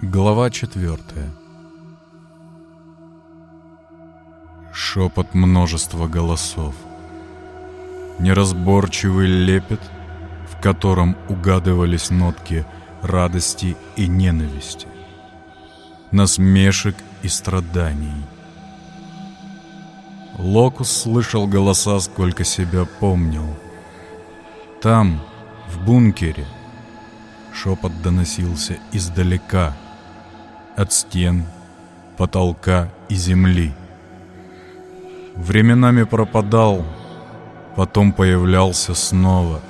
Глава четвертая. Шепот множества голосов. Неразборчивый лепет, в котором угадывались нотки радости и ненависти, насмешек и страданий. Локус слышал голоса, сколько себя помнил. Там, в бункере, шепот доносился издалека — от стен, потолка и земли. Временами пропадал, потом появлялся снова.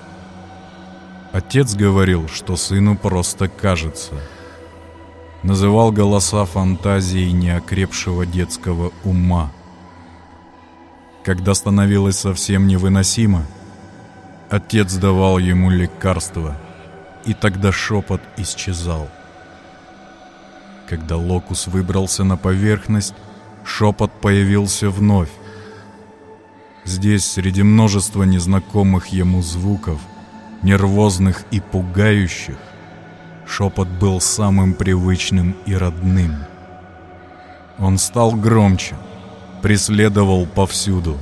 Отец говорил, что сыну просто кажется. Называл голоса фантазией неокрепшего детского ума. Когда становилось совсем невыносимо, отец давал ему лекарства, и тогда шепот исчезал. Когда Локус выбрался на поверхность, шепот появился вновь. Здесь, среди множества незнакомых ему звуков, нервозных и пугающих, шепот был самым привычным и родным. Он стал громче, преследовал повсюду.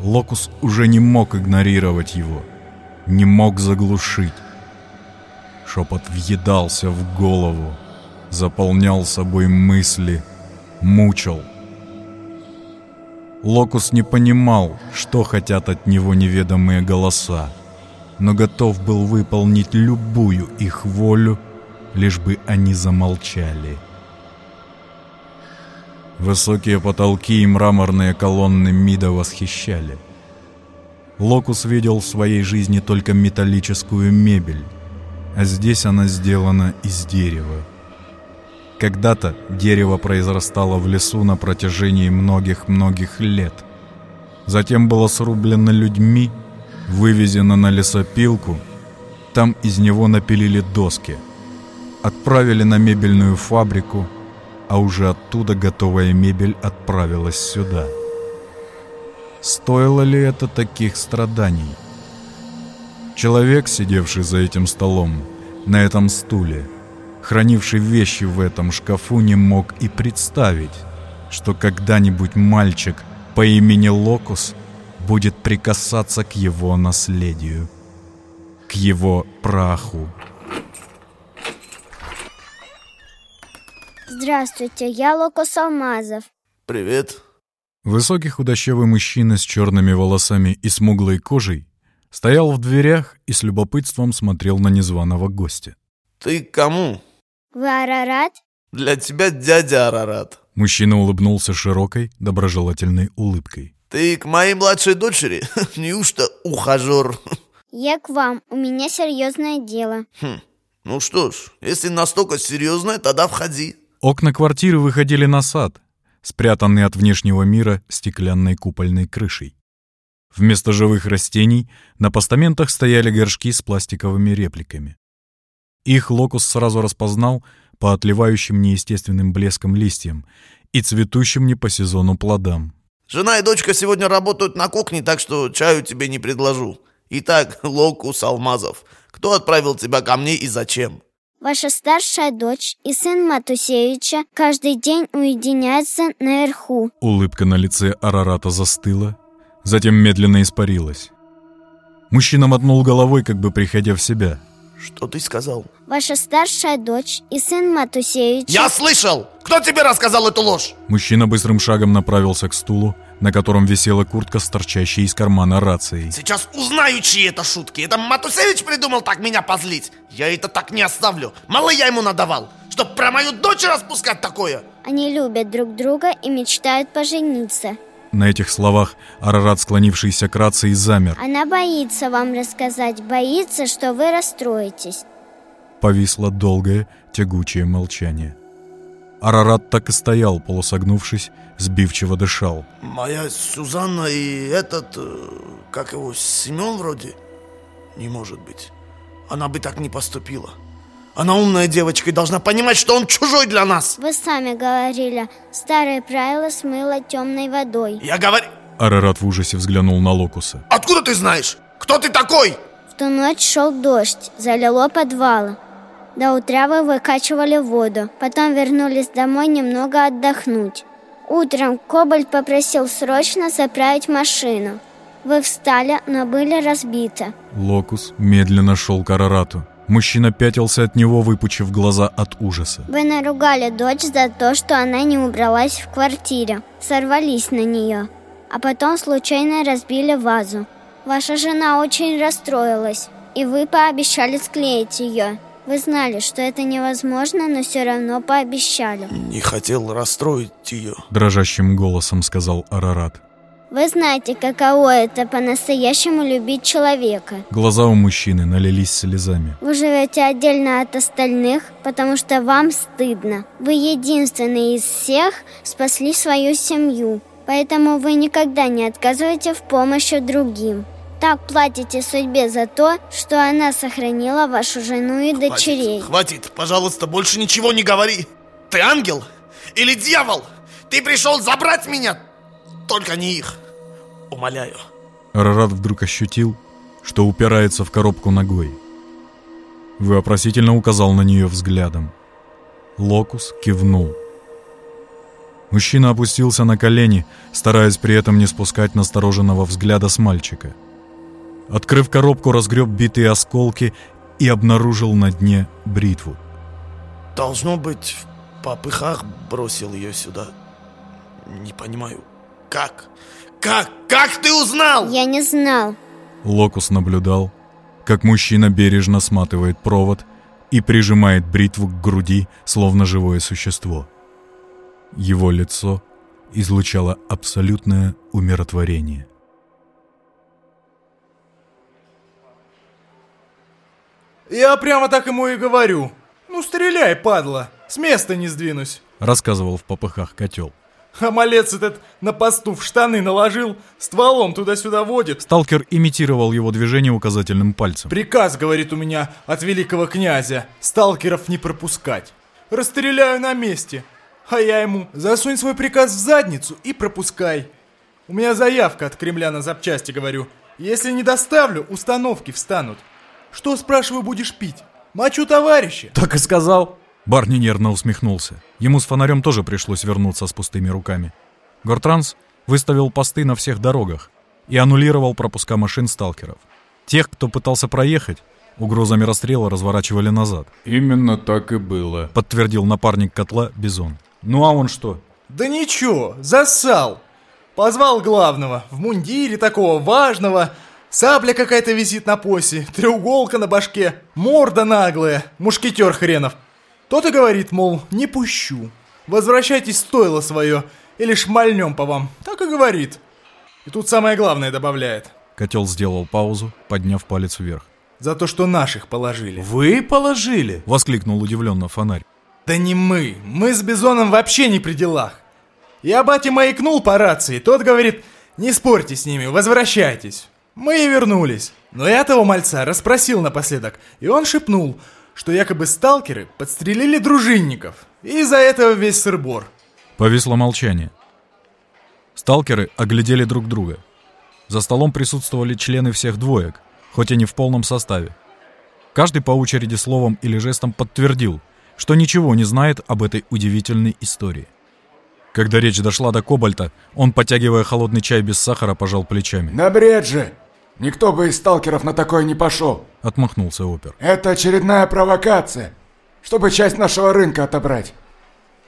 Локус уже не мог игнорировать его, не мог заглушить. Шепот въедался в голову, заполнял собой мысли, мучил. Локус не понимал, что хотят от него неведомые голоса, но готов был выполнить любую их волю, лишь бы они замолчали. Высокие потолки и мраморные колонны Мида восхищали. Локус видел в своей жизни только металлическую мебель, а здесь она сделана из дерева. Когда-то дерево произрастало в лесу на протяжении многих-многих лет. Затем было срублено людьми, вывезено на лесопилку, там из него напилили доски. Отправили на мебельную фабрику, а уже оттуда готовая мебель отправилась сюда. Стоило ли это таких страданий? Человек, сидевший за этим столом, на этом стуле – хранивший вещи в этом шкафу, не мог и представить, что когда-нибудь мальчик по имени Локус будет прикасаться к его наследию, к его праху. Здравствуйте, я Локус Алмазов. Привет. Высокий худощавый мужчина с черными волосами и смуглой кожей стоял в дверях и с любопытством смотрел на незваного гостя. Ты кому? Вы Арарат? Для тебя дядя Арарат. Мужчина улыбнулся широкой, доброжелательной улыбкой. Ты к моей младшей дочери? Неужто ухажер? Я к вам. У меня серьезное дело. Хм. Ну что ж, если настолько серьезное, тогда входи. Окна квартиры выходили на сад, спрятанный от внешнего мира стеклянной купольной крышей. Вместо живых растений на постаментах стояли горшки с пластиковыми репликами. Их Локус сразу распознал по отливающим неестественным блеском листьям и цветущим не по сезону плодам. «Жена и дочка сегодня работают на кухне, так что чаю тебе не предложу. Итак, Локус Алмазов, кто отправил тебя ко мне и зачем?» Ваша старшая дочь и сын Матусевича каждый день уединяются наверху. Улыбка на лице Арарата застыла, затем медленно испарилась. Мужчина мотнул головой, как бы приходя в себя – что ты сказал? Ваша старшая дочь и сын Матусевич... Я слышал! Кто тебе рассказал эту ложь? Мужчина быстрым шагом направился к стулу, на котором висела куртка с торчащей из кармана рацией. Сейчас узнаю, чьи это шутки. Это Матусевич придумал так меня позлить. Я это так не оставлю. Мало я ему надавал. Чтоб про мою дочь распускать такое. Они любят друг друга и мечтают пожениться. На этих словах Арарат, склонившийся к рации, замер. Она боится вам рассказать, боится, что вы расстроитесь. Повисло долгое, тягучее молчание. Арарат так и стоял, полусогнувшись, сбивчиво дышал. Моя Сюзанна и этот, э, как его, Семен вроде? Не может быть. Она бы так не поступила. Она умная девочка и должна понимать, что он чужой для нас. Вы сами говорили, старое правило смыло темной водой. Я говорю... Арарат в ужасе взглянул на Локуса. Откуда ты знаешь? Кто ты такой? В ту ночь шел дождь, залило подвалы. До утра вы выкачивали воду, потом вернулись домой немного отдохнуть. Утром Кобальт попросил срочно заправить машину. Вы встали, но были разбиты. Локус медленно шел к Арарату. Мужчина пятился от него, выпучив глаза от ужаса. Вы наругали дочь за то, что она не убралась в квартире. Сорвались на нее. А потом случайно разбили вазу. Ваша жена очень расстроилась, и вы пообещали склеить ее. Вы знали, что это невозможно, но все равно пообещали. Не хотел расстроить ее. Дрожащим голосом сказал Арарат. Вы знаете, каково это по-настоящему любить человека. Глаза у мужчины налились слезами. Вы живете отдельно от остальных, потому что вам стыдно. Вы единственные из всех спасли свою семью, поэтому вы никогда не отказываете в помощи другим. Так платите судьбе за то, что она сохранила вашу жену и Хватит, дочерей. Хватит, пожалуйста, больше ничего не говори. Ты ангел или дьявол? Ты пришел забрать меня? Только не их. Умоляю. Арарат вдруг ощутил, что упирается в коробку ногой. Вопросительно указал на нее взглядом. Локус кивнул. Мужчина опустился на колени, стараясь при этом не спускать настороженного взгляда с мальчика. Открыв коробку, разгреб битые осколки и обнаружил на дне бритву. Должно быть, в попыхах бросил ее сюда. Не понимаю, как? Как? Как ты узнал? Я не знал. Локус наблюдал, как мужчина бережно сматывает провод и прижимает бритву к груди, словно живое существо. Его лицо излучало абсолютное умиротворение. Я прямо так ему и говорю. Ну стреляй, падла, с места не сдвинусь. Рассказывал в попыхах котел. А малец этот на посту в штаны наложил, стволом туда-сюда водит. Сталкер имитировал его движение указательным пальцем. Приказ, говорит у меня, от великого князя, сталкеров не пропускать. Расстреляю на месте. А я ему, засунь свой приказ в задницу и пропускай. У меня заявка от Кремля на запчасти, говорю. Если не доставлю, установки встанут. Что, спрашиваю, будешь пить? Мочу товарища. Так и сказал. Барни нервно усмехнулся. Ему с фонарем тоже пришлось вернуться с пустыми руками. Гортранс выставил посты на всех дорогах и аннулировал пропуска машин сталкеров. Тех, кто пытался проехать, угрозами расстрела разворачивали назад. Именно так и было. Подтвердил напарник котла Бизон. Ну а он что? Да ничего, засал. Позвал главного, в мундире такого важного. Сабля какая-то висит на поясе, треуголка на башке, морда наглая, мушкетер хренов. Тот и говорит, мол, не пущу. Возвращайтесь стоило свое, или шмальнем по вам. Так и говорит. И тут самое главное добавляет. Котел сделал паузу, подняв палец вверх. За то, что наших положили. Вы положили? Воскликнул удивленно фонарь. Да не мы. Мы с Бизоном вообще не при делах. Я бате маякнул по рации, тот говорит, не спорьте с ними, возвращайтесь. Мы и вернулись. Но я того мальца расспросил напоследок, и он шепнул, что якобы сталкеры подстрелили дружинников. И из-за этого весь сырбор. Повисло молчание. Сталкеры оглядели друг друга. За столом присутствовали члены всех двоек, хоть и не в полном составе. Каждый по очереди словом или жестом подтвердил, что ничего не знает об этой удивительной истории. Когда речь дошла до Кобальта, он, потягивая холодный чай без сахара, пожал плечами. Да бред же! Никто бы из сталкеров на такое не пошел. Отмахнулся опер. Это очередная провокация, чтобы часть нашего рынка отобрать.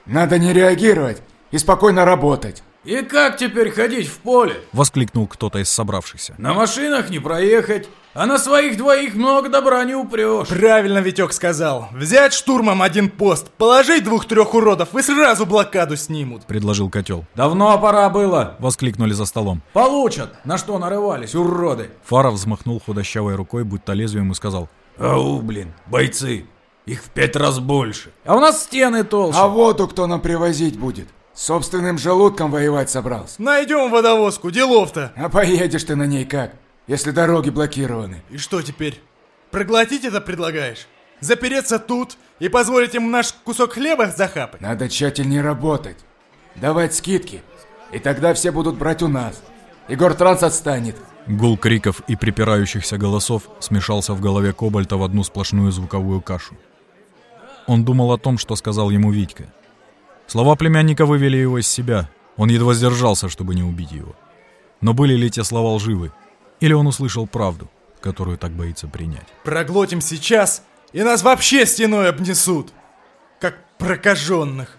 Надо не реагировать и спокойно работать. И как теперь ходить в поле? Воскликнул кто-то из собравшихся. На машинах не проехать, а на своих двоих много добра не упрешь. Правильно Витек сказал. Взять штурмом один пост, положить двух-трех уродов и сразу блокаду снимут. Предложил котел. Давно пора было. Воскликнули за столом. Получат, на что нарывались, уроды. Фара взмахнул худощавой рукой, будто лезвием, и сказал. Ау, блин, бойцы. Их в пять раз больше. А у нас стены толще. А воду кто нам привозить будет? Собственным желудком воевать собрался. Найдем водовозку, делов-то. А поедешь ты на ней как, если дороги блокированы? И что теперь? Проглотить это предлагаешь? Запереться тут и позволить им наш кусок хлеба захапать? Надо тщательнее работать. Давать скидки. И тогда все будут брать у нас. И Гортранс отстанет. Гул криков и припирающихся голосов смешался в голове Кобальта в одну сплошную звуковую кашу. Он думал о том, что сказал ему Витька. Слова племянника вывели его из себя. Он едва сдержался, чтобы не убить его. Но были ли те слова лживы? Или он услышал правду, которую так боится принять? Проглотим сейчас, и нас вообще стеной обнесут. Как прокаженных.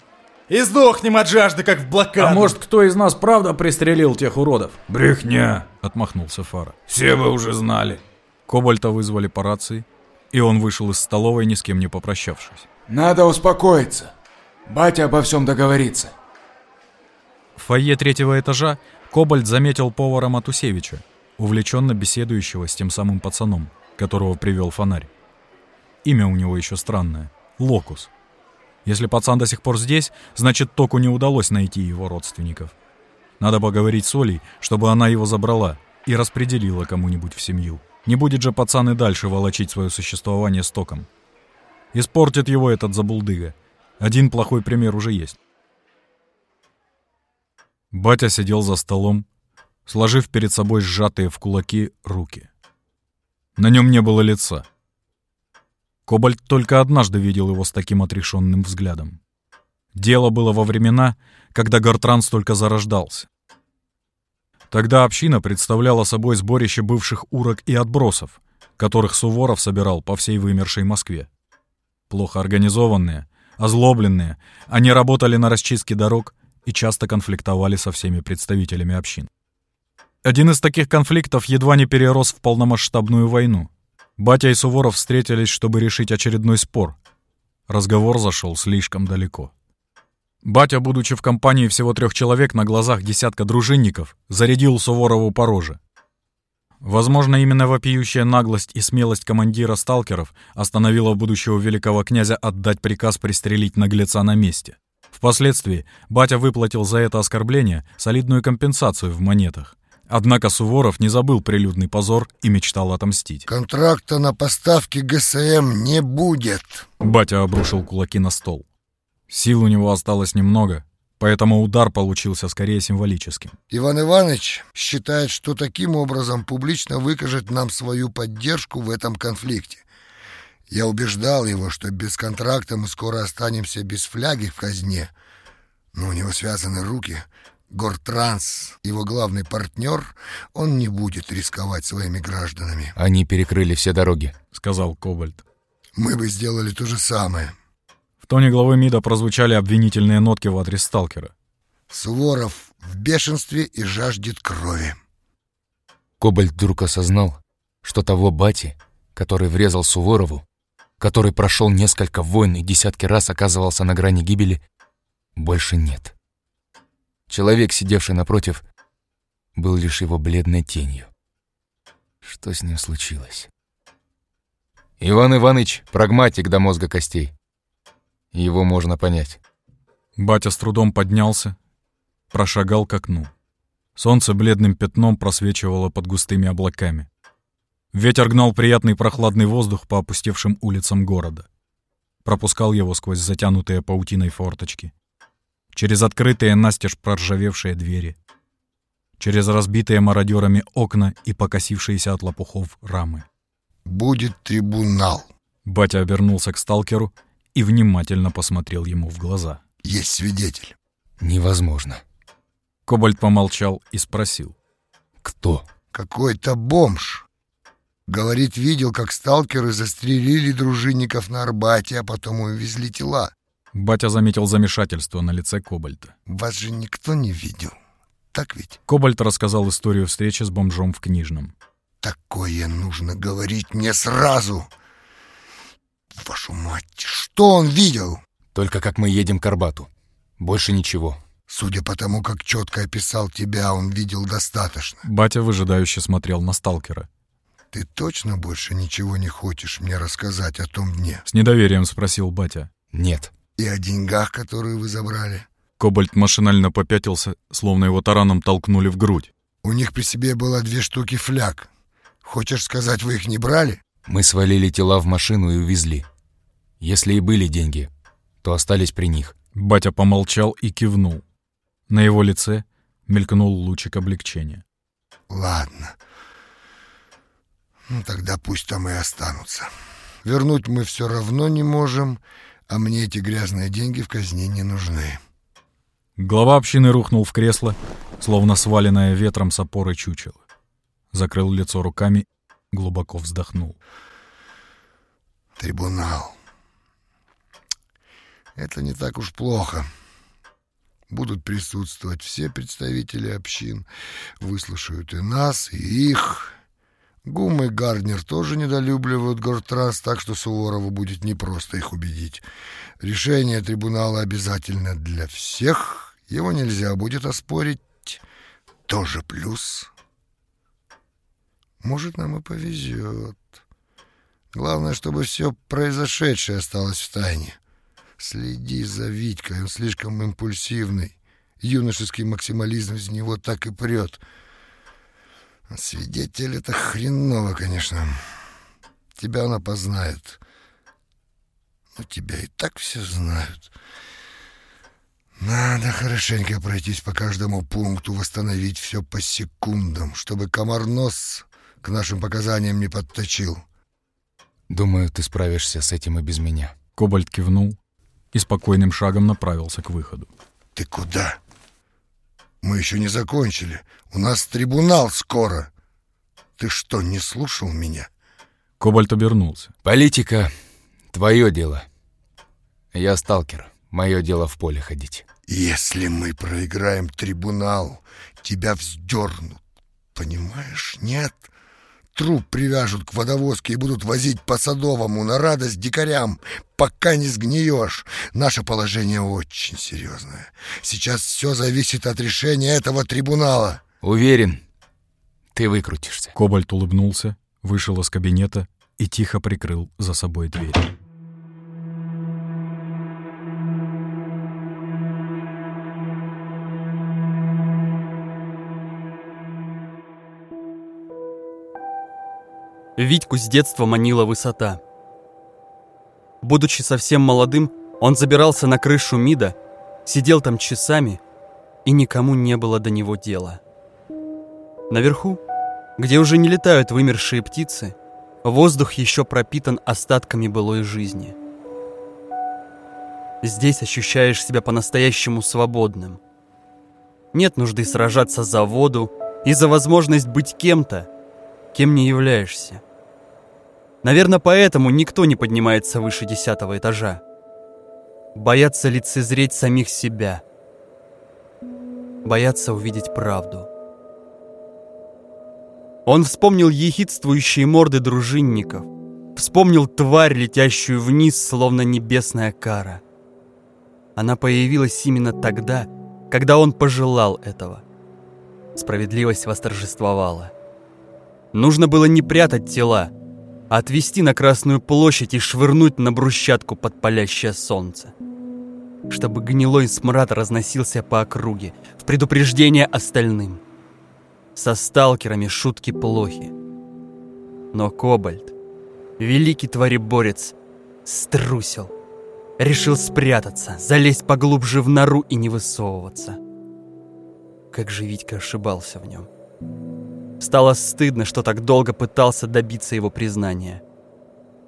И сдохнем от жажды, как в блокаду. А может, кто из нас правда пристрелил тех уродов? Брехня, отмахнулся Фара. Все бы уже знали. Кобальта вызвали по рации, и он вышел из столовой, ни с кем не попрощавшись. Надо успокоиться. Батя обо всем договорится. В фойе третьего этажа Кобальт заметил повара Матусевича, увлеченно беседующего с тем самым пацаном, которого привел фонарь. Имя у него еще странное — Локус. Если пацан до сих пор здесь, значит Току не удалось найти его родственников. Надо поговорить с Олей, чтобы она его забрала и распределила кому-нибудь в семью. Не будет же пацан и дальше волочить свое существование с Током. Испортит его этот забулдыга. Один плохой пример уже есть. Батя сидел за столом, сложив перед собой сжатые в кулаки руки. На нем не было лица. Кобальт только однажды видел его с таким отрешенным взглядом. Дело было во времена, когда Гортранс только зарождался. Тогда община представляла собой сборище бывших урок и отбросов, которых Суворов собирал по всей вымершей Москве. Плохо организованные, озлобленные, они работали на расчистке дорог и часто конфликтовали со всеми представителями общин. Один из таких конфликтов едва не перерос в полномасштабную войну. Батя и Суворов встретились, чтобы решить очередной спор. Разговор зашел слишком далеко. Батя, будучи в компании всего трех человек на глазах десятка дружинников, зарядил Суворову по роже. Возможно, именно вопиющая наглость и смелость командира сталкеров остановила будущего великого князя отдать приказ пристрелить наглеца на месте. Впоследствии батя выплатил за это оскорбление солидную компенсацию в монетах. Однако Суворов не забыл прилюдный позор и мечтал отомстить. «Контракта на поставки ГСМ не будет!» Батя обрушил кулаки на стол. Сил у него осталось немного, поэтому удар получился скорее символическим. Иван Иванович считает, что таким образом публично выкажет нам свою поддержку в этом конфликте. Я убеждал его, что без контракта мы скоро останемся без фляги в казне. Но у него связаны руки. Гортранс, его главный партнер, он не будет рисковать своими гражданами. Они перекрыли все дороги, сказал Кобальт. Мы бы сделали то же самое. В тоне главы МИДа прозвучали обвинительные нотки в адрес сталкера. Суворов в бешенстве и жаждет крови. Кобальт вдруг осознал, что того бати, который врезал Суворову, который прошел несколько войн и десятки раз оказывался на грани гибели, больше нет. Человек, сидевший напротив, был лишь его бледной тенью. Что с ним случилось? Иван Иванович — прагматик до мозга костей. Его можно понять. Батя с трудом поднялся, прошагал к окну. Солнце бледным пятном просвечивало под густыми облаками. Ветер гнал приятный прохладный воздух по опустевшим улицам города. Пропускал его сквозь затянутые паутиной форточки. Через открытые настежь проржавевшие двери. Через разбитые мародерами окна и покосившиеся от лопухов рамы. «Будет трибунал!» Батя обернулся к сталкеру и внимательно посмотрел ему в глаза. «Есть свидетель!» «Невозможно!» Кобальт помолчал и спросил. «Кто?» «Какой-то бомж!» Говорит, видел, как сталкеры застрелили дружинников на Арбате, а потом увезли тела. Батя заметил замешательство на лице Кобальта. Вас же никто не видел. Так ведь? Кобальт рассказал историю встречи с бомжом в книжном. Такое нужно говорить мне сразу. Вашу мать, что он видел? Только как мы едем к Арбату. Больше ничего. Судя по тому, как четко описал тебя, он видел достаточно. Батя выжидающе смотрел на сталкера. «Ты точно больше ничего не хочешь мне рассказать о том дне?» С недоверием спросил батя. «Нет». «И о деньгах, которые вы забрали?» Кобальт машинально попятился, словно его тараном толкнули в грудь. «У них при себе было две штуки фляг. Хочешь сказать, вы их не брали?» «Мы свалили тела в машину и увезли. Если и были деньги, то остались при них». Батя помолчал и кивнул. На его лице мелькнул лучик облегчения. «Ладно. Ну, тогда пусть там и останутся. Вернуть мы все равно не можем, А мне эти грязные деньги в казне не нужны. Глава общины рухнул в кресло, словно сваленное ветром с опоры чучело. Закрыл лицо руками, глубоко вздохнул. Трибунал. Это не так уж плохо. Будут присутствовать все представители общин, выслушают и нас, и их. Гум и Гарднер тоже недолюбливают Гортранс, так что Суворову будет непросто их убедить. Решение трибунала обязательно для всех, его нельзя будет оспорить. Тоже плюс. Может, нам и повезет. Главное, чтобы все произошедшее осталось в тайне. Следи за Витькой, он слишком импульсивный. Юношеский максимализм из него так и прет. Свидетель — это хреново, конечно. Тебя он опознает. Но тебя и так все знают. Надо хорошенько пройтись по каждому пункту, восстановить все по секундам, чтобы комар-нос к нашим показаниям не подточил. Думаю, ты справишься с этим и без меня. Кобальт кивнул и спокойным шагом направился к выходу. Ты куда? Мы еще не закончили. У нас трибунал скоро. Ты что, не слушал меня? Кобальт обернулся. Политика — твое дело. Я сталкер. Мое дело в поле ходить. Если мы проиграем трибунал, тебя вздернут. Понимаешь? Нет. Труп привяжут к водовозке и будут возить по Садовому на радость дикарям, пока не сгниешь. Наше положение очень серьезное. Сейчас все зависит от решения этого трибунала. Уверен, ты выкрутишься. Кобальт улыбнулся, вышел из кабинета и тихо прикрыл за собой дверь. Витьку с детства манила высота. Будучи совсем молодым, он забирался на крышу МИДа, сидел там часами, и никому не было до него дела. Наверху, где уже не летают вымершие птицы, воздух еще пропитан остатками былой жизни. Здесь ощущаешь себя по-настоящему свободным. Нет нужды сражаться за воду и за возможность быть кем-то, кем не являешься. Наверное, поэтому никто не поднимается выше десятого этажа. Боятся лицезреть самих себя. Боятся увидеть правду. Он вспомнил ехидствующие морды дружинников. Вспомнил тварь, летящую вниз, словно небесная кара. Она появилась именно тогда, когда он пожелал этого. Справедливость восторжествовала. Нужно было не прятать тела, а отвести на Красную площадь и швырнуть на брусчатку под палящее солнце. Чтобы гнилой смрад разносился по округе, в предупреждение остальным. Со сталкерами шутки плохи. Но Кобальт, великий твореборец, струсил. Решил спрятаться, залезть поглубже в нору и не высовываться. Как же Витька ошибался в нем. Стало стыдно, что так долго пытался добиться его признания.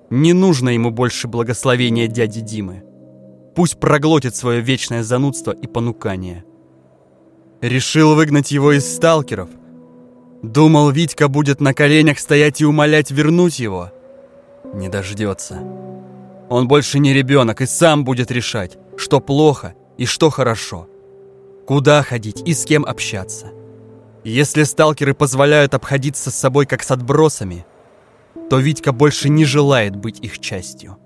Не нужно ему больше благословения дяди Димы. Пусть проглотит свое вечное занудство и понукание. Решил выгнать его из сталкеров. Думал, Витька будет на коленях стоять и умолять вернуть его. Не дождется. Он больше не ребенок и сам будет решать, что плохо и что хорошо. Куда ходить и с кем общаться. Если сталкеры позволяют обходиться с собой как с отбросами, то Витька больше не желает быть их частью.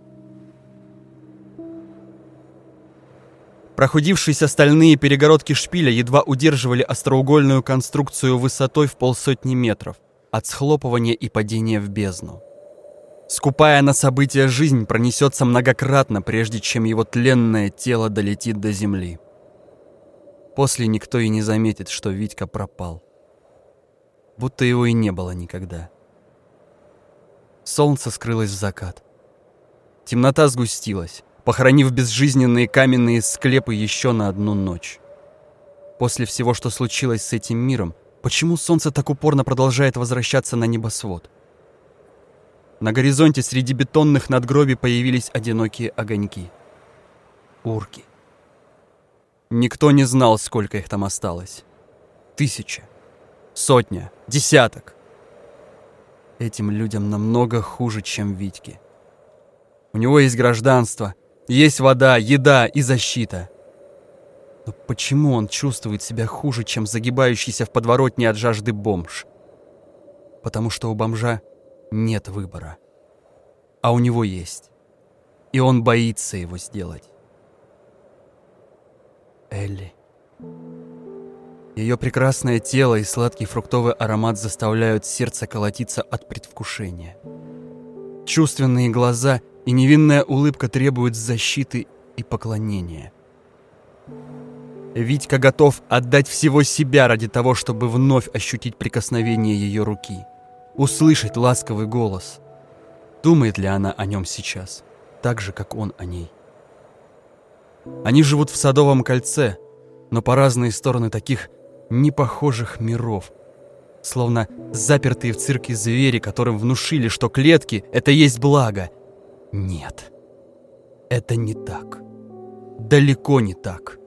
Прохудившиеся стальные перегородки шпиля едва удерживали остроугольную конструкцию высотой в полсотни метров от схлопывания и падения в бездну. Скупая на события жизнь пронесется многократно, прежде чем его тленное тело долетит до земли. После никто и не заметит, что Витька пропал будто его и не было никогда. Солнце скрылось в закат. Темнота сгустилась, похоронив безжизненные каменные склепы еще на одну ночь. После всего, что случилось с этим миром, почему солнце так упорно продолжает возвращаться на небосвод? На горизонте среди бетонных надгробий появились одинокие огоньки. Урки. Никто не знал, сколько их там осталось. Тысяча, сотня, десяток. Этим людям намного хуже, чем Витьке. У него есть гражданство, есть вода, еда и защита. Но почему он чувствует себя хуже, чем загибающийся в подворотне от жажды бомж? Потому что у бомжа нет выбора. А у него есть. И он боится его сделать. Элли. Ее прекрасное тело и сладкий фруктовый аромат заставляют сердце колотиться от предвкушения. Чувственные глаза и невинная улыбка требуют защиты и поклонения. Витька готов отдать всего себя ради того, чтобы вновь ощутить прикосновение ее руки, услышать ласковый голос. Думает ли она о нем сейчас, так же, как он о ней? Они живут в Садовом кольце, но по разные стороны таких непохожих миров. Словно запертые в цирке звери, которым внушили, что клетки — это есть благо. Нет, это не так. Далеко не так.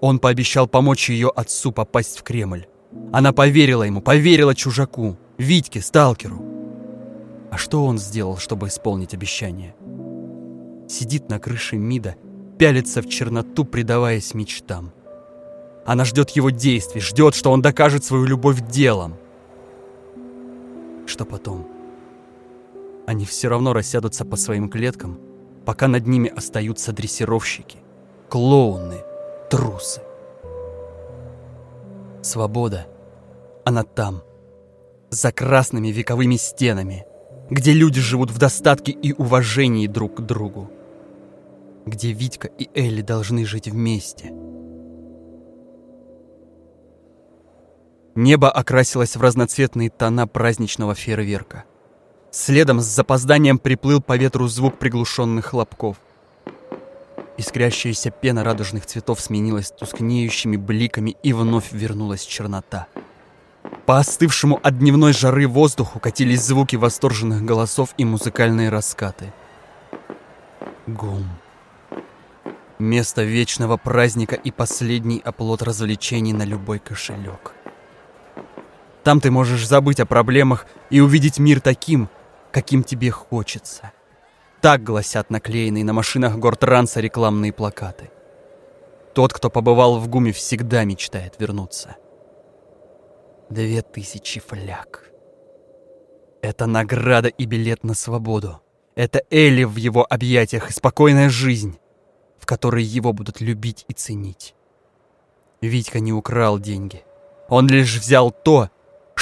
Он пообещал помочь ее отцу попасть в Кремль. Она поверила ему, поверила чужаку, Витьке, сталкеру. А что он сделал, чтобы исполнить обещание? Сидит на крыше МИДа пялится в черноту, предаваясь мечтам. Она ждет его действий, ждет, что он докажет свою любовь делом. Что потом? Они все равно рассядутся по своим клеткам, пока над ними остаются дрессировщики, клоуны, трусы. Свобода, она там, за красными вековыми стенами, где люди живут в достатке и уважении друг к другу где Витька и Элли должны жить вместе. Небо окрасилось в разноцветные тона праздничного фейерверка. Следом с запозданием приплыл по ветру звук приглушенных хлопков. Искрящаяся пена радужных цветов сменилась тускнеющими бликами и вновь вернулась чернота. По остывшему от дневной жары воздуху катились звуки восторженных голосов и музыкальные раскаты. Гум. Место вечного праздника и последний оплот развлечений на любой кошелек. Там ты можешь забыть о проблемах и увидеть мир таким, каким тебе хочется. Так гласят наклеенные на машинах Гортранса рекламные плакаты. Тот, кто побывал в ГУМе, всегда мечтает вернуться. Две тысячи фляг. Это награда и билет на свободу. Это Элли в его объятиях и спокойная жизнь в которой его будут любить и ценить. Витька не украл деньги. Он лишь взял то,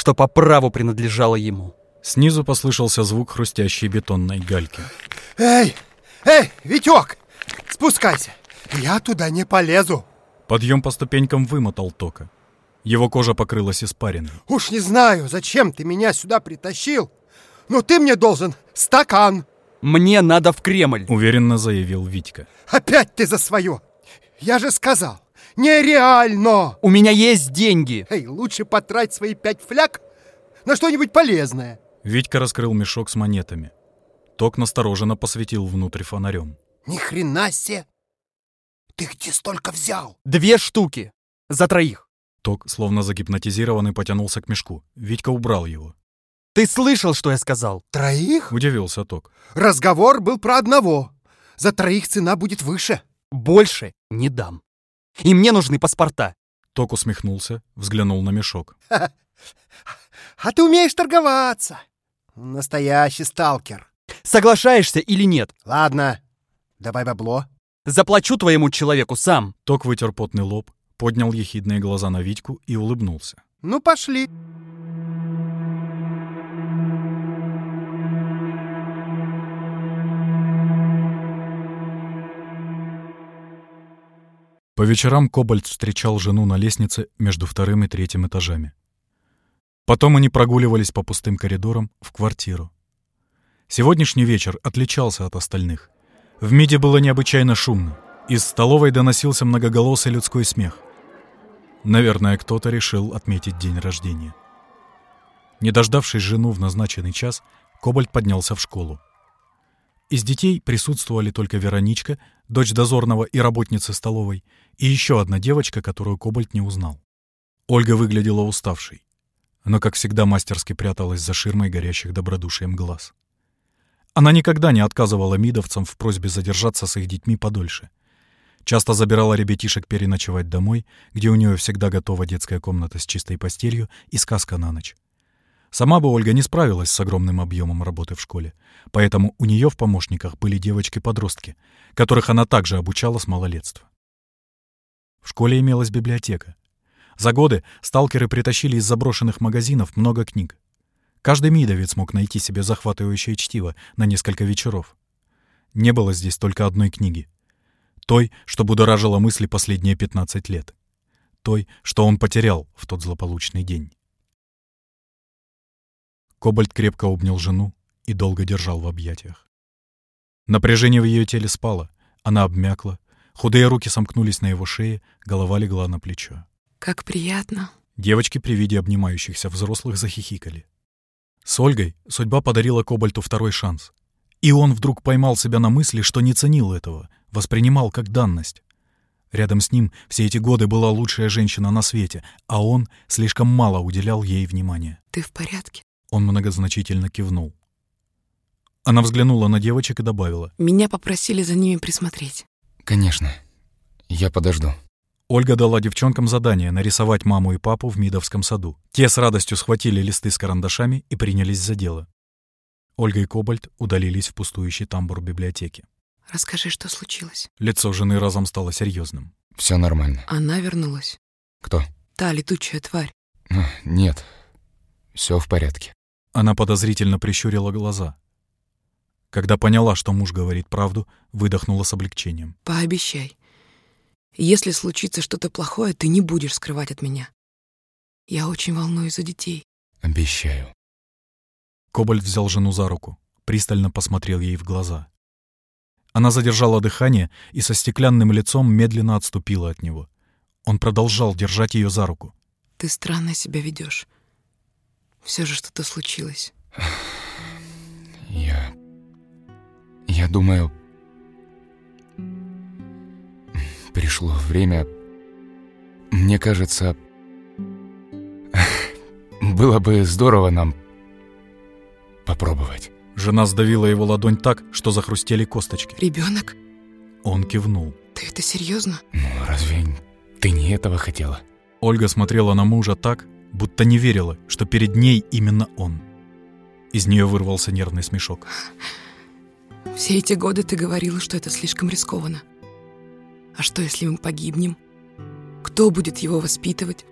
что по праву принадлежало ему. Снизу послышался звук хрустящей бетонной гальки. Эй, эй, Витек, спускайся. Я туда не полезу. Подъем по ступенькам вымотал Тока. Его кожа покрылась испариной. Уж не знаю, зачем ты меня сюда притащил, но ты мне должен стакан. Мне надо в Кремль!» Уверенно заявил Витька. «Опять ты за свое! Я же сказал, нереально!» «У меня есть деньги!» «Эй, лучше потрать свои пять фляг на что-нибудь полезное!» Витька раскрыл мешок с монетами. Ток настороженно посветил внутрь фонарем. «Ни хрена себе! Ты где столько взял?» «Две штуки! За троих!» Ток, словно загипнотизированный, потянулся к мешку. Витька убрал его. Ты слышал, что я сказал? Троих? Удивился Ток. Разговор был про одного. За троих цена будет выше. Больше не дам. И мне нужны паспорта. Ток усмехнулся, взглянул на мешок. А ты умеешь торговаться. Настоящий сталкер. Соглашаешься или нет? Ладно, давай бабло. Заплачу твоему человеку сам. Ток вытер потный лоб, поднял ехидные глаза на Витьку и улыбнулся. Ну, пошли. По вечерам Кобальт встречал жену на лестнице между вторым и третьим этажами. Потом они прогуливались по пустым коридорам в квартиру. Сегодняшний вечер отличался от остальных. В МИДе было необычайно шумно. Из столовой доносился многоголосый людской смех. Наверное, кто-то решил отметить день рождения. Не дождавшись жену в назначенный час, Кобальт поднялся в школу. Из детей присутствовали только Вероничка, дочь дозорного и работницы столовой, и еще одна девочка, которую Кобальт не узнал. Ольга выглядела уставшей, но, как всегда, мастерски пряталась за ширмой горящих добродушием глаз. Она никогда не отказывала мидовцам в просьбе задержаться с их детьми подольше. Часто забирала ребятишек переночевать домой, где у нее всегда готова детская комната с чистой постелью и сказка на ночь. Сама бы Ольга не справилась с огромным объемом работы в школе, поэтому у нее в помощниках были девочки-подростки, которых она также обучала с малолетства. В школе имелась библиотека. За годы сталкеры притащили из заброшенных магазинов много книг. Каждый мидовец мог найти себе захватывающее чтиво на несколько вечеров. Не было здесь только одной книги. Той, что будоражило мысли последние 15 лет. Той, что он потерял в тот злополучный день. Кобальт крепко обнял жену и долго держал в объятиях. Напряжение в ее теле спало, она обмякла, худые руки сомкнулись на его шее, голова легла на плечо. «Как приятно!» Девочки при виде обнимающихся взрослых захихикали. С Ольгой судьба подарила Кобальту второй шанс. И он вдруг поймал себя на мысли, что не ценил этого, воспринимал как данность. Рядом с ним все эти годы была лучшая женщина на свете, а он слишком мало уделял ей внимания. «Ты в порядке?» Он многозначительно кивнул. Она взглянула на девочек и добавила. «Меня попросили за ними присмотреть». «Конечно. Я подожду». Ольга дала девчонкам задание нарисовать маму и папу в Мидовском саду. Те с радостью схватили листы с карандашами и принялись за дело. Ольга и Кобальт удалились в пустующий тамбур библиотеки. «Расскажи, что случилось». Лицо жены разом стало серьезным. Все нормально. Она вернулась. Кто? Та летучая тварь. Нет. Все в порядке. Она подозрительно прищурила глаза. Когда поняла, что муж говорит правду, выдохнула с облегчением. Пообещай. Если случится что-то плохое, ты не будешь скрывать от меня. Я очень волнуюсь за детей. Обещаю. Кобальт взял жену за руку, пристально посмотрел ей в глаза. Она задержала дыхание и со стеклянным лицом медленно отступила от него. Он продолжал держать ее за руку. Ты странно себя ведешь. Все же что-то случилось. Я... Я думаю... Пришло время... Мне кажется... Было бы здорово нам попробовать. Жена сдавила его ладонь так, что захрустели косточки. Ребенок? Он кивнул. Ты это серьезно? Ну, разве ты не этого хотела? Ольга смотрела на мужа так, будто не верила, что перед ней именно он. Из нее вырвался нервный смешок. Все эти годы ты говорила, что это слишком рискованно. А что, если мы погибнем? Кто будет его воспитывать?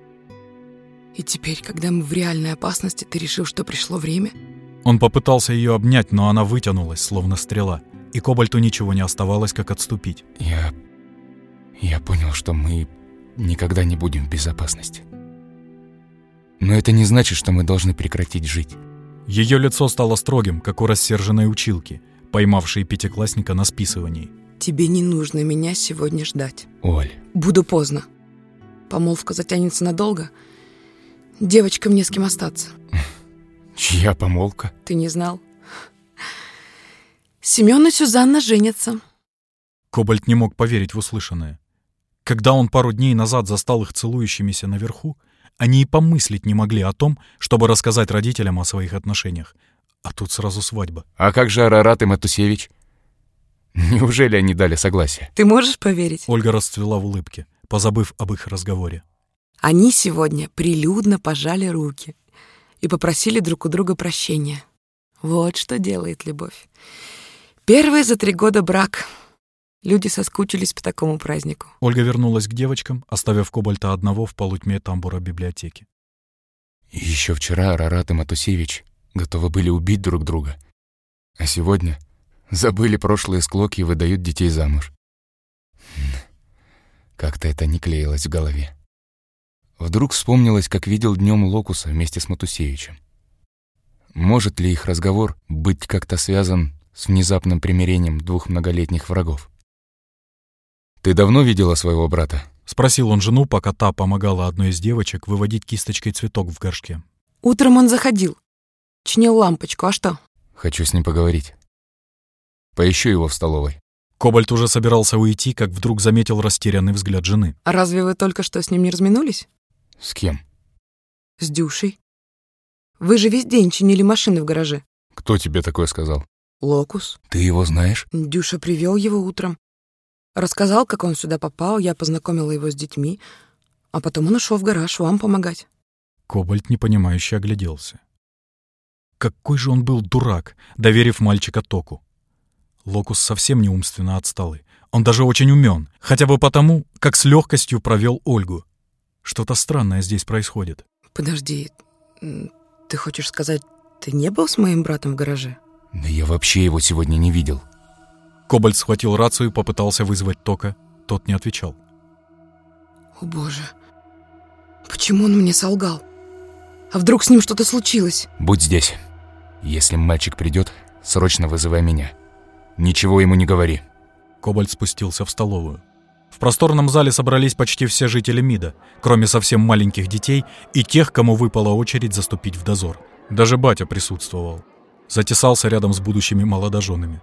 И теперь, когда мы в реальной опасности, ты решил, что пришло время? Он попытался ее обнять, но она вытянулась, словно стрела, и Кобальту ничего не оставалось, как отступить. Я... Я понял, что мы никогда не будем в безопасности. Но это не значит, что мы должны прекратить жить. Ее лицо стало строгим, как у рассерженной училки, поймавшей пятиклассника на списывании. Тебе не нужно меня сегодня ждать. Оль. Буду поздно. Помолвка затянется надолго. Девочкам не с кем остаться. Чья помолвка? Ты не знал? Семён и Сюзанна женятся. Кобальт не мог поверить в услышанное. Когда он пару дней назад застал их целующимися наверху, они и помыслить не могли о том, чтобы рассказать родителям о своих отношениях. А тут сразу свадьба. А как же Арарат и Матусевич? Неужели они дали согласие? Ты можешь поверить? Ольга расцвела в улыбке, позабыв об их разговоре. Они сегодня прилюдно пожали руки и попросили друг у друга прощения. Вот что делает любовь. Первый за три года брак. Люди соскучились по такому празднику. Ольга вернулась к девочкам, оставив Кобальта одного в полутьме тамбура библиотеки. Еще вчера Арарат и Матусевич готовы были убить друг друга. А сегодня забыли прошлые склоки и выдают детей замуж. Как-то это не клеилось в голове. Вдруг вспомнилось, как видел днем Локуса вместе с Матусевичем. Может ли их разговор быть как-то связан с внезапным примирением двух многолетних врагов? «Ты давно видела своего брата?» — спросил он жену, пока та помогала одной из девочек выводить кисточкой цветок в горшке. Утром он заходил. Чинил лампочку, а что? Хочу с ним поговорить. Поищу его в столовой. Кобальт уже собирался уйти, как вдруг заметил растерянный взгляд жены. А разве вы только что с ним не разминулись? С кем? С Дюшей. Вы же весь день чинили машины в гараже. Кто тебе такое сказал? Локус. Ты его знаешь? Дюша привел его утром. Рассказал, как он сюда попал, я познакомила его с детьми, а потом он ушел в гараж вам помогать. Кобальт непонимающе огляделся. Какой же он был дурак, доверив мальчика Току. Локус совсем не умственно отсталый. Он даже очень умен, хотя бы потому, как с легкостью провел Ольгу. Что-то странное здесь происходит. Подожди, ты хочешь сказать, ты не был с моим братом в гараже? Да я вообще его сегодня не видел. Кобальт схватил рацию и попытался вызвать Тока. Тот не отвечал. О боже, почему он мне солгал? А вдруг с ним что-то случилось? Будь здесь. Если мальчик придет, срочно вызывай меня. Ничего ему не говори. Кобальт спустился в столовую. В просторном зале собрались почти все жители МИДа, кроме совсем маленьких детей и тех, кому выпала очередь заступить в дозор. Даже батя присутствовал. Затесался рядом с будущими молодоженами.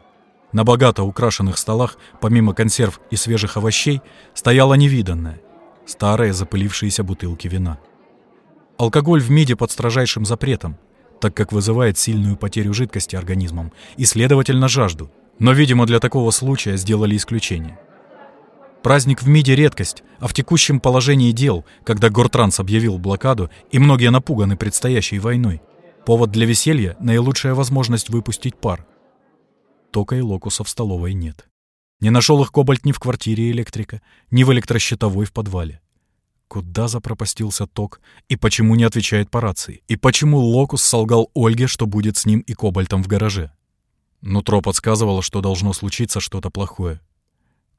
На богато украшенных столах, помимо консерв и свежих овощей, стояла невиданная, старые запылившиеся бутылки вина. Алкоголь в МИДе под строжайшим запретом, так как вызывает сильную потерю жидкости организмом и, следовательно, жажду. Но, видимо, для такого случая сделали исключение. Праздник в МИДе редкость, а в текущем положении дел, когда Гортранс объявил блокаду и многие напуганы предстоящей войной, повод для веселья – наилучшая возможность выпустить пар. Тока и локуса в столовой нет. Не нашел их Кобальт ни в квартире электрика, ни в электрощитовой в подвале. Куда запропастился ток и почему не отвечает по рации? И почему Локус солгал Ольге, что будет с ним и Кобальтом в гараже? Нутро подсказывало, что должно случиться что-то плохое.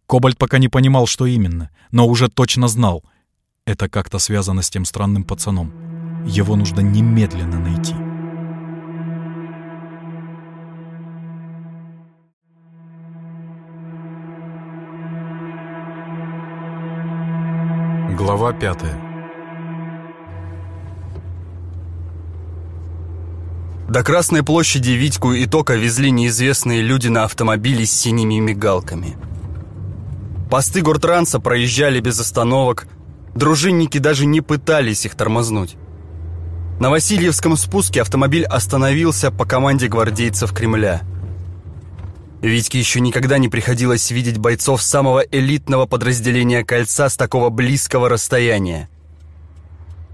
Кобальт пока не понимал, что именно, но уже точно знал. Это как-то связано с тем странным пацаном. Его нужно немедленно найти. Глава пятая До Красной площади Витьку и Тока везли неизвестные люди на автомобиле с синими мигалками. Посты гортранса проезжали без остановок, дружинники даже не пытались их тормознуть. На Васильевском спуске автомобиль остановился по команде гвардейцев Кремля. Витьке еще никогда не приходилось видеть бойцов самого элитного подразделения «Кольца» с такого близкого расстояния.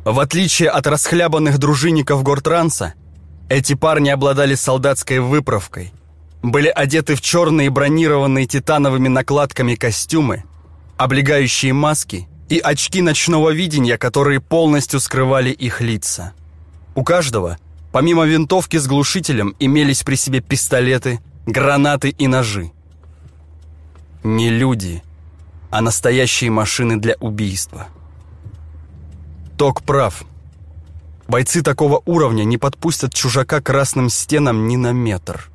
В отличие от расхлябанных дружинников гортранса, эти парни обладали солдатской выправкой, были одеты в черные бронированные титановыми накладками костюмы, облегающие маски и очки ночного видения, которые полностью скрывали их лица. У каждого, помимо винтовки с глушителем, имелись при себе пистолеты, гранаты и ножи. Не люди, а настоящие машины для убийства. Ток прав – Бойцы такого уровня не подпустят чужака красным стенам ни на метр.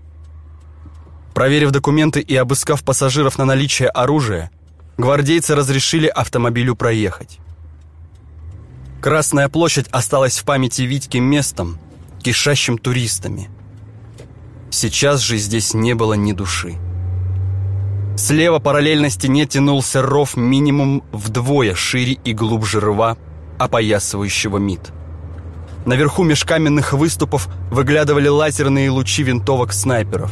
Проверив документы и обыскав пассажиров на наличие оружия, гвардейцы разрешили автомобилю проехать. Красная площадь осталась в памяти Витьки местом, кишащим туристами. Сейчас же здесь не было ни души. Слева параллельно стене тянулся ров минимум вдвое шире и глубже рва, опоясывающего МИД. Наверху меж каменных выступов выглядывали лазерные лучи винтовок снайперов.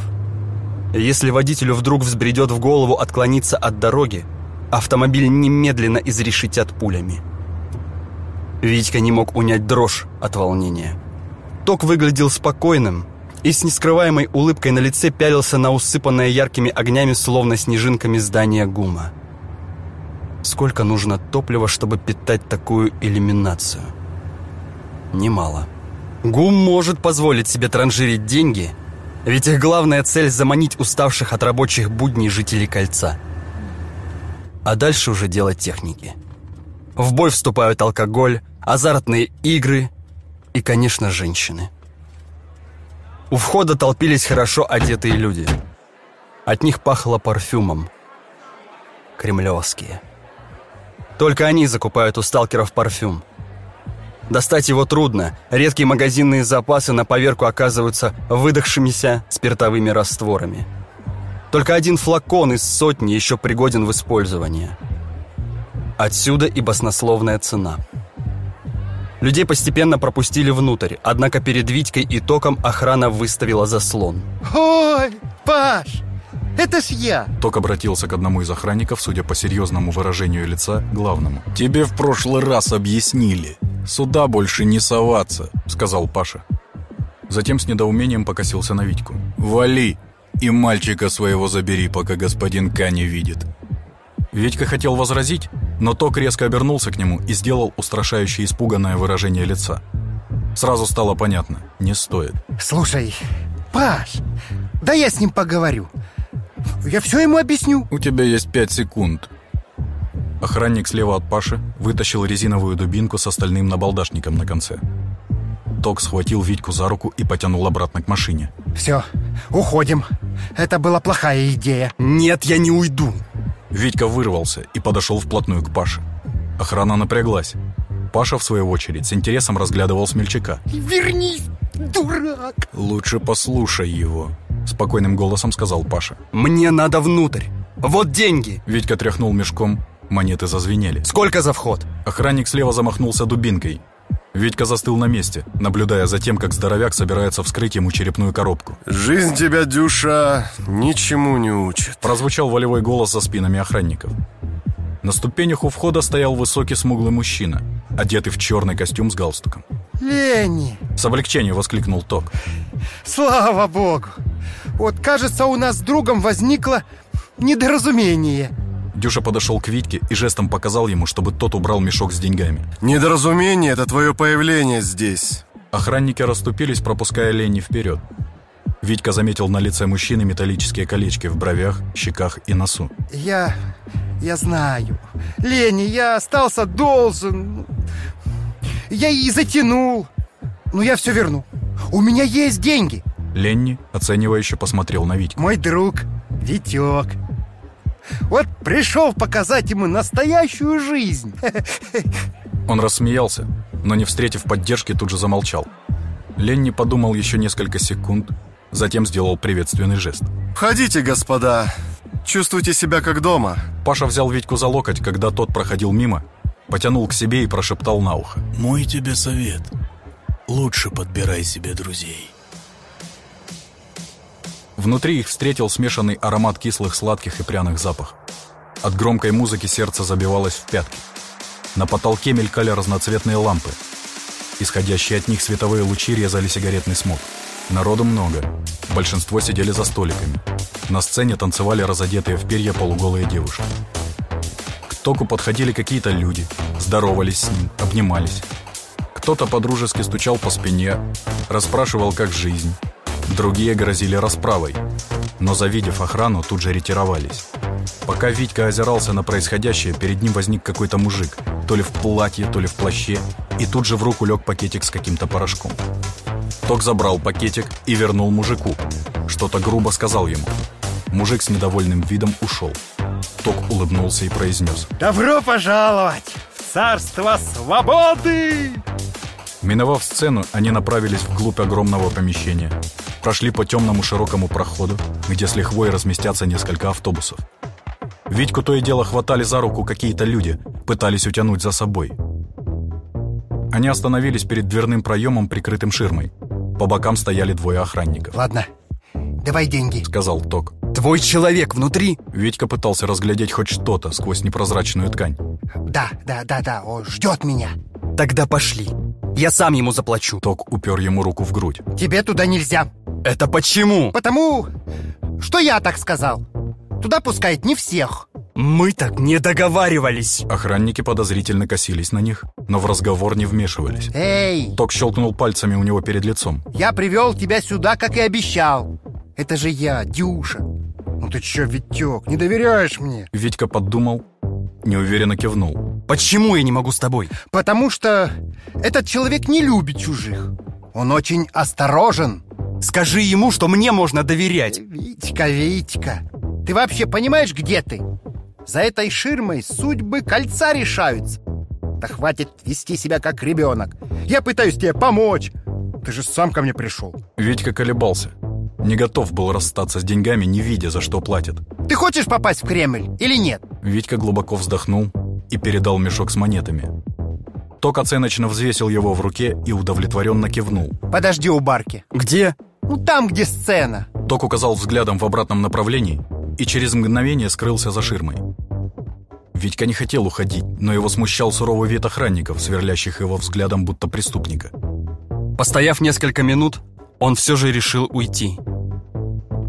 Если водителю вдруг взбредет в голову отклониться от дороги, автомобиль немедленно изрешетят пулями. Витька не мог унять дрожь от волнения. Ток выглядел спокойным и с нескрываемой улыбкой на лице пялился на усыпанное яркими огнями, словно снежинками здание ГУМа. Сколько нужно топлива, чтобы питать такую иллюминацию? немало. ГУМ может позволить себе транжирить деньги, ведь их главная цель – заманить уставших от рабочих будней жителей кольца. А дальше уже дело техники. В бой вступают алкоголь, азартные игры и, конечно, женщины. У входа толпились хорошо одетые люди. От них пахло парфюмом. Кремлевские. Только они закупают у сталкеров парфюм – Достать его трудно. Редкие магазинные запасы на поверку оказываются выдохшимися спиртовыми растворами. Только один флакон из сотни еще пригоден в использование. Отсюда и баснословная цена. Людей постепенно пропустили внутрь, однако перед Витькой и Током охрана выставила заслон. Ой, Паш, это ж я. Ток обратился к одному из охранников, судя по серьезному выражению лица, главному. «Тебе в прошлый раз объяснили. Сюда больше не соваться», — сказал Паша. Затем с недоумением покосился на Витьку. «Вали и мальчика своего забери, пока господин К не видит». Витька хотел возразить, но Ток резко обернулся к нему и сделал устрашающее испуганное выражение лица. Сразу стало понятно, не стоит. Слушай, Паш, да я с ним поговорю. Я все ему объясню. У тебя есть пять секунд. Охранник слева от Паши вытащил резиновую дубинку с остальным набалдашником на конце. Ток схватил Витьку за руку и потянул обратно к машине. Все, уходим. Это была плохая идея. Нет, я не уйду. Витька вырвался и подошел вплотную к Паше. Охрана напряглась. Паша, в свою очередь, с интересом разглядывал смельчака. Вернись, дурак! «Лучше послушай его», — спокойным голосом сказал Паша. «Мне надо внутрь. Вот деньги!» Витька тряхнул мешком, монеты зазвенели. «Сколько за вход?» Охранник слева замахнулся дубинкой. Витька застыл на месте, наблюдая за тем, как здоровяк собирается вскрыть ему черепную коробку. «Жизнь тебя, Дюша, ничему не учит», Прозвучал волевой голос за спинами охранников. На ступенях у входа стоял высокий смуглый мужчина, одетый в черный костюм с галстуком. Лени, С облегчением воскликнул Ток. слава богу. Вот, кажется, у нас с другом возникло недоразумение. Дюша подошел к Витьке и жестом показал ему, чтобы тот убрал мешок с деньгами. «Недоразумение — это твое появление здесь». Охранники расступились, пропуская Ленни вперед. Витька заметил на лице мужчины металлические колечки в бровях, щеках и носу. Я... я знаю. Лени, я остался должен. Я и затянул. Но я все верну. У меня есть деньги. Ленни оценивающе посмотрел на Витьку. Мой друг, Витек. Вот пришел показать ему настоящую жизнь. Он рассмеялся, но не встретив поддержки, тут же замолчал. Ленни подумал еще несколько секунд, затем сделал приветственный жест. «Входите, господа. Чувствуйте себя как дома». Паша взял Витьку за локоть, когда тот проходил мимо, потянул к себе и прошептал на ухо. Мой тебе совет. Лучше подбирай себе друзей. Внутри их встретил смешанный аромат кислых, сладких и пряных запахов. От громкой музыки сердце забивалось в пятки. На потолке мелькали разноцветные лампы. Исходящие от них световые лучи резали сигаретный смог. Народу много. Большинство сидели за столиками. На сцене танцевали разодетые в перья полуголые девушки. К Току подходили какие-то люди, здоровались с ним, обнимались. Кто-то подружески стучал по спине, расспрашивал, как жизнь. Другие грозили расправой, но, завидев охрану, тут же ретировались. Пока Витька озирался на происходящее, перед ним возник какой-то мужик, то ли в платье, то ли в плаще, и тут же в руку лег пакетик с каким-то порошком. Ток забрал пакетик и вернул мужику. Что-то грубо сказал ему. Мужик с недовольным видом ушел. Ток улыбнулся и произнес. Добро пожаловать в царство свободы! Миновав сцену, они направились вглубь огромного помещения. Прошли по темному широкому проходу, где с лихвой разместятся несколько автобусов. Витьку то и дело хватали за руку какие-то люди, пытались утянуть за собой. Они остановились перед дверным проемом, прикрытым ширмой. По бокам стояли двое охранников. Ладно, давай деньги. Сказал Ток. Твой человек внутри? Витька пытался разглядеть хоть что-то сквозь непрозрачную ткань. Да, да, да, да, он ждет меня. Тогда пошли. Я сам ему заплачу. Ток упер ему руку в грудь. Тебе туда нельзя. Это почему? Потому, что я так сказал. Туда пускают не всех. Мы так не договаривались. Охранники подозрительно косились на них, но в разговор не вмешивались. Эй! Ток щелкнул пальцами у него перед лицом. Я привел тебя сюда, как и обещал. Это же я, Дюша. Ну ты чё, Витек, не доверяешь мне? Витька подумал, неуверенно кивнул. Почему я не могу с тобой? Потому что этот человек не любит чужих. Он очень осторожен. Скажи ему, что мне можно доверять. Витька, Витька, ты вообще понимаешь, где ты? За этой ширмой судьбы кольца решаются. Да хватит вести себя как ребенок. Я пытаюсь тебе помочь. Ты же сам ко мне пришел. Витька колебался. Не готов был расстаться с деньгами, не видя, за что платит. Ты хочешь попасть в Кремль или нет? Витька глубоко вздохнул и передал мешок с монетами. Ток оценочно взвесил его в руке и удовлетворенно кивнул. Подожди у барки. Где? Ну там, где сцена. Ток указал взглядом в обратном направлении и через мгновение скрылся за ширмой. Витька не хотел уходить, но его смущал суровый вид охранников, сверлящих его взглядом будто преступника. Постояв несколько минут, он все же решил уйти.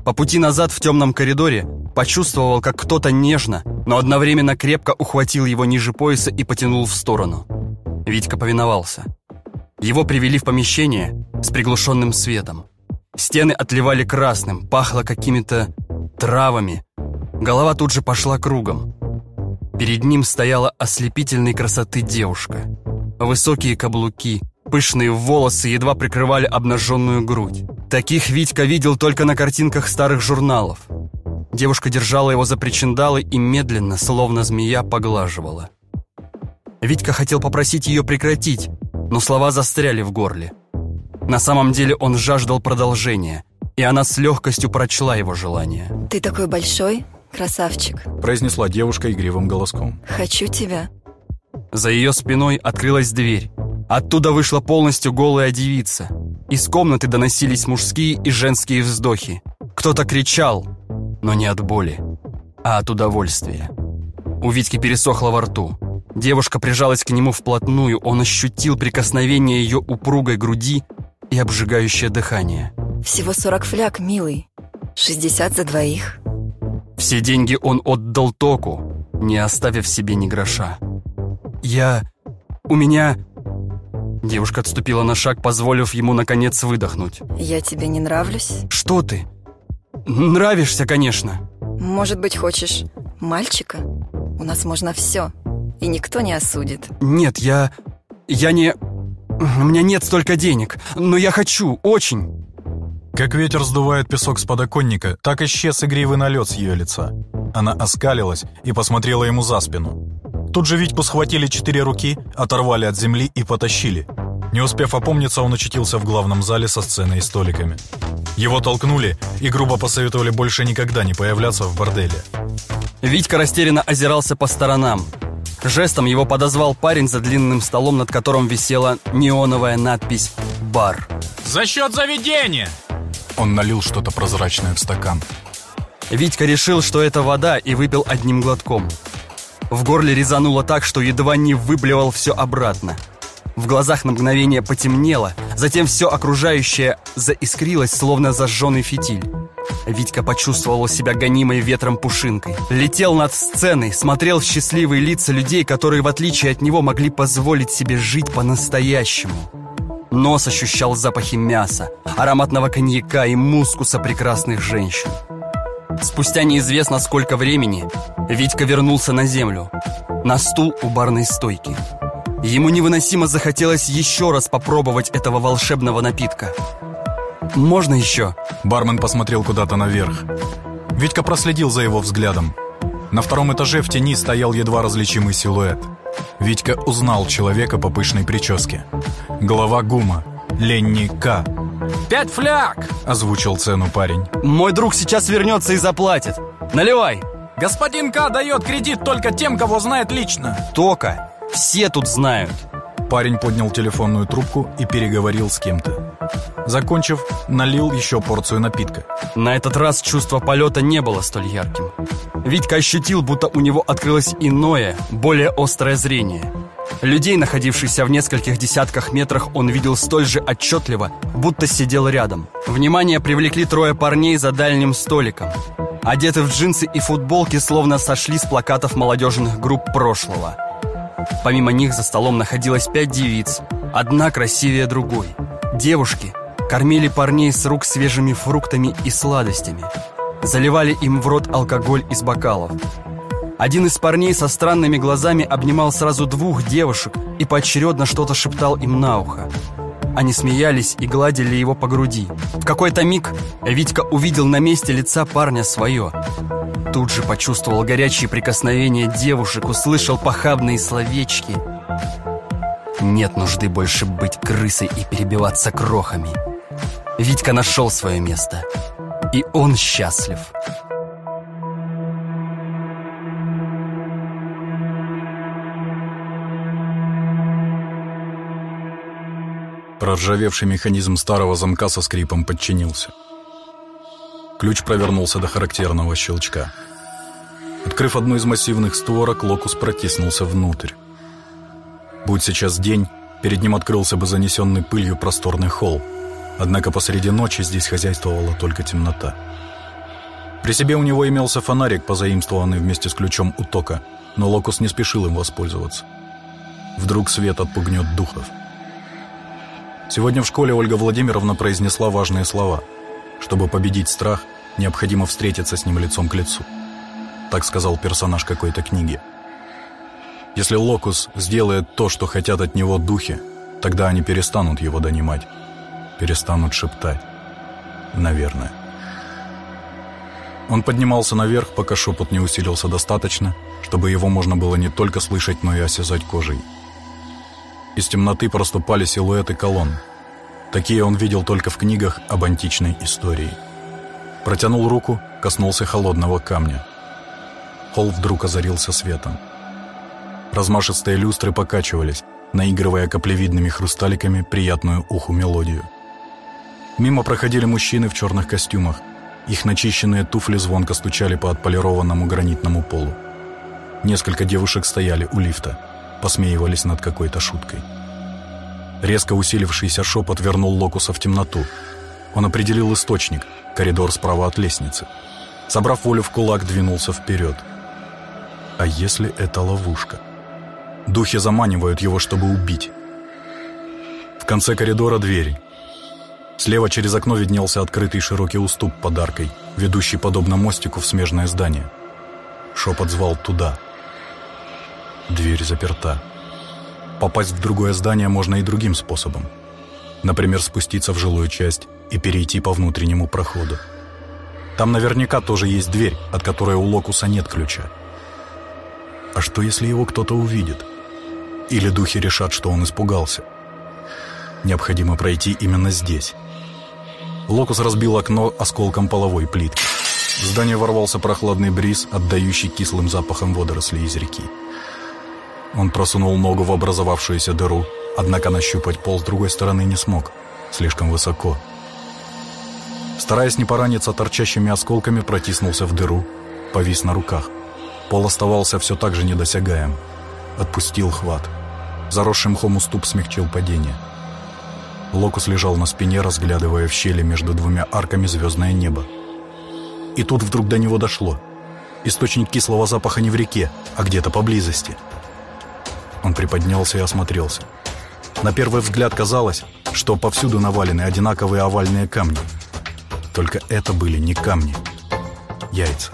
По пути назад в темном коридоре почувствовал, как кто-то нежно, но одновременно крепко ухватил его ниже пояса и потянул в сторону. Витька повиновался. Его привели в помещение с приглушенным светом. Стены отливали красным, пахло какими-то травами. Голова тут же пошла кругом. Перед ним стояла ослепительной красоты девушка. Высокие каблуки, пышные волосы едва прикрывали обнаженную грудь. Таких Витька видел только на картинках старых журналов. Девушка держала его за причиндалы и медленно, словно змея, поглаживала. Витька хотел попросить ее прекратить, но слова застряли в горле. На самом деле он жаждал продолжения, и она с легкостью прочла его желание. Ты такой большой, красавчик. Произнесла девушка игривым голоском. Хочу тебя. За ее спиной открылась дверь. Оттуда вышла полностью голая девица. Из комнаты доносились мужские и женские вздохи. Кто-то кричал, но не от боли, а от удовольствия. У Витьки пересохло во рту. Девушка прижалась к нему вплотную, он ощутил прикосновение ее упругой груди и обжигающее дыхание. Всего 40 фляг, милый. 60 за двоих. Все деньги он отдал Току, не оставив себе ни гроша. «Я... у меня...» Девушка отступила на шаг, позволив ему, наконец, выдохнуть. Я тебе не нравлюсь? «Что ты? Нравишься, конечно!» Может быть, хочешь мальчика? У нас можно все, и никто не осудит. «Нет, я... я не... у меня нет столько денег, но я хочу, очень!» Как ветер сдувает песок с подоконника, так исчез игривый налет с ее лица. Она оскалилась и посмотрела ему за спину. Тут же Витьку схватили четыре руки, оторвали от земли и потащили. Не успев опомниться, он очутился в главном зале со сценой и столиками. Его толкнули и грубо посоветовали больше никогда не появляться в борделе. Витька растерянно озирался по сторонам. Жестом его подозвал парень за длинным столом, над которым висела неоновая надпись «Бар». «За счет заведения!» Он налил что-то прозрачное в стакан. Витька решил, что это вода, и выпил одним глотком. В горле резануло так, что едва не выблевал все обратно. В глазах на мгновение потемнело, затем все окружающее заискрилось, словно зажженный фитиль. Витька почувствовал себя гонимой ветром пушинкой. Летел над сценой, смотрел счастливые лица людей, которые, в отличие от него, могли позволить себе жить по-настоящему. Нос ощущал запахи мяса, ароматного коньяка и мускуса прекрасных женщин. Спустя неизвестно сколько времени Витька вернулся на землю, на стул у барной стойки. Ему невыносимо захотелось еще раз попробовать этого волшебного напитка. «Можно еще?» Бармен посмотрел куда-то наверх. Витька проследил за его взглядом. На втором этаже в тени стоял едва различимый силуэт. Витька узнал человека по пышной прическе. Глава ГУМа, Ленни К. «Пять фляг!» – озвучил цену парень. «Мой друг сейчас вернется и заплатит. Наливай!» «Господин К дает кредит только тем, кого знает лично!» «Тока! Все тут знают!» Парень поднял телефонную трубку и переговорил с кем-то. Закончив, налил еще порцию напитка. На этот раз чувство полета не было столь ярким. Витька ощутил, будто у него открылось иное, более острое зрение. Людей, находившихся в нескольких десятках метрах, он видел столь же отчетливо, будто сидел рядом. Внимание привлекли трое парней за дальним столиком. Одеты в джинсы и футболки, словно сошли с плакатов молодежных групп прошлого. Помимо них за столом находилось пять девиц, одна красивее другой. Девушки кормили парней с рук свежими фруктами и сладостями. Заливали им в рот алкоголь из бокалов. Один из парней со странными глазами обнимал сразу двух девушек и поочередно что-то шептал им на ухо. Они смеялись и гладили его по груди. В какой-то миг Витька увидел на месте лица парня свое. Тут же почувствовал горячие прикосновения девушек, услышал похабные словечки. Нет нужды больше быть крысой и перебиваться крохами. Витька нашел свое место. И он счастлив. Проржавевший механизм старого замка со скрипом подчинился. Ключ провернулся до характерного щелчка. Открыв одну из массивных створок, Локус протиснулся внутрь. Будь сейчас день, перед ним открылся бы занесенный пылью просторный холл. Однако посреди ночи здесь хозяйствовала только темнота. При себе у него имелся фонарик, позаимствованный вместе с ключом у тока, но Локус не спешил им воспользоваться. Вдруг свет отпугнет духов. Сегодня в школе Ольга Владимировна произнесла важные слова. Чтобы победить страх, необходимо встретиться с ним лицом к лицу. Так сказал персонаж какой-то книги. Если Локус сделает то, что хотят от него духи, тогда они перестанут его донимать. Перестанут шептать. Наверное. Он поднимался наверх, пока шепот не усилился достаточно, чтобы его можно было не только слышать, но и осязать кожей. Из темноты проступали силуэты колонн. Такие он видел только в книгах об античной истории. Протянул руку, коснулся холодного камня. Холл вдруг озарился светом. Размашистые люстры покачивались, наигрывая каплевидными хрусталиками приятную уху мелодию. Мимо проходили мужчины в черных костюмах. Их начищенные туфли звонко стучали по отполированному гранитному полу. Несколько девушек стояли у лифта посмеивались над какой-то шуткой. Резко усилившийся шепот вернул Локуса в темноту. Он определил источник, коридор справа от лестницы. Собрав волю в кулак, двинулся вперед. А если это ловушка? Духи заманивают его, чтобы убить. В конце коридора двери. Слева через окно виднелся открытый широкий уступ под аркой, ведущий подобно мостику в смежное здание. Шепот звал туда — Дверь заперта. Попасть в другое здание можно и другим способом. Например, спуститься в жилую часть и перейти по внутреннему проходу. Там наверняка тоже есть дверь, от которой у Локуса нет ключа. А что, если его кто-то увидит? Или духи решат, что он испугался? Необходимо пройти именно здесь. Локус разбил окно осколком половой плитки. В здание ворвался прохладный бриз, отдающий кислым запахом водорослей из реки. Он просунул ногу в образовавшуюся дыру, однако нащупать пол с другой стороны не смог. Слишком высоко. Стараясь не пораниться торчащими осколками, протиснулся в дыру, повис на руках. Пол оставался все так же недосягаем. Отпустил хват. Заросший мхом уступ смягчил падение. Локус лежал на спине, разглядывая в щели между двумя арками звездное небо. И тут вдруг до него дошло. Источник кислого запаха не в реке, а где-то поблизости – он приподнялся и осмотрелся. На первый взгляд казалось, что повсюду навалены одинаковые овальные камни. Только это были не камни. Яйца.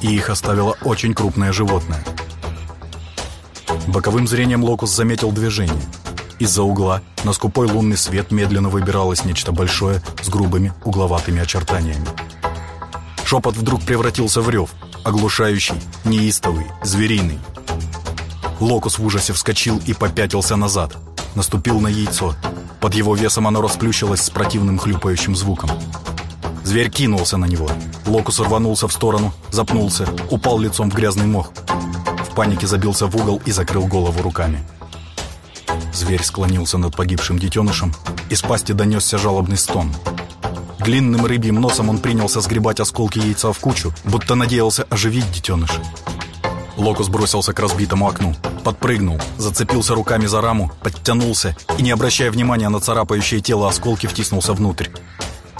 И их оставило очень крупное животное. Боковым зрением Локус заметил движение. Из-за угла на скупой лунный свет медленно выбиралось нечто большое с грубыми угловатыми очертаниями. Шепот вдруг превратился в рев, оглушающий, неистовый, звериный. Локус в ужасе вскочил и попятился назад. Наступил на яйцо. Под его весом оно расплющилось с противным хлюпающим звуком. Зверь кинулся на него. Локус рванулся в сторону, запнулся, упал лицом в грязный мох. В панике забился в угол и закрыл голову руками. Зверь склонился над погибшим детенышем, из пасти донесся жалобный стон. Длинным рыбьим носом он принялся сгребать осколки яйца в кучу, будто надеялся оживить детеныша. Локус бросился к разбитому окну, подпрыгнул, зацепился руками за раму, подтянулся и, не обращая внимания на царапающее тело осколки, втиснулся внутрь.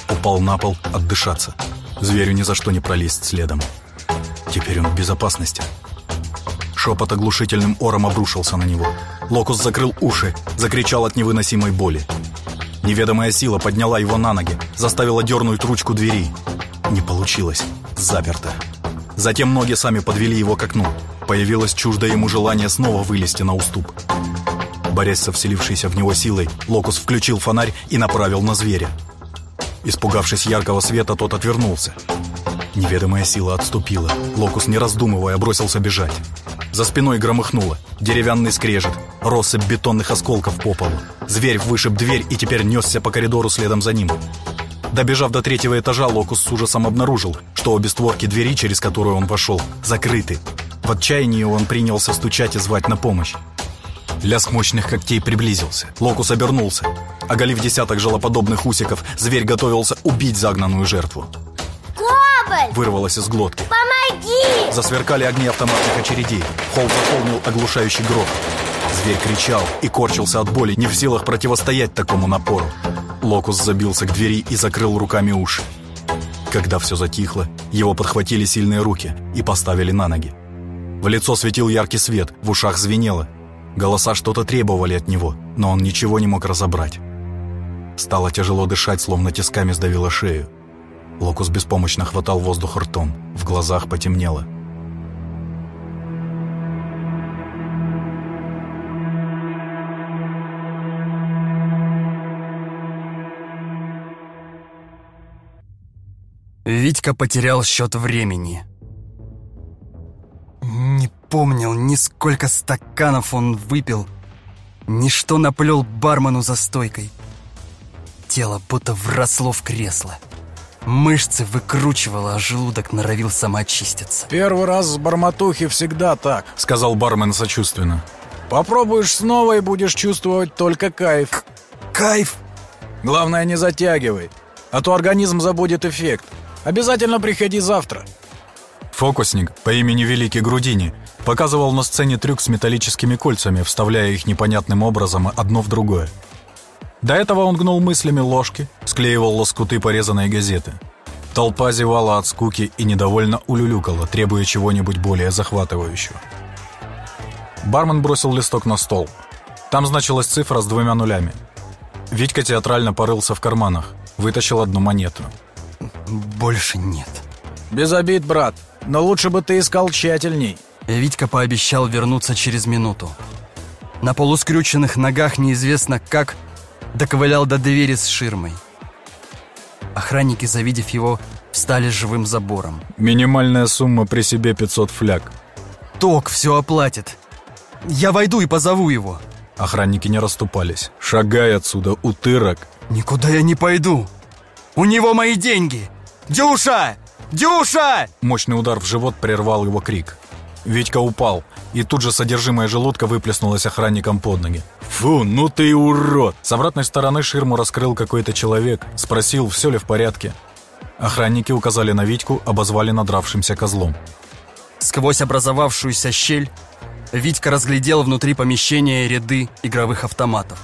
Упал на пол отдышаться. Зверю ни за что не пролезть следом. Теперь он в безопасности. Шепот оглушительным ором обрушился на него. Локус закрыл уши, закричал от невыносимой боли. Неведомая сила подняла его на ноги, заставила дернуть ручку двери. Не получилось. Заперто. Затем ноги сами подвели его к окну. Появилось чуждое ему желание снова вылезти на уступ. Борясь со вселившейся в него силой, Локус включил фонарь и направил на зверя. Испугавшись яркого света, тот отвернулся. Неведомая сила отступила. Локус, не раздумывая, бросился бежать. За спиной громыхнуло. Деревянный скрежет. Россыпь бетонных осколков по полу. Зверь вышиб дверь и теперь несся по коридору следом за ним. Добежав до третьего этажа, Локус с ужасом обнаружил, что обе створки двери, через которую он вошел, закрыты. В отчаянии он принялся стучать и звать на помощь. Лязг мощных когтей приблизился. Локус обернулся. Оголив десяток желоподобных усиков, зверь готовился убить загнанную жертву. Кобль! Вырвалось из глотки. Помоги! Засверкали огни автоматных очередей. Холл заполнил оглушающий грохот. Зверь кричал и корчился от боли, не в силах противостоять такому напору. Локус забился к двери и закрыл руками уши. Когда все затихло, его подхватили сильные руки и поставили на ноги. В лицо светил яркий свет, в ушах звенело. Голоса что-то требовали от него, но он ничего не мог разобрать. Стало тяжело дышать, словно тисками сдавило шею. Локус беспомощно хватал воздух ртом, в глазах потемнело. Витька потерял счет времени. Не помнил ни сколько стаканов он выпил, ни что наплел бармену за стойкой. Тело будто вросло в кресло. Мышцы выкручивало, а желудок норовил самоочиститься. «Первый раз с барматухи всегда так», — сказал бармен сочувственно. «Попробуешь снова и будешь чувствовать только кайф». К «Кайф?» «Главное, не затягивай, а то организм забудет эффект. Обязательно приходи завтра». Фокусник по имени Великий Грудини показывал на сцене трюк с металлическими кольцами, вставляя их непонятным образом одно в другое. До этого он гнул мыслями ложки, склеивал лоскуты порезанной газеты. Толпа зевала от скуки и недовольно улюлюкала, требуя чего-нибудь более захватывающего. Бармен бросил листок на стол. Там значилась цифра с двумя нулями. Витька театрально порылся в карманах, вытащил одну монету. «Больше нет». «Без обид, брат, но лучше бы ты искал тщательней». Витька пообещал вернуться через минуту. На полускрюченных ногах неизвестно как доковылял до двери с ширмой. Охранники, завидев его, встали живым забором. Минимальная сумма при себе 500 фляг. Ток все оплатит. Я войду и позову его. Охранники не расступались. Шагай отсюда, утырок. Никуда я не пойду. У него мои деньги. Дюша! Дюша! Мощный удар в живот прервал его крик. Витька упал, и тут же содержимое желудка выплеснулось охранникам под ноги. «Фу, ну ты урод!» С обратной стороны ширму раскрыл какой-то человек, спросил, все ли в порядке. Охранники указали на Витьку, обозвали надравшимся козлом. Сквозь образовавшуюся щель Витька разглядел внутри помещения ряды игровых автоматов.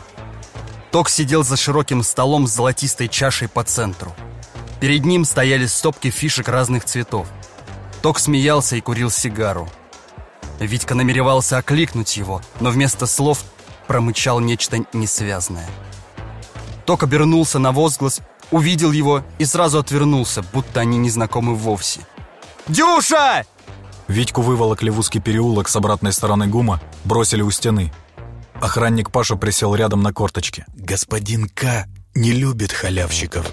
Ток сидел за широким столом с золотистой чашей по центру. Перед ним стояли стопки фишек разных цветов. Ток смеялся и курил сигару. Витька намеревался окликнуть его, но вместо слов промычал нечто несвязное. Ток обернулся на возглас, увидел его и сразу отвернулся, будто они не знакомы вовсе. «Дюша!» Витьку выволокли в узкий переулок с обратной стороны ГУМа, бросили у стены. Охранник Паша присел рядом на корточке. «Господин К. не любит халявщиков».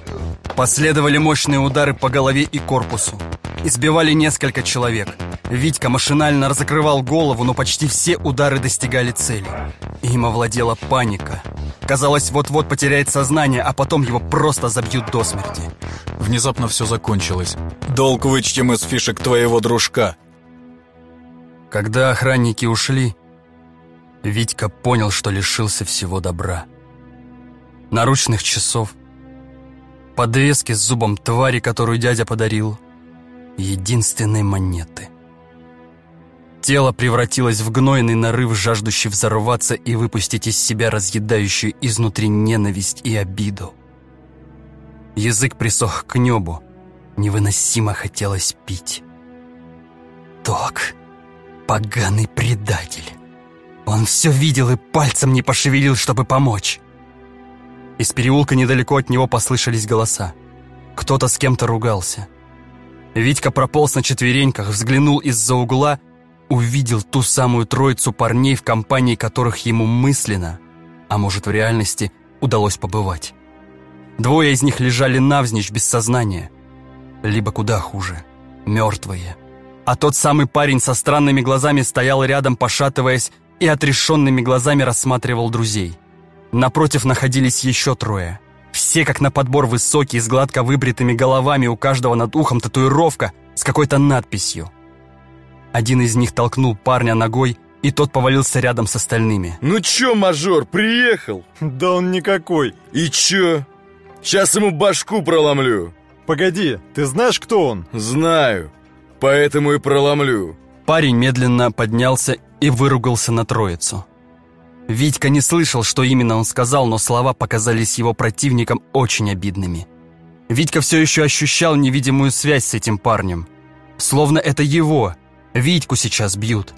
Последовали мощные удары по голове и корпусу. Избивали несколько человек. Витька машинально разокрывал голову, но почти все удары достигали цели. Им овладела паника. Казалось, вот-вот потеряет сознание, а потом его просто забьют до смерти. Внезапно все закончилось. «Долг вычтем из фишек твоего дружка!» Когда охранники ушли, Витька понял, что лишился всего добра. Наручных часов, подвески с зубом твари, которую дядя подарил, единственной монеты. Тело превратилось в гнойный нарыв, жаждущий взорваться и выпустить из себя разъедающую изнутри ненависть и обиду. Язык присох к небу, невыносимо хотелось пить. Ток, поганый предатель. Он все видел и пальцем не пошевелил, чтобы помочь. Из переулка недалеко от него послышались голоса. Кто-то с кем-то ругался. Витька прополз на четвереньках, взглянул из-за угла, увидел ту самую троицу парней, в компании которых ему мысленно, а может в реальности, удалось побывать. Двое из них лежали навзничь без сознания, либо куда хуже, мертвые. А тот самый парень со странными глазами стоял рядом, пошатываясь, и отрешенными глазами рассматривал друзей. Напротив находились еще трое. Все как на подбор высокие, с гладко выбритыми головами, у каждого над ухом татуировка с какой-то надписью. Один из них толкнул парня ногой, и тот повалился рядом с остальными. «Ну чё, мажор, приехал?» «Да он никакой». «И чё? Сейчас ему башку проломлю». «Погоди, ты знаешь, кто он?» «Знаю, поэтому и проломлю». Парень медленно поднялся и выругался на троицу. Витька не слышал, что именно он сказал, но слова показались его противникам очень обидными. Витька все еще ощущал невидимую связь с этим парнем. Словно это его, Витьку сейчас бьют.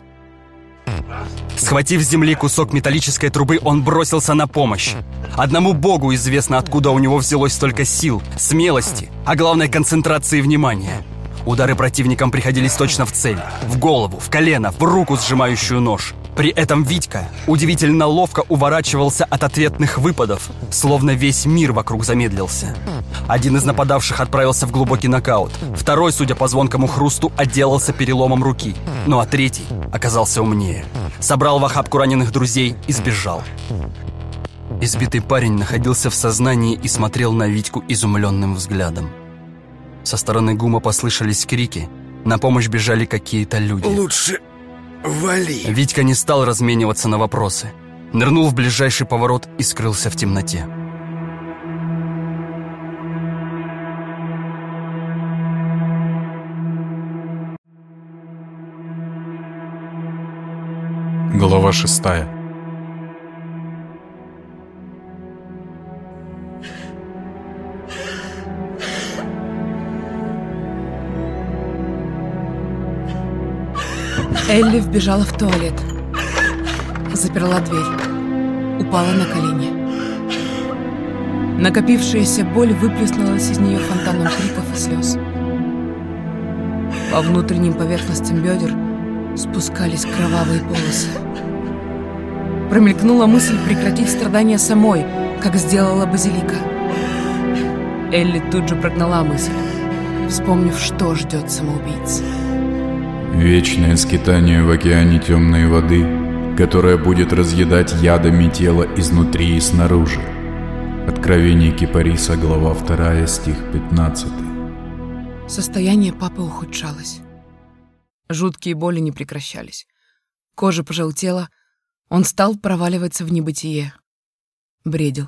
Схватив с земли кусок металлической трубы, он бросился на помощь. Одному богу известно, откуда у него взялось столько сил, смелости, а главное концентрации внимания. Удары противникам приходились точно в цель, в голову, в колено, в руку, сжимающую нож. При этом Витька удивительно ловко уворачивался от ответных выпадов, словно весь мир вокруг замедлился. Один из нападавших отправился в глубокий нокаут, второй, судя по звонкому хрусту, отделался переломом руки, ну а третий оказался умнее. Собрал в охапку раненых друзей и сбежал. Избитый парень находился в сознании и смотрел на Витьку изумленным взглядом. Со стороны ГУМа послышались крики, на помощь бежали какие-то люди. «Лучше Вали. Витька не стал размениваться на вопросы. Нырнул в ближайший поворот и скрылся в темноте. Глава шестая. Элли вбежала в туалет. Заперла дверь. Упала на колени. Накопившаяся боль выплеснулась из нее фонтаном криков и слез. По внутренним поверхностям бедер спускались кровавые полосы. Промелькнула мысль прекратить страдания самой, как сделала Базилика. Элли тут же прогнала мысль, вспомнив, что ждет самоубийц. Вечное скитание в океане темной воды, которое будет разъедать ядами тело изнутри и снаружи. Откровение Кипариса, глава 2, стих 15. Состояние папы ухудшалось. Жуткие боли не прекращались. Кожа пожелтела, он стал проваливаться в небытие. Бредил.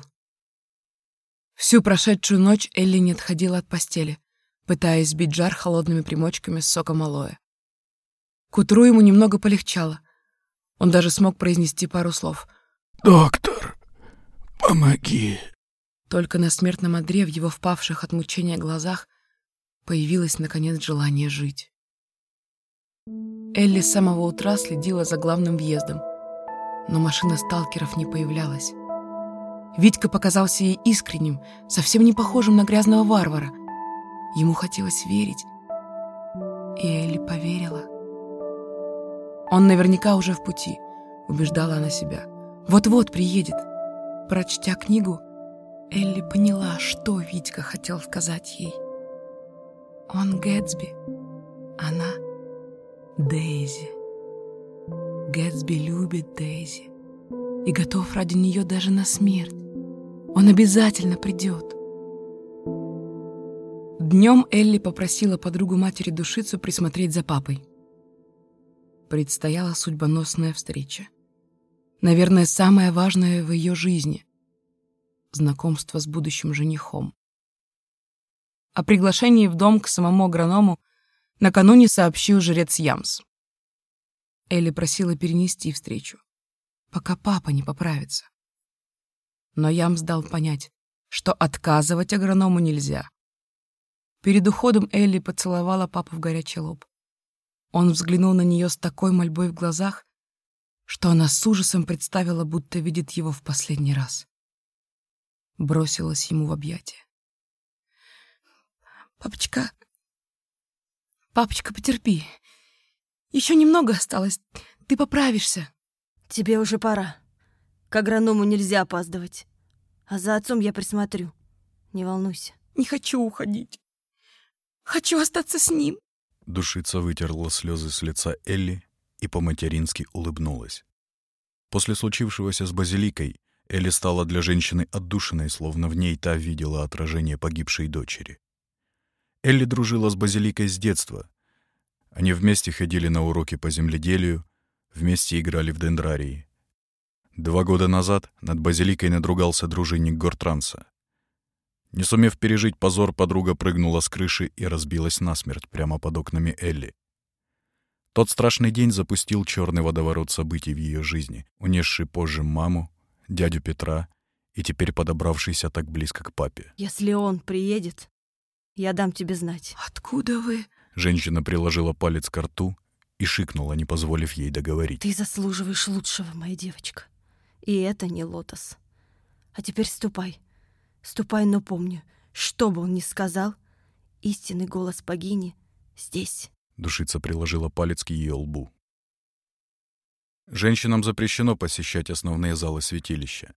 Всю прошедшую ночь Элли не отходила от постели, пытаясь сбить жар холодными примочками с соком алоэ. К утру ему немного полегчало. Он даже смог произнести пару слов. «Доктор, помоги!» Только на смертном одре в его впавших от мучения глазах появилось, наконец, желание жить. Элли с самого утра следила за главным въездом, но машина сталкеров не появлялась. Витька показался ей искренним, совсем не похожим на грязного варвара. Ему хотелось верить, и Элли поверила. Он наверняка уже в пути, убеждала она себя. Вот-вот приедет. Прочтя книгу, Элли поняла, что Витька хотел сказать ей. Он Гэтсби, она Дейзи. Гэтсби любит Дейзи и готов ради нее даже на смерть. Он обязательно придет. Днем Элли попросила подругу матери душицу присмотреть за папой предстояла судьбоносная встреча. Наверное, самая важная в ее жизни — знакомство с будущим женихом. О приглашении в дом к самому агроному накануне сообщил жрец Ямс. Элли просила перенести встречу, пока папа не поправится. Но Ямс дал понять, что отказывать агроному нельзя. Перед уходом Элли поцеловала папу в горячий лоб. Он взглянул на нее с такой мольбой в глазах, что она с ужасом представила, будто видит его в последний раз. Бросилась ему в объятия. «Папочка, папочка, потерпи. Еще немного осталось. Ты поправишься». «Тебе уже пора. К агроному нельзя опаздывать. А за отцом я присмотрю. Не волнуйся». «Не хочу уходить. Хочу остаться с ним». Душица вытерла слезы с лица Элли и по-матерински улыбнулась. После случившегося с Базиликой Элли стала для женщины отдушиной, словно в ней та видела отражение погибшей дочери. Элли дружила с Базиликой с детства. Они вместе ходили на уроки по земледелию, вместе играли в дендрарии. Два года назад над Базиликой надругался дружинник Гортранса. Не сумев пережить позор, подруга прыгнула с крыши и разбилась насмерть прямо под окнами Элли. Тот страшный день запустил черный водоворот событий в ее жизни, унесший позже маму, дядю Петра и теперь подобравшийся так близко к папе. Если он приедет, я дам тебе знать. Откуда вы? Женщина приложила палец к рту и шикнула, не позволив ей договорить. Ты заслуживаешь лучшего, моя девочка. И это не лотос. А теперь ступай. Ступай, но помню, что бы он ни сказал, истинный голос богини здесь. Душица приложила палец к ее лбу. Женщинам запрещено посещать основные залы святилища.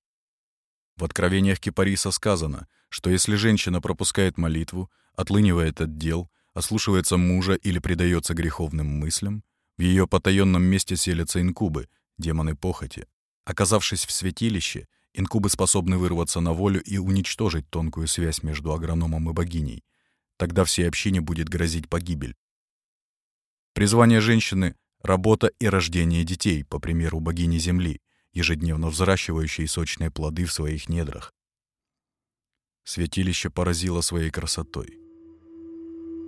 В откровениях Кипариса сказано, что если женщина пропускает молитву, отлынивает от дел, ослушивается мужа или предается греховным мыслям, в ее потаенном месте селятся инкубы, демоны похоти. Оказавшись в святилище, инкубы способны вырваться на волю и уничтожить тонкую связь между агрономом и богиней. Тогда всей общине будет грозить погибель. Призвание женщины — работа и рождение детей, по примеру богини Земли, ежедневно взращивающей сочные плоды в своих недрах. Святилище поразило своей красотой.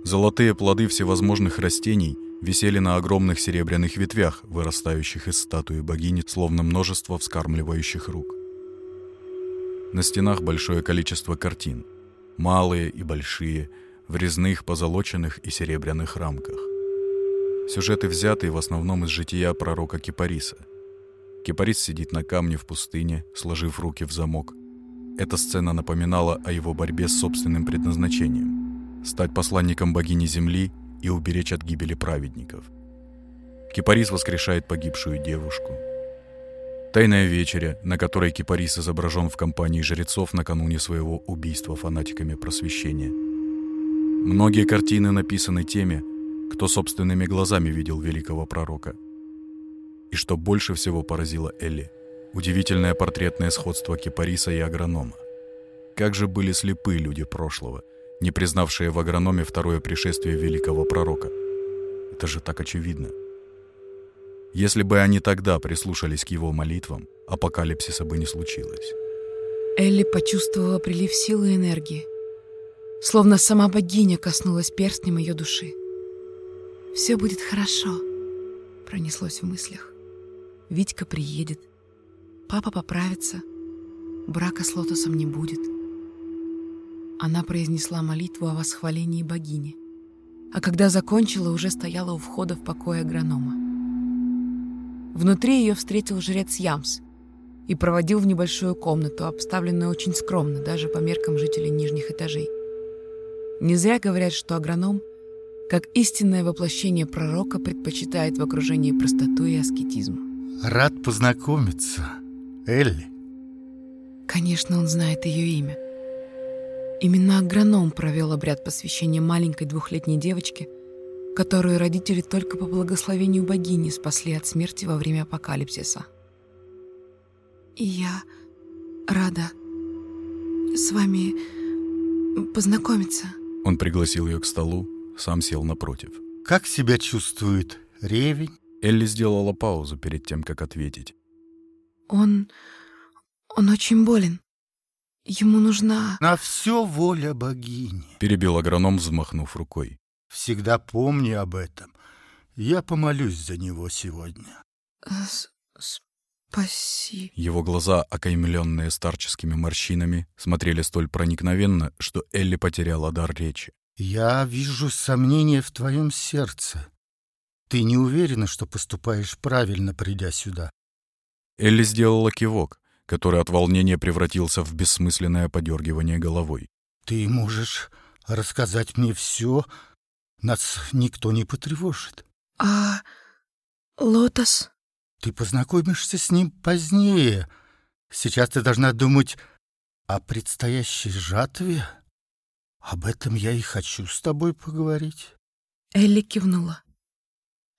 Золотые плоды всевозможных растений висели на огромных серебряных ветвях, вырастающих из статуи богини, словно множество вскармливающих рук. На стенах большое количество картин, малые и большие, в резных, позолоченных и серебряных рамках. Сюжеты взяты в основном из жития пророка Кипариса. Кипарис сидит на камне в пустыне, сложив руки в замок. Эта сцена напоминала о его борьбе с собственным предназначением – стать посланником богини Земли и уберечь от гибели праведников. Кипарис воскрешает погибшую девушку. Тайная вечеря, на которой Кипарис изображен в компании жрецов накануне своего убийства фанатиками просвещения. Многие картины написаны теми, кто собственными глазами видел великого пророка. И что больше всего поразило Элли – удивительное портретное сходство кипариса и агронома. Как же были слепы люди прошлого, не признавшие в агрономе второе пришествие великого пророка. Это же так очевидно. Если бы они тогда прислушались к его молитвам, апокалипсиса бы не случилось. Элли почувствовала прилив силы и энергии, словно сама богиня коснулась перстнем ее души. «Все будет хорошо», — пронеслось в мыслях. Витька приедет, папа поправится, брака с Лотосом не будет. Она произнесла молитву о восхвалении богини, а когда закончила, уже стояла у входа в покой агронома. Внутри ее встретил жрец Ямс и проводил в небольшую комнату, обставленную очень скромно, даже по меркам жителей нижних этажей. Не зря говорят, что агроном — как истинное воплощение пророка предпочитает в окружении простоту и аскетизм. Рад познакомиться, Элли. Конечно, он знает ее имя. Именно агроном провел обряд посвящения маленькой двухлетней девочки, которую родители только по благословению богини спасли от смерти во время апокалипсиса. И я рада с вами познакомиться. Он пригласил ее к столу, сам сел напротив. Как себя чувствует ревень? Элли сделала паузу перед тем, как ответить. Он... он очень болен. Ему нужна... На все воля богини. Перебил агроном, взмахнув рукой. Всегда помни об этом. Я помолюсь за него сегодня. Спаси. Его глаза, окаймленные старческими морщинами, смотрели столь проникновенно, что Элли потеряла дар речи. Я вижу сомнение в твоем сердце. Ты не уверена, что поступаешь правильно, придя сюда. Элли сделала кивок, который от волнения превратился в бессмысленное подергивание головой. Ты можешь рассказать мне все, нас никто не потревожит. А Лотос? Ты познакомишься с ним позднее. Сейчас ты должна думать о предстоящей жатве. Об этом я и хочу с тобой поговорить. Элли кивнула.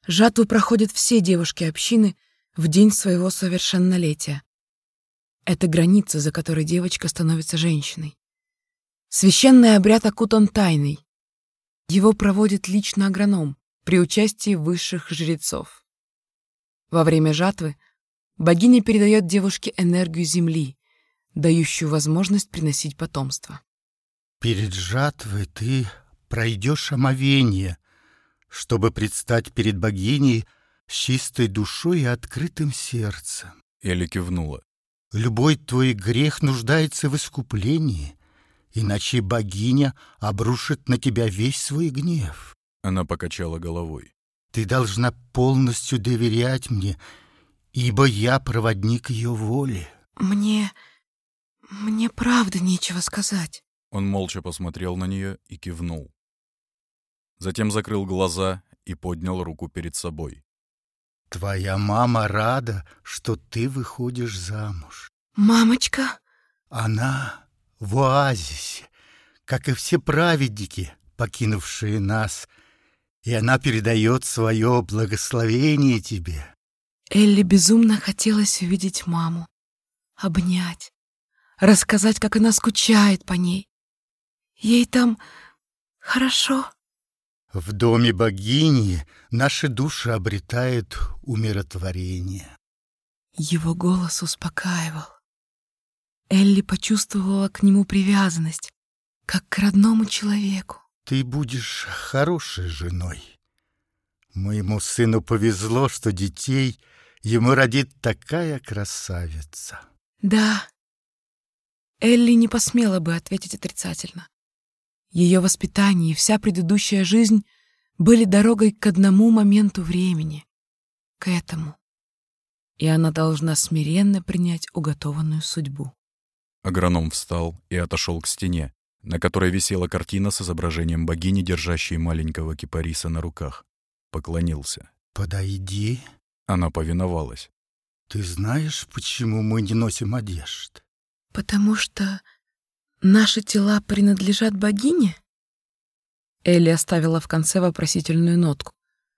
Жатву проходят все девушки общины в день своего совершеннолетия. Это граница, за которой девочка становится женщиной. Священный обряд окутан тайной. Его проводит лично агроном при участии высших жрецов. Во время жатвы богиня передает девушке энергию земли, дающую возможность приносить потомство. Перед жатвой ты пройдешь омовение, чтобы предстать перед богиней с чистой душой и открытым сердцем. Элли кивнула. Любой твой грех нуждается в искуплении, иначе богиня обрушит на тебя весь свой гнев. Она покачала головой. Ты должна полностью доверять мне, ибо я проводник ее воли. Мне... мне правда нечего сказать. Он молча посмотрел на нее и кивнул. Затем закрыл глаза и поднял руку перед собой. Твоя мама рада, что ты выходишь замуж. Мамочка? Она в оазисе, как и все праведники, покинувшие нас, и она передает свое благословение тебе. Элли безумно хотелось увидеть маму, обнять, рассказать, как она скучает по ней. Ей там хорошо. В доме богини наши души обретают умиротворение. Его голос успокаивал. Элли почувствовала к нему привязанность, как к родному человеку. Ты будешь хорошей женой. Моему сыну повезло, что детей ему родит такая красавица. Да. Элли не посмела бы ответить отрицательно. Ее воспитание и вся предыдущая жизнь были дорогой к одному моменту времени, к этому. И она должна смиренно принять уготованную судьбу. Агроном встал и отошел к стене, на которой висела картина с изображением богини, держащей маленького кипариса на руках. Поклонился. «Подойди». Она повиновалась. «Ты знаешь, почему мы не носим одежд?» «Потому что Наши тела принадлежат богине? Элли оставила в конце вопросительную нотку,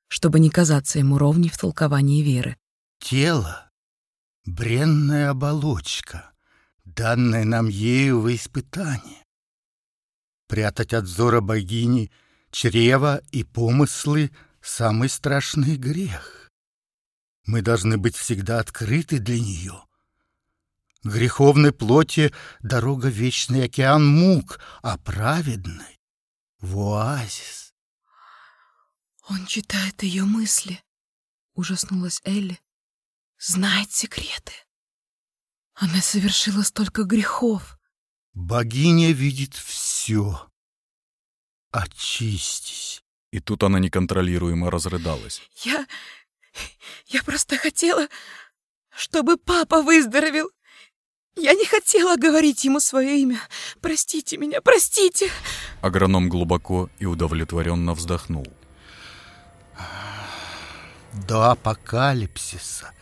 чтобы не казаться ему ровней в толковании веры. Тело — бренная оболочка, данная нам ею во испытание. Прятать от взора богини чрево и помыслы — самый страшный грех. Мы должны быть всегда открыты для нее — Греховной плоти дорога вечный океан мук, а праведный — в оазис. Он читает ее мысли, ужаснулась Элли. Знает секреты. Она совершила столько грехов. Богиня видит все. Очистись. И тут она неконтролируемо разрыдалась. Я... я просто хотела, чтобы папа выздоровел. Я не хотела говорить ему свое имя. Простите меня, простите. Агроном глубоко и удовлетворенно вздохнул. До апокалипсиса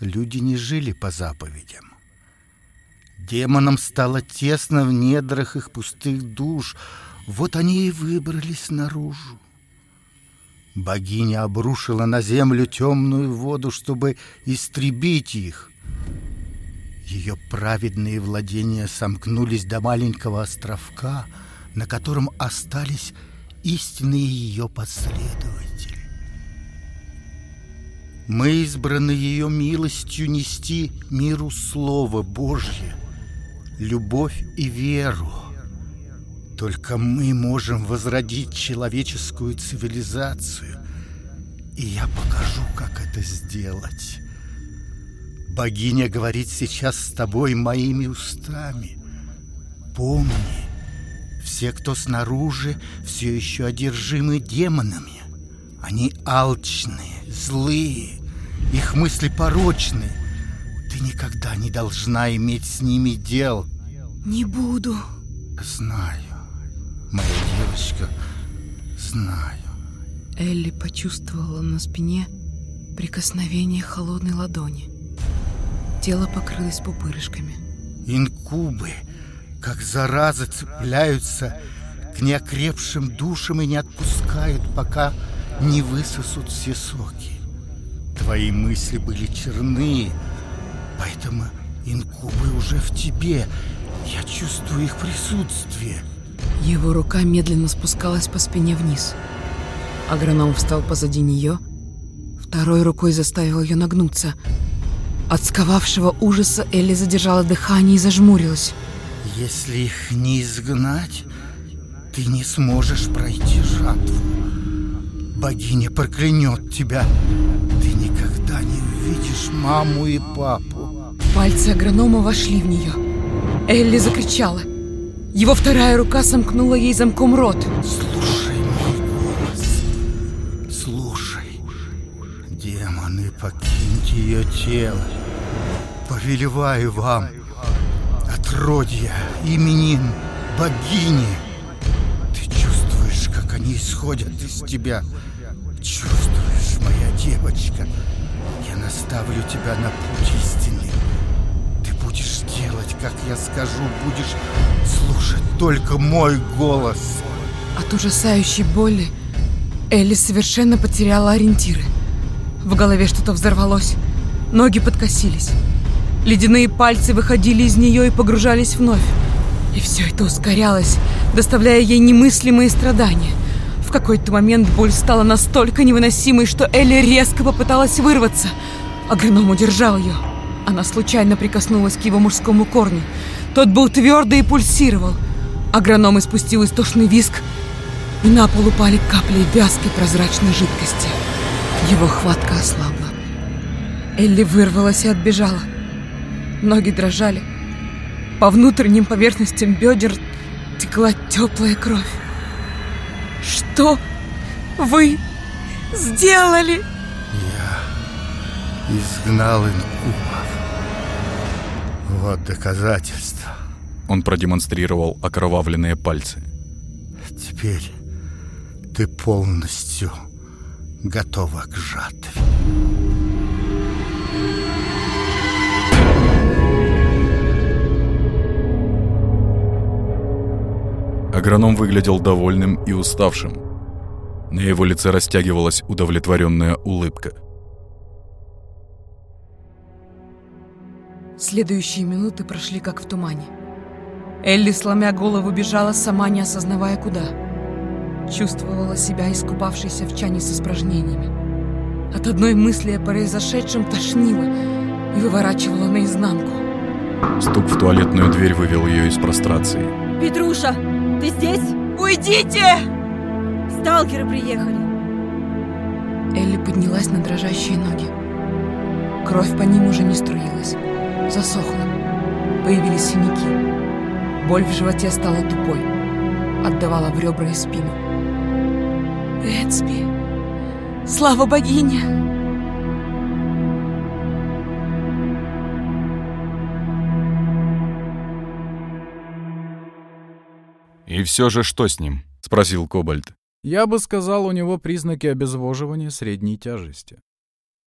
люди не жили по заповедям. Демонам стало тесно в недрах их пустых душ. Вот они и выбрались наружу. Богиня обрушила на землю темную воду, чтобы истребить их. Ее праведные владения сомкнулись до маленького островка, на котором остались истинные ее последователи. Мы избраны ее милостью нести миру Слово Божье, любовь и веру. Только мы можем возродить человеческую цивилизацию, и я покажу, как это сделать. Богиня говорит сейчас с тобой моими устами. Помни, все, кто снаружи, все еще одержимы демонами. Они алчные, злые, их мысли порочны. Ты никогда не должна иметь с ними дел. Не буду. Знаю, моя девочка, знаю. Элли почувствовала на спине прикосновение холодной ладони. Тело покрылось пупырышками. Инкубы, как зараза, цепляются к неокрепшим душам и не отпускают, пока не высосут все соки. Твои мысли были черны, поэтому Инкубы уже в тебе. Я чувствую их присутствие. Его рука медленно спускалась по спине вниз. Агроном встал позади нее, второй рукой заставил ее нагнуться. От сковавшего ужаса Элли задержала дыхание и зажмурилась. Если их не изгнать, ты не сможешь пройти жатву. Богиня проклянет тебя. Ты никогда не увидишь маму и папу. Пальцы агронома вошли в нее. Элли закричала. Его вторая рука сомкнула ей замком рот. Слушай мой голос. Слушай. Демоны, покиньте ее тело. Повелеваю вам. Отродья, именин, богини. Ты чувствуешь, как они исходят из тебя. Девочка. Я наставлю тебя на путь истины. Ты будешь делать, как я скажу, будешь слушать только мой голос. От ужасающей боли Элли совершенно потеряла ориентиры. В голове что-то взорвалось, ноги подкосились. Ледяные пальцы выходили из нее и погружались вновь. И все это ускорялось, доставляя ей немыслимые страдания. Какой-то момент боль стала настолько невыносимой, что Элли резко попыталась вырваться. Агроном удержал ее. Она случайно прикоснулась к его мужскому корню. Тот был твердый и пульсировал. Агроном испустил истошный виск, и на пол упали капли вязкой прозрачной жидкости. Его хватка ослабла. Элли вырвалась и отбежала. Ноги дрожали. По внутренним поверхностям бедер текла теплая кровь. Что вы сделали? Я изгнал инкубов. Вот доказательство. Он продемонстрировал окровавленные пальцы. Теперь ты полностью готова к жатве. Агроном выглядел довольным и уставшим. На его лице растягивалась удовлетворенная улыбка. Следующие минуты прошли как в тумане. Элли, сломя голову, бежала, сама не осознавая куда. Чувствовала себя искупавшейся в чане с испражнениями. От одной мысли о произошедшем тошнило и выворачивала наизнанку. Стук в туалетную дверь вывел ее из прострации. Петруша, ты здесь? Уйдите! Сталкеры приехали. Элли поднялась на дрожащие ноги. Кровь по ним уже не струилась. Засохла. Появились синяки. Боль в животе стала тупой. Отдавала в ребра и спину. Гэтсби! Слава богине! «И все же что с ним?» — спросил Кобальт. Я бы сказал, у него признаки обезвоживания средней тяжести.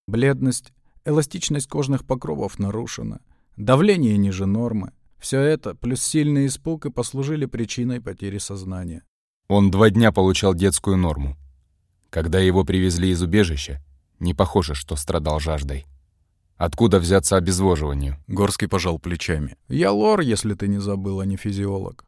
Бледность, эластичность кожных покровов нарушена, давление ниже нормы. Все это, плюс сильный испуг, и послужили причиной потери сознания. Он два дня получал детскую норму. Когда его привезли из убежища, не похоже, что страдал жаждой. Откуда взяться обезвоживанию? Горский пожал плечами. Я лор, если ты не забыл, а не физиолог.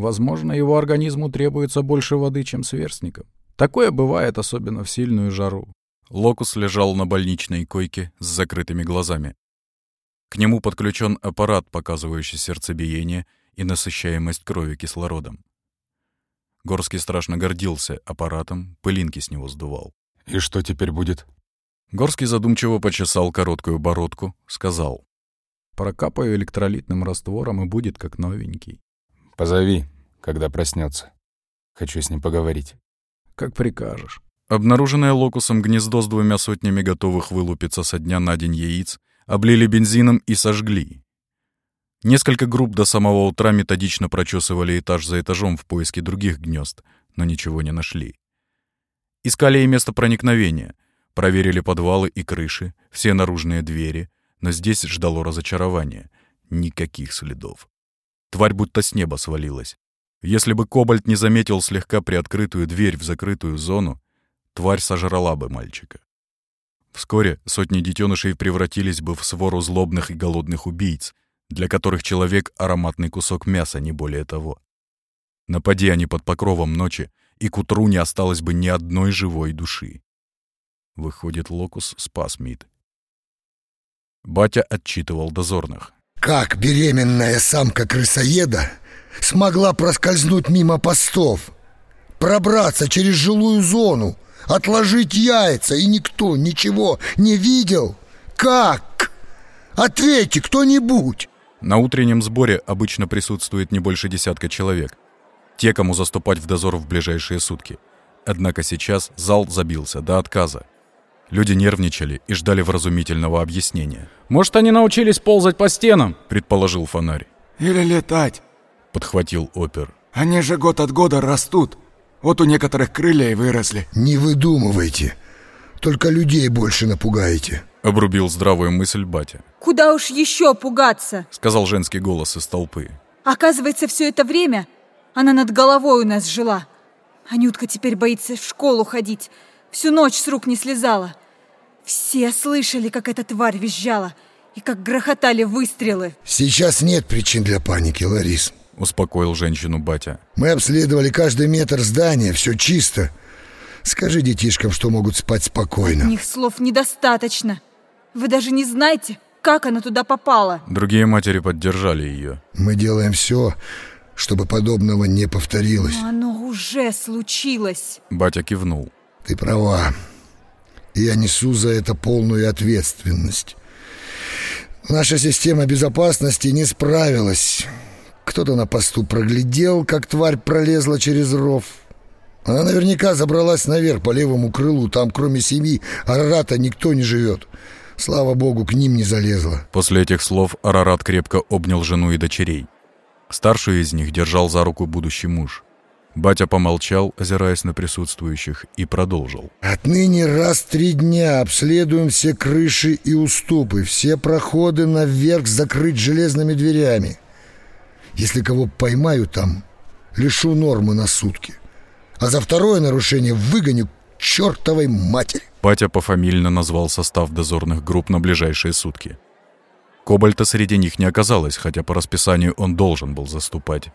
Возможно, его организму требуется больше воды, чем сверстникам. Такое бывает, особенно в сильную жару. Локус лежал на больничной койке с закрытыми глазами. К нему подключен аппарат, показывающий сердцебиение и насыщаемость крови кислородом. Горский страшно гордился аппаратом, пылинки с него сдувал. «И что теперь будет?» Горский задумчиво почесал короткую бородку, сказал. «Прокапаю электролитным раствором, и будет как новенький». «Позови, когда проснется. Хочу с ним поговорить». «Как прикажешь». Обнаруженное локусом гнездо с двумя сотнями готовых вылупиться со дня на день яиц облили бензином и сожгли. Несколько групп до самого утра методично прочесывали этаж за этажом в поиске других гнезд, но ничего не нашли. Искали и место проникновения, проверили подвалы и крыши, все наружные двери, но здесь ждало разочарование. Никаких следов. Тварь будто с неба свалилась. Если бы Кобальт не заметил слегка приоткрытую дверь в закрытую зону, тварь сожрала бы мальчика. Вскоре сотни детенышей превратились бы в свору злобных и голодных убийц, для которых человек — ароматный кусок мяса, не более того. Напади они под покровом ночи, и к утру не осталось бы ни одной живой души. Выходит, Локус спас Мид. Батя отчитывал дозорных. Как беременная самка крысоеда смогла проскользнуть мимо постов, пробраться через жилую зону, отложить яйца, и никто ничего не видел? Как? Ответьте кто-нибудь! На утреннем сборе обычно присутствует не больше десятка человек. Те, кому заступать в дозор в ближайшие сутки. Однако сейчас зал забился до отказа. Люди нервничали и ждали вразумительного объяснения. «Может, они научились ползать по стенам?» — предположил фонарь. «Или летать», — подхватил опер. «Они же год от года растут. Вот у некоторых крылья и выросли». «Не выдумывайте. Только людей больше напугаете». — обрубил здравую мысль батя. «Куда уж еще пугаться?» — сказал женский голос из толпы. «Оказывается, все это время она над головой у нас жила. Анютка теперь боится в школу ходить. Всю ночь с рук не слезала. Все слышали, как эта тварь визжала и как грохотали выстрелы. Сейчас нет причин для паники, Ларис. Успокоил женщину батя. Мы обследовали каждый метр здания, все чисто. Скажи детишкам, что могут спать спокойно. Одних слов недостаточно. Вы даже не знаете, как она туда попала. Другие матери поддержали ее. Мы делаем все, чтобы подобного не повторилось. Но оно уже случилось. Батя кивнул. Ты права. И я несу за это полную ответственность. Наша система безопасности не справилась. Кто-то на посту проглядел, как тварь пролезла через ров. Она наверняка забралась наверх по левому крылу. Там, кроме семьи, Арарата никто не живет. Слава богу, к ним не залезла. После этих слов Арарат крепко обнял жену и дочерей. Старшую из них держал за руку будущий муж. Батя помолчал, озираясь на присутствующих, и продолжил. «Отныне раз в три дня обследуем все крыши и уступы, все проходы наверх закрыть железными дверями. Если кого поймаю там, лишу нормы на сутки. А за второе нарушение выгоню к чертовой матери». Батя пофамильно назвал состав дозорных групп на ближайшие сутки. Кобальта среди них не оказалось, хотя по расписанию он должен был заступать.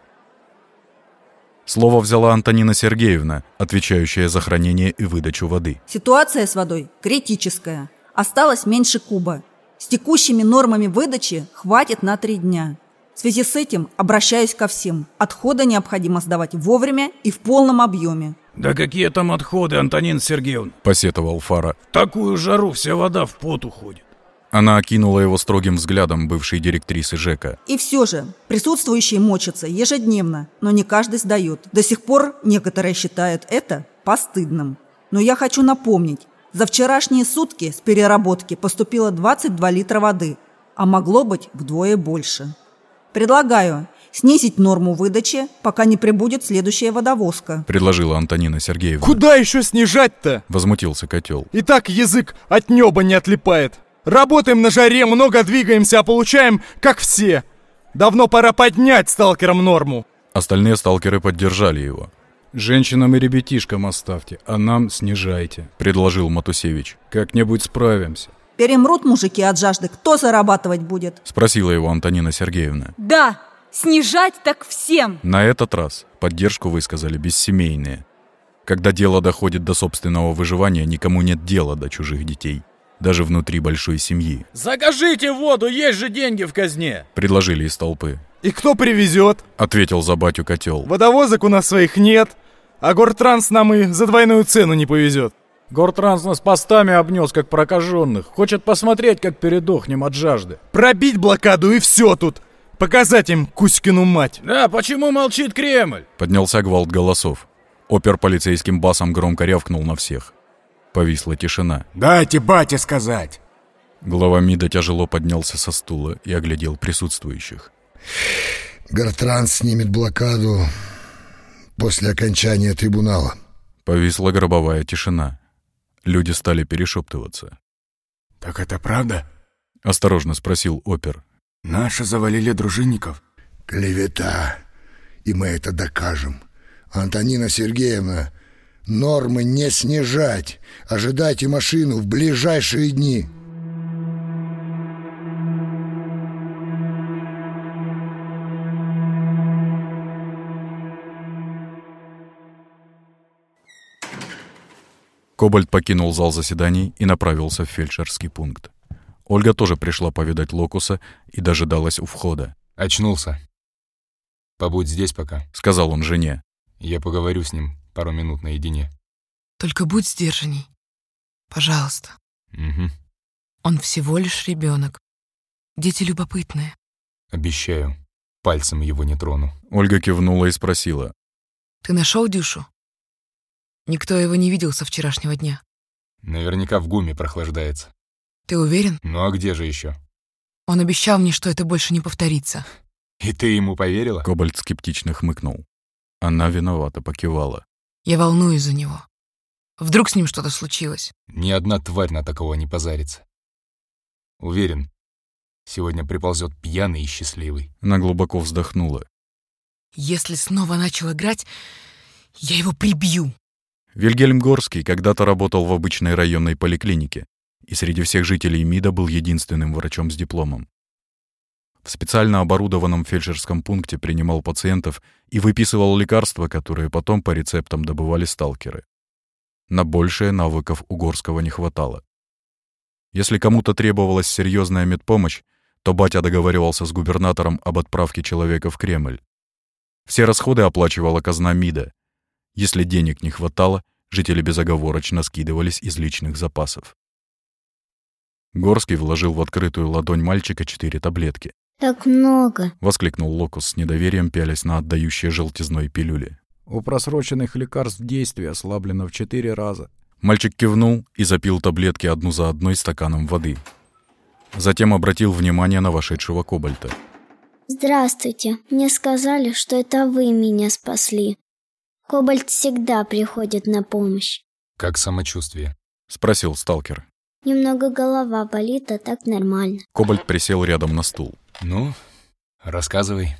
Слово взяла Антонина Сергеевна, отвечающая за хранение и выдачу воды. Ситуация с водой критическая. Осталось меньше куба. С текущими нормами выдачи хватит на три дня. В связи с этим обращаюсь ко всем. Отходы необходимо сдавать вовремя и в полном объеме. «Да какие там отходы, Антонина Сергеевна?» – посетовал Фара. «В такую жару вся вода в пот уходит». Она окинула его строгим взглядом бывшей директрисы ЖЭКа. И все же, присутствующие мочатся ежедневно, но не каждый сдает. До сих пор некоторые считают это постыдным. Но я хочу напомнить, за вчерашние сутки с переработки поступило 22 литра воды, а могло быть вдвое больше. Предлагаю снизить норму выдачи, пока не прибудет следующая водовозка. Предложила Антонина Сергеевна. Куда еще снижать-то? Возмутился котел. И так язык от неба не отлипает. Работаем на жаре, много двигаемся, а получаем, как все. Давно пора поднять сталкерам норму. Остальные сталкеры поддержали его. «Женщинам и ребятишкам оставьте, а нам снижайте», — предложил Матусевич. «Как-нибудь справимся». Перемрут мужики от жажды, кто зарабатывать будет? Спросила его Антонина Сергеевна. Да, снижать так всем. На этот раз поддержку высказали бессемейные. Когда дело доходит до собственного выживания, никому нет дела до чужих детей. Даже внутри большой семьи. «Закажите воду, есть же деньги в казне!» Предложили из толпы. «И кто привезет?» Ответил за батю котел. «Водовозок у нас своих нет, а Гортранс нам и за двойную цену не повезет». Гортранс нас постами обнес, как прокаженных. Хочет посмотреть, как передохнем от жажды. Пробить блокаду и все тут. Показать им Кузькину мать. Да, почему молчит Кремль? Поднялся гвалт голосов. Опер полицейским басом громко рявкнул на всех. Повисла тишина. «Дайте бате сказать!» Глава МИДа тяжело поднялся со стула и оглядел присутствующих. Гортранс снимет блокаду после окончания трибунала. Повисла гробовая тишина. Люди стали перешептываться. «Так это правда?» — осторожно спросил опер. «Наши завалили дружинников?» «Клевета. И мы это докажем. Антонина Сергеевна, Нормы не снижать. Ожидайте машину в ближайшие дни. Кобальт покинул зал заседаний и направился в фельдшерский пункт. Ольга тоже пришла повидать Локуса и дожидалась у входа. «Очнулся. Побудь здесь пока», — сказал он жене. «Я поговорю с ним пару минут наедине». «Только будь сдержанней. Пожалуйста». «Угу». «Он всего лишь ребенок. Дети любопытные». «Обещаю, пальцем его не трону». Ольга кивнула и спросила. «Ты нашел Дюшу? Никто его не видел со вчерашнего дня». «Наверняка в гуме прохлаждается». «Ты уверен?» «Ну а где же еще? Он обещал мне, что это больше не повторится. «И ты ему поверила?» Кобальт скептично хмыкнул. Она виновато покивала. «Я волнуюсь за него. Вдруг с ним что-то случилось?» «Ни одна тварь на такого не позарится. Уверен, сегодня приползет пьяный и счастливый». Она глубоко вздохнула. «Если снова начал играть, я его прибью!» Вильгельм Горский когда-то работал в обычной районной поликлинике и среди всех жителей МИДа был единственным врачом с дипломом. В специально оборудованном фельдшерском пункте принимал пациентов и выписывал лекарства, которые потом по рецептам добывали сталкеры. На большее навыков у Горского не хватало. Если кому-то требовалась серьезная медпомощь, то батя договаривался с губернатором об отправке человека в Кремль. Все расходы оплачивала казна МИДа. Если денег не хватало, жители безоговорочно скидывались из личных запасов. Горский вложил в открытую ладонь мальчика четыре таблетки. «Так много!» — воскликнул Локус с недоверием, пялясь на отдающие желтизной пилюли. «У просроченных лекарств действие ослаблено в четыре раза». Мальчик кивнул и запил таблетки одну за одной стаканом воды. Затем обратил внимание на вошедшего Кобальта. «Здравствуйте. Мне сказали, что это вы меня спасли. Кобальт всегда приходит на помощь». «Как самочувствие?» — спросил сталкер. Немного голова болит, а так нормально. Кобальт присел рядом на стул. «Ну, рассказывай.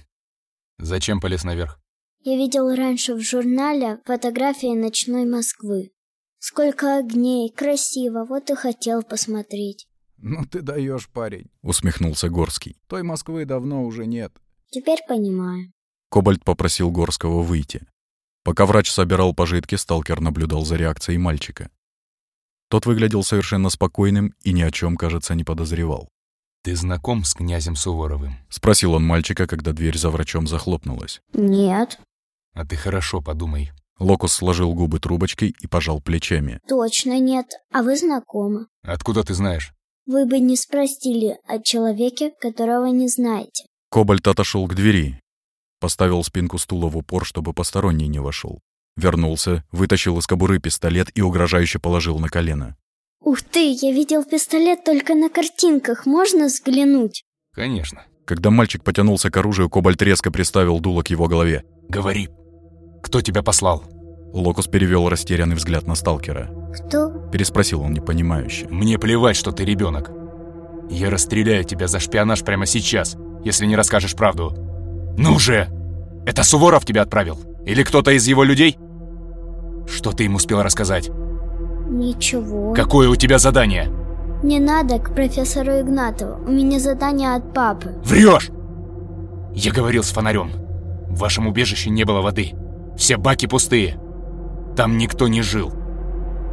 Зачем полез наверх?» Я видел раньше в журнале фотографии ночной Москвы. Сколько огней, красиво, вот и хотел посмотреть. «Ну ты даешь, парень», — усмехнулся Горский. «Той Москвы давно уже нет». «Теперь понимаю». Кобальт попросил Горского выйти. Пока врач собирал пожитки, сталкер наблюдал за реакцией мальчика. Тот выглядел совершенно спокойным и ни о чем, кажется, не подозревал. «Ты знаком с князем Суворовым?» — спросил он мальчика, когда дверь за врачом захлопнулась. «Нет». «А ты хорошо подумай». Локус сложил губы трубочкой и пожал плечами. «Точно нет. А вы знакомы». «Откуда ты знаешь?» «Вы бы не спросили о человеке, которого не знаете». Кобальт отошел к двери. Поставил спинку стула в упор, чтобы посторонний не вошел. Вернулся, вытащил из кобуры пистолет и угрожающе положил на колено. «Ух ты, я видел пистолет только на картинках. Можно взглянуть?» «Конечно». Когда мальчик потянулся к оружию, Кобальт резко приставил дуло к его голове. «Говори, кто тебя послал?» Локус перевел растерянный взгляд на сталкера. «Кто?» Переспросил он непонимающе. «Мне плевать, что ты ребенок. Я расстреляю тебя за шпионаж прямо сейчас, если не расскажешь правду. Ну же! Это Суворов тебя отправил? Или кто-то из его людей? Что ты им успел рассказать? Ничего. Какое у тебя задание? Не надо к профессору Игнатову. У меня задание от папы. Врешь! Я говорил с фонарем. В вашем убежище не было воды. Все баки пустые. Там никто не жил.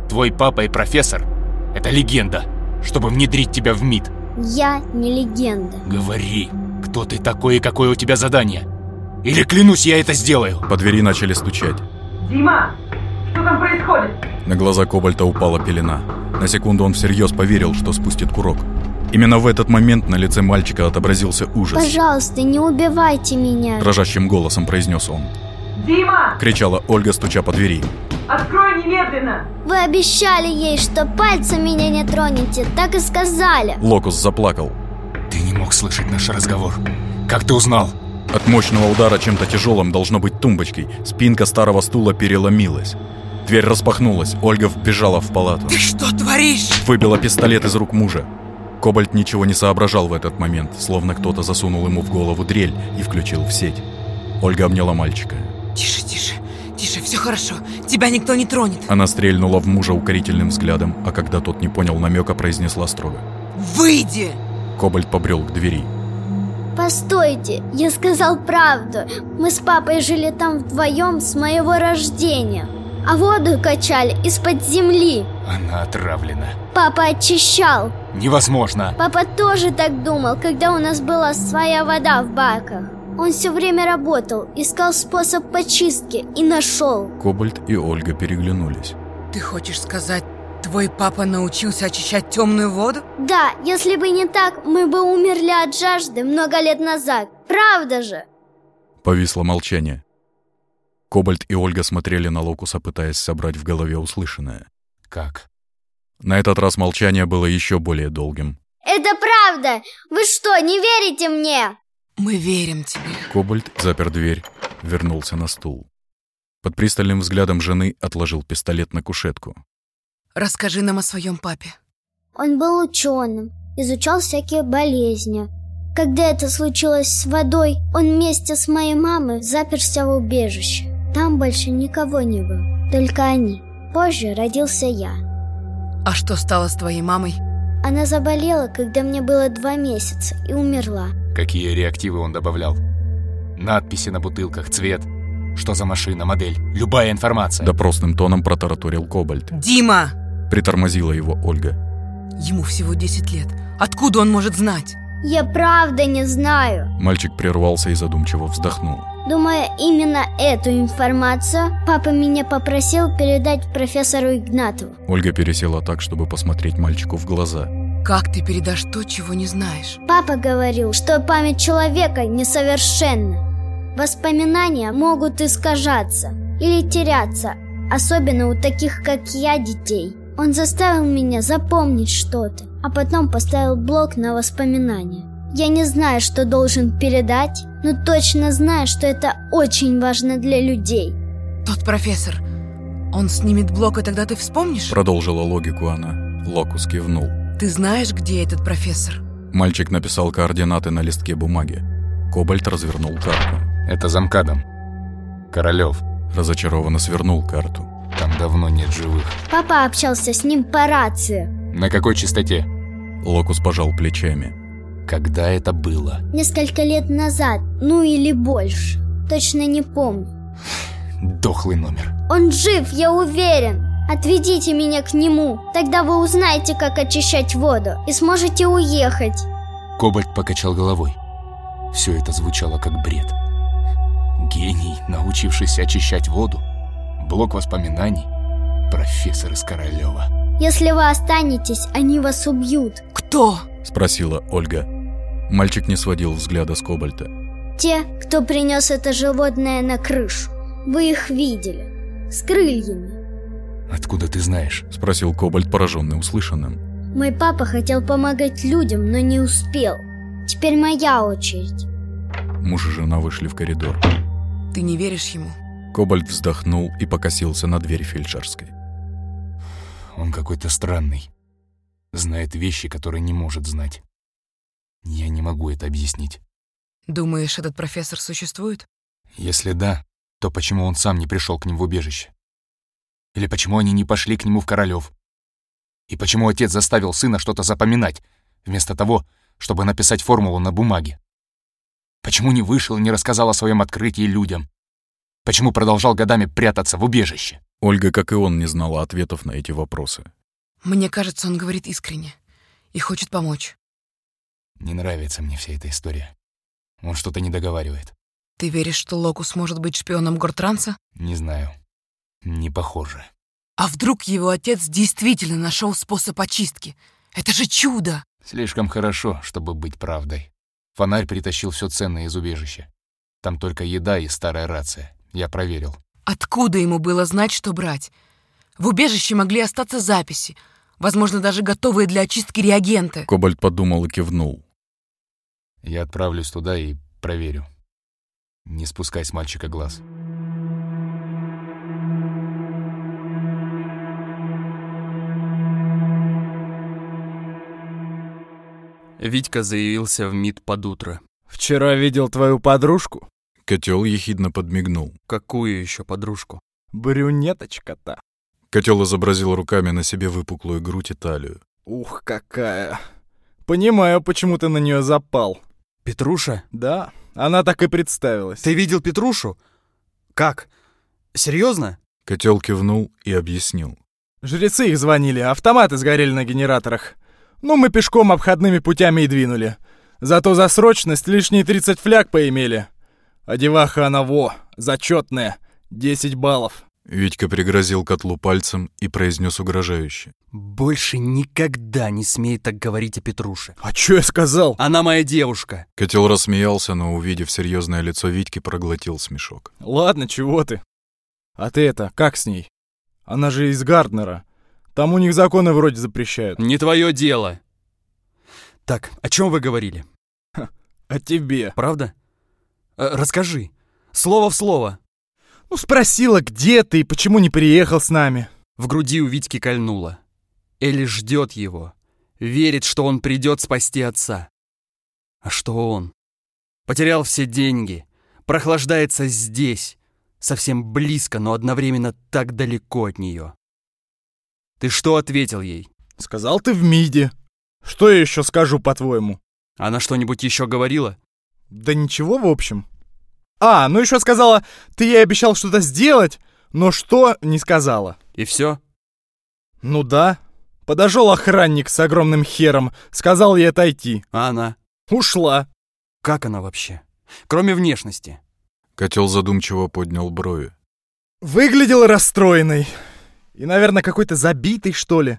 Твой папа и профессор — это легенда, чтобы внедрить тебя в МИД. Я не легенда. Говори, кто ты такой и какое у тебя задание. Или клянусь, я это сделаю. По двери начали стучать. Дима, что там происходит? На глаза Кобальта упала пелена. На секунду он всерьез поверил, что спустит курок. Именно в этот момент на лице мальчика отобразился ужас. «Пожалуйста, не убивайте меня!» Дрожащим голосом произнес он. «Дима!» Кричала Ольга, стуча по двери. «Открой немедленно!» «Вы обещали ей, что пальцем меня не тронете, так и сказали!» Локус заплакал. «Ты не мог слышать наш разговор. Как ты узнал?» От мощного удара чем-то тяжелым, должно быть тумбочкой, спинка старого стула переломилась. Дверь распахнулась, Ольга вбежала в палату. «Ты что творишь?» Выбила пистолет из рук мужа. Кобальт ничего не соображал в этот момент, словно кто-то засунул ему в голову дрель и включил в сеть. Ольга обняла мальчика. «Тише, тише, тише, Все хорошо, тебя никто не тронет. Она стрельнула в мужа укорительным взглядом, а когда тот не понял намека, произнесла строго. Выйди! Кобальт побрел к двери. Постойте, я сказал правду. Мы с папой жили там вдвоем с моего рождения. А воду качали из-под земли. Она отравлена. Папа очищал. Невозможно. Папа тоже так думал, когда у нас была своя вода в баках. Он все время работал, искал способ почистки и нашел. Кобальт и Ольга переглянулись. Ты хочешь сказать, твой папа научился очищать темную воду? Да, если бы не так, мы бы умерли от жажды много лет назад. Правда же? Повисло молчание. Кобальт и Ольга смотрели на Локуса, пытаясь собрать в голове услышанное. Как? На этот раз молчание было еще более долгим. Это правда! Вы что, не верите мне? Мы верим тебе. Кобальт запер дверь, вернулся на стул. Под пристальным взглядом жены отложил пистолет на кушетку. Расскажи нам о своем папе. Он был ученым, изучал всякие болезни. Когда это случилось с водой, он вместе с моей мамой заперся в убежище. Там больше никого не было, только они. Позже родился я. А что стало с твоей мамой? Она заболела, когда мне было два месяца, и умерла. Какие реактивы он добавлял? Надписи на бутылках, цвет. Что за машина, модель? Любая информация. Допросным тоном протараторил Кобальт. Дима! Притормозила его Ольга. Ему всего 10 лет. Откуда он может знать? Я правда не знаю. Мальчик прервался и задумчиво вздохнул. Думаю, именно эту информацию папа меня попросил передать профессору Игнатову. Ольга пересела так, чтобы посмотреть мальчику в глаза. Как ты передашь то, чего не знаешь? Папа говорил, что память человека несовершенна. Воспоминания могут искажаться или теряться, особенно у таких, как я, детей. Он заставил меня запомнить что-то, а потом поставил блок на воспоминания. Я не знаю, что должен передать, но точно знаю, что это очень важно для людей. Тот профессор, он снимет блок, и тогда ты вспомнишь? Продолжила логику она. Локус кивнул. Ты знаешь, где этот профессор? Мальчик написал координаты на листке бумаги. Кобальт развернул карту. Это замкадом. Королёв. Разочарованно свернул карту. Там давно нет живых. Папа общался с ним по рации. На какой частоте? Локус пожал плечами. Когда это было? Несколько лет назад, ну или больше. Точно не помню. Дохлый номер. Он жив, я уверен. Отведите меня к нему. Тогда вы узнаете, как очищать воду и сможете уехать. Кобальт покачал головой. Все это звучало как бред. Гений, научившийся очищать воду. Блок воспоминаний. Профессор из Королева. Если вы останетесь, они вас убьют. Кто? Спросила Ольга. Мальчик не сводил взгляда с Кобальта. Те, кто принес это животное на крышу. Вы их видели. С крыльями. Откуда ты знаешь? Спросил Кобальт, пораженный услышанным. Мой папа хотел помогать людям, но не успел. Теперь моя очередь. Муж и жена вышли в коридор. Ты не веришь ему? Кобальт вздохнул и покосился на дверь фельдшерской. Он какой-то странный. Знает вещи, которые не может знать. Я не могу это объяснить. Думаешь, этот профессор существует? Если да, то почему он сам не пришел к ним в убежище? Или почему они не пошли к нему в Королёв? И почему отец заставил сына что-то запоминать, вместо того, чтобы написать формулу на бумаге? Почему не вышел и не рассказал о своем открытии людям? Почему продолжал годами прятаться в убежище? Ольга, как и он, не знала ответов на эти вопросы. Мне кажется, он говорит искренне и хочет помочь. Не нравится мне вся эта история. Он что-то не договаривает. Ты веришь, что Локус может быть шпионом Гортранса? Не знаю. Не похоже. А вдруг его отец действительно нашел способ очистки? Это же чудо! Слишком хорошо, чтобы быть правдой. Фонарь притащил все ценное из убежища. Там только еда и старая рация. Я проверил. Откуда ему было знать, что брать? В убежище могли остаться записи, возможно, даже готовые для очистки реагенты. Кобальт подумал и кивнул. Я отправлюсь туда и проверю. Не спускай с мальчика глаз. Витька заявился в МИД под утро. «Вчера видел твою подружку?» Котел ехидно подмигнул. «Какую еще подружку?» Брюнеточка-то. Котел изобразил руками на себе выпуклую грудь и талию. Ух, какая. Понимаю, почему ты на нее запал. Петруша? Да, она так и представилась. Ты видел Петрушу? Как? Серьезно? Котел кивнул и объяснил. Жрецы их звонили, автоматы сгорели на генераторах. Ну, мы пешком обходными путями и двинули. Зато за срочность лишние 30 фляг поимели. А деваха она во, зачетная, 10 баллов. Витька пригрозил котлу пальцем и произнес угрожающе. «Больше никогда не смей так говорить о Петруше». «А чё я сказал?» «Она моя девушка». Котел рассмеялся, но, увидев серьезное лицо Витьки, проглотил смешок. «Ладно, чего ты? А ты это, как с ней? Она же из Гарднера. Там у них законы вроде запрещают». «Не твое дело». «Так, о чем вы говорили?» Ха, «О тебе». «Правда? Э, расскажи. Слово в слово». Ну, спросила, где ты и почему не приехал с нами. В груди у Витьки кольнуло. Элли ждет его. Верит, что он придет спасти отца. А что он? Потерял все деньги. Прохлаждается здесь. Совсем близко, но одновременно так далеко от нее. Ты что ответил ей? Сказал ты в МИДе. Что я еще скажу, по-твоему? Она что-нибудь еще говорила? Да ничего, в общем. А, ну еще сказала, ты ей обещал что-то сделать, но что, не сказала. И все? Ну да. Подошел охранник с огромным хером, сказал ей отойти. А она? Ушла. Как она вообще? Кроме внешности. Котел задумчиво поднял брови. Выглядел расстроенной. И, наверное, какой-то забитый, что ли.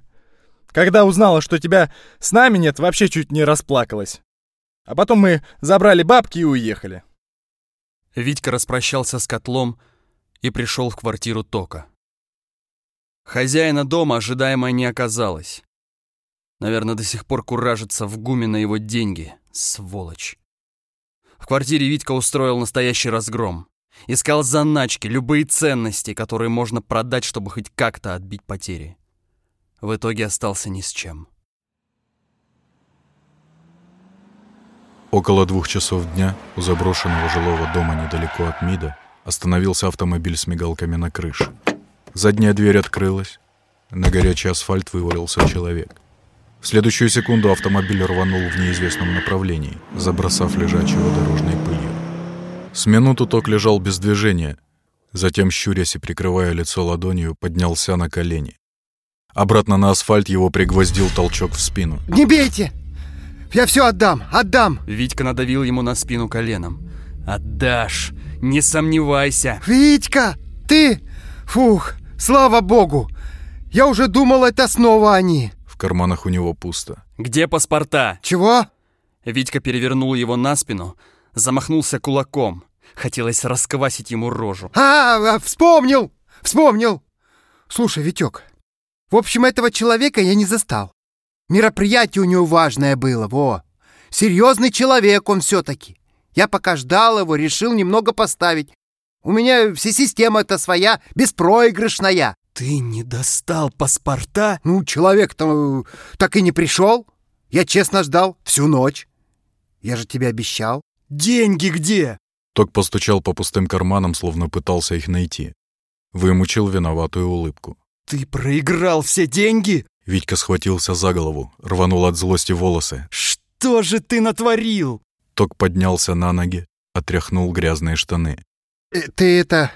Когда узнала, что тебя с нами нет, вообще чуть не расплакалась. А потом мы забрали бабки и уехали. Витька распрощался с котлом и пришел в квартиру Тока. Хозяина дома ожидаемо не оказалось. Наверное, до сих пор куражится в гуме на его деньги, сволочь. В квартире Витька устроил настоящий разгром. Искал заначки, любые ценности, которые можно продать, чтобы хоть как-то отбить потери. В итоге остался ни с чем. Около двух часов дня у заброшенного жилого дома недалеко от МИДа остановился автомобиль с мигалками на крыше. Задняя дверь открылась. На горячий асфальт вывалился человек. В следующую секунду автомобиль рванул в неизвестном направлении, забросав лежачего дорожной пылью. С минуту Ток лежал без движения, затем, щурясь и прикрывая лицо ладонью, поднялся на колени. Обратно на асфальт его пригвоздил толчок в спину. «Не бейте! Я все отдам, отдам!» Витька надавил ему на спину коленом. «Отдашь! Не сомневайся!» «Витька! Ты! Фух! Слава богу! Я уже думал, это снова они!» В карманах у него пусто. «Где паспорта?» «Чего?» Витька перевернул его на спину, замахнулся кулаком. Хотелось расквасить ему рожу. «А, вспомнил! Вспомнил! Слушай, Витек, в общем, этого человека я не застал. Мероприятие у него важное было, во. Серьезный человек он все-таки. Я пока ждал его, решил немного поставить. У меня вся система-то своя, беспроигрышная. Ты не достал паспорта? Ну, человек-то так и не пришел. Я честно ждал всю ночь. Я же тебе обещал. Деньги где? Ток постучал по пустым карманам, словно пытался их найти. Вымучил виноватую улыбку. Ты проиграл все деньги? Витька схватился за голову, рванул от злости волосы. Что же ты натворил? Ток поднялся на ноги, отряхнул грязные штаны. Э, ты это...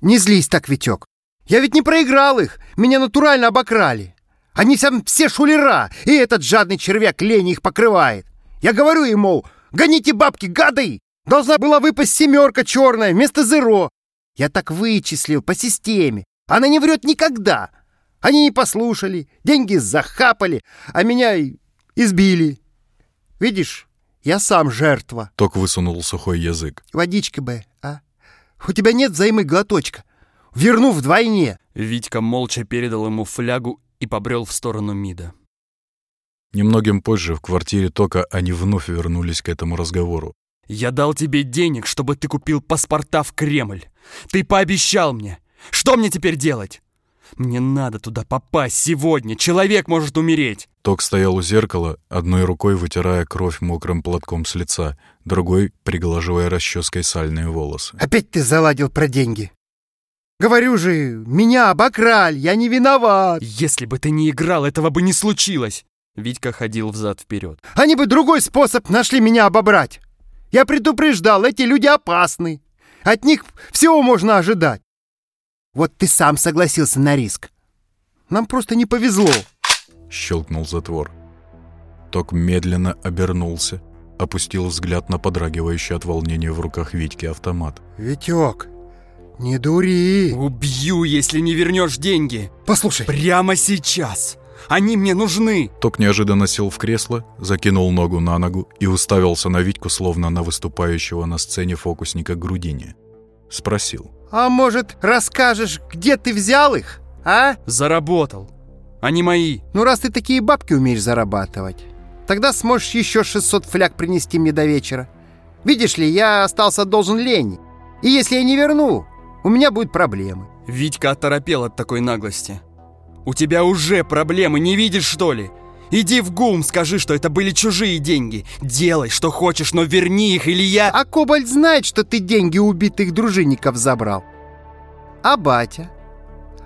Не злись так, Витек. Я ведь не проиграл их. Меня натурально обокрали. Они сам все шулера, и этот жадный червяк лени их покрывает. Я говорю ему, мол, гоните бабки, гады! Должна была выпасть семерка черная вместо зеро. Я так вычислил по системе. Она не врет никогда. Они не послушали, деньги захапали, а меня избили. Видишь, я сам жертва. Ток высунул сухой язык. Водичка бы, а? У тебя нет взаймы глоточка. Верну вдвойне. Витька молча передал ему флягу и побрел в сторону МИДа. Немногим позже в квартире Тока они вновь вернулись к этому разговору. «Я дал тебе денег, чтобы ты купил паспорта в Кремль. Ты пообещал мне. Что мне теперь делать? Мне надо туда попасть сегодня. Человек может умереть. Ток стоял у зеркала, одной рукой вытирая кровь мокрым платком с лица, другой приглаживая расческой сальные волосы. Опять ты заладил про деньги. Говорю же, меня обокрали, я не виноват. Если бы ты не играл, этого бы не случилось. Витька ходил взад-вперед. Они бы другой способ нашли меня обобрать. Я предупреждал, эти люди опасны. От них всего можно ожидать. Вот ты сам согласился на риск. Нам просто не повезло. Щелкнул затвор. Ток медленно обернулся, опустил взгляд на подрагивающий от волнения в руках Витьки автомат. Витек, не дури. Убью, если не вернешь деньги. Послушай. Прямо сейчас. Они мне нужны. Ток неожиданно сел в кресло, закинул ногу на ногу и уставился на Витьку, словно на выступающего на сцене фокусника Грудини. Спросил. А может, расскажешь, где ты взял их, а? Заработал. Они мои. Ну, раз ты такие бабки умеешь зарабатывать, тогда сможешь еще 600 фляг принести мне до вечера. Видишь ли, я остался должен Лене. И если я не верну, у меня будут проблемы. Витька оторопел от такой наглости. У тебя уже проблемы, не видишь, что ли? Иди в ГУМ, скажи, что это были чужие деньги. Делай, что хочешь, но верни их, или я... А Кобальт знает, что ты деньги убитых дружинников забрал. А батя?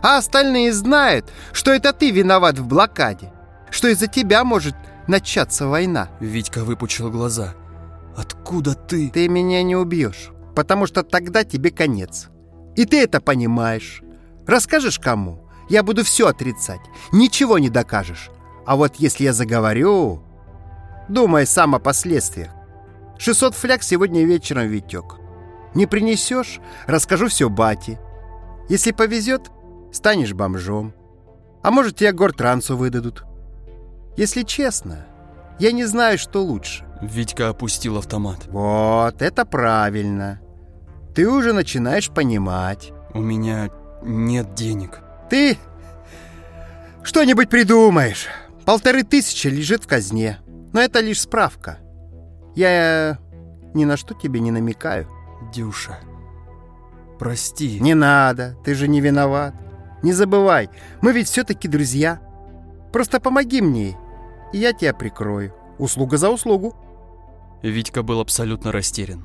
А остальные знают, что это ты виноват в блокаде. Что из-за тебя может начаться война. Витька выпучил глаза. Откуда ты? Ты меня не убьешь, потому что тогда тебе конец. И ты это понимаешь. Расскажешь кому? Я буду все отрицать. Ничего не докажешь. А вот если я заговорю... Думай сам о последствиях. 600 фляг сегодня вечером, Витек. Не принесешь? Расскажу все бате. Если повезет, станешь бомжом. А может, тебя гортрансу выдадут. Если честно, я не знаю, что лучше. Витька опустил автомат. Вот, это правильно. Ты уже начинаешь понимать. У меня нет денег. Ты что-нибудь придумаешь. Полторы тысячи лежит в казне. Но это лишь справка. Я ни на что тебе не намекаю. Дюша, прости. Не надо, ты же не виноват. Не забывай, мы ведь все-таки друзья. Просто помоги мне, и я тебя прикрою. Услуга за услугу. Витька был абсолютно растерян.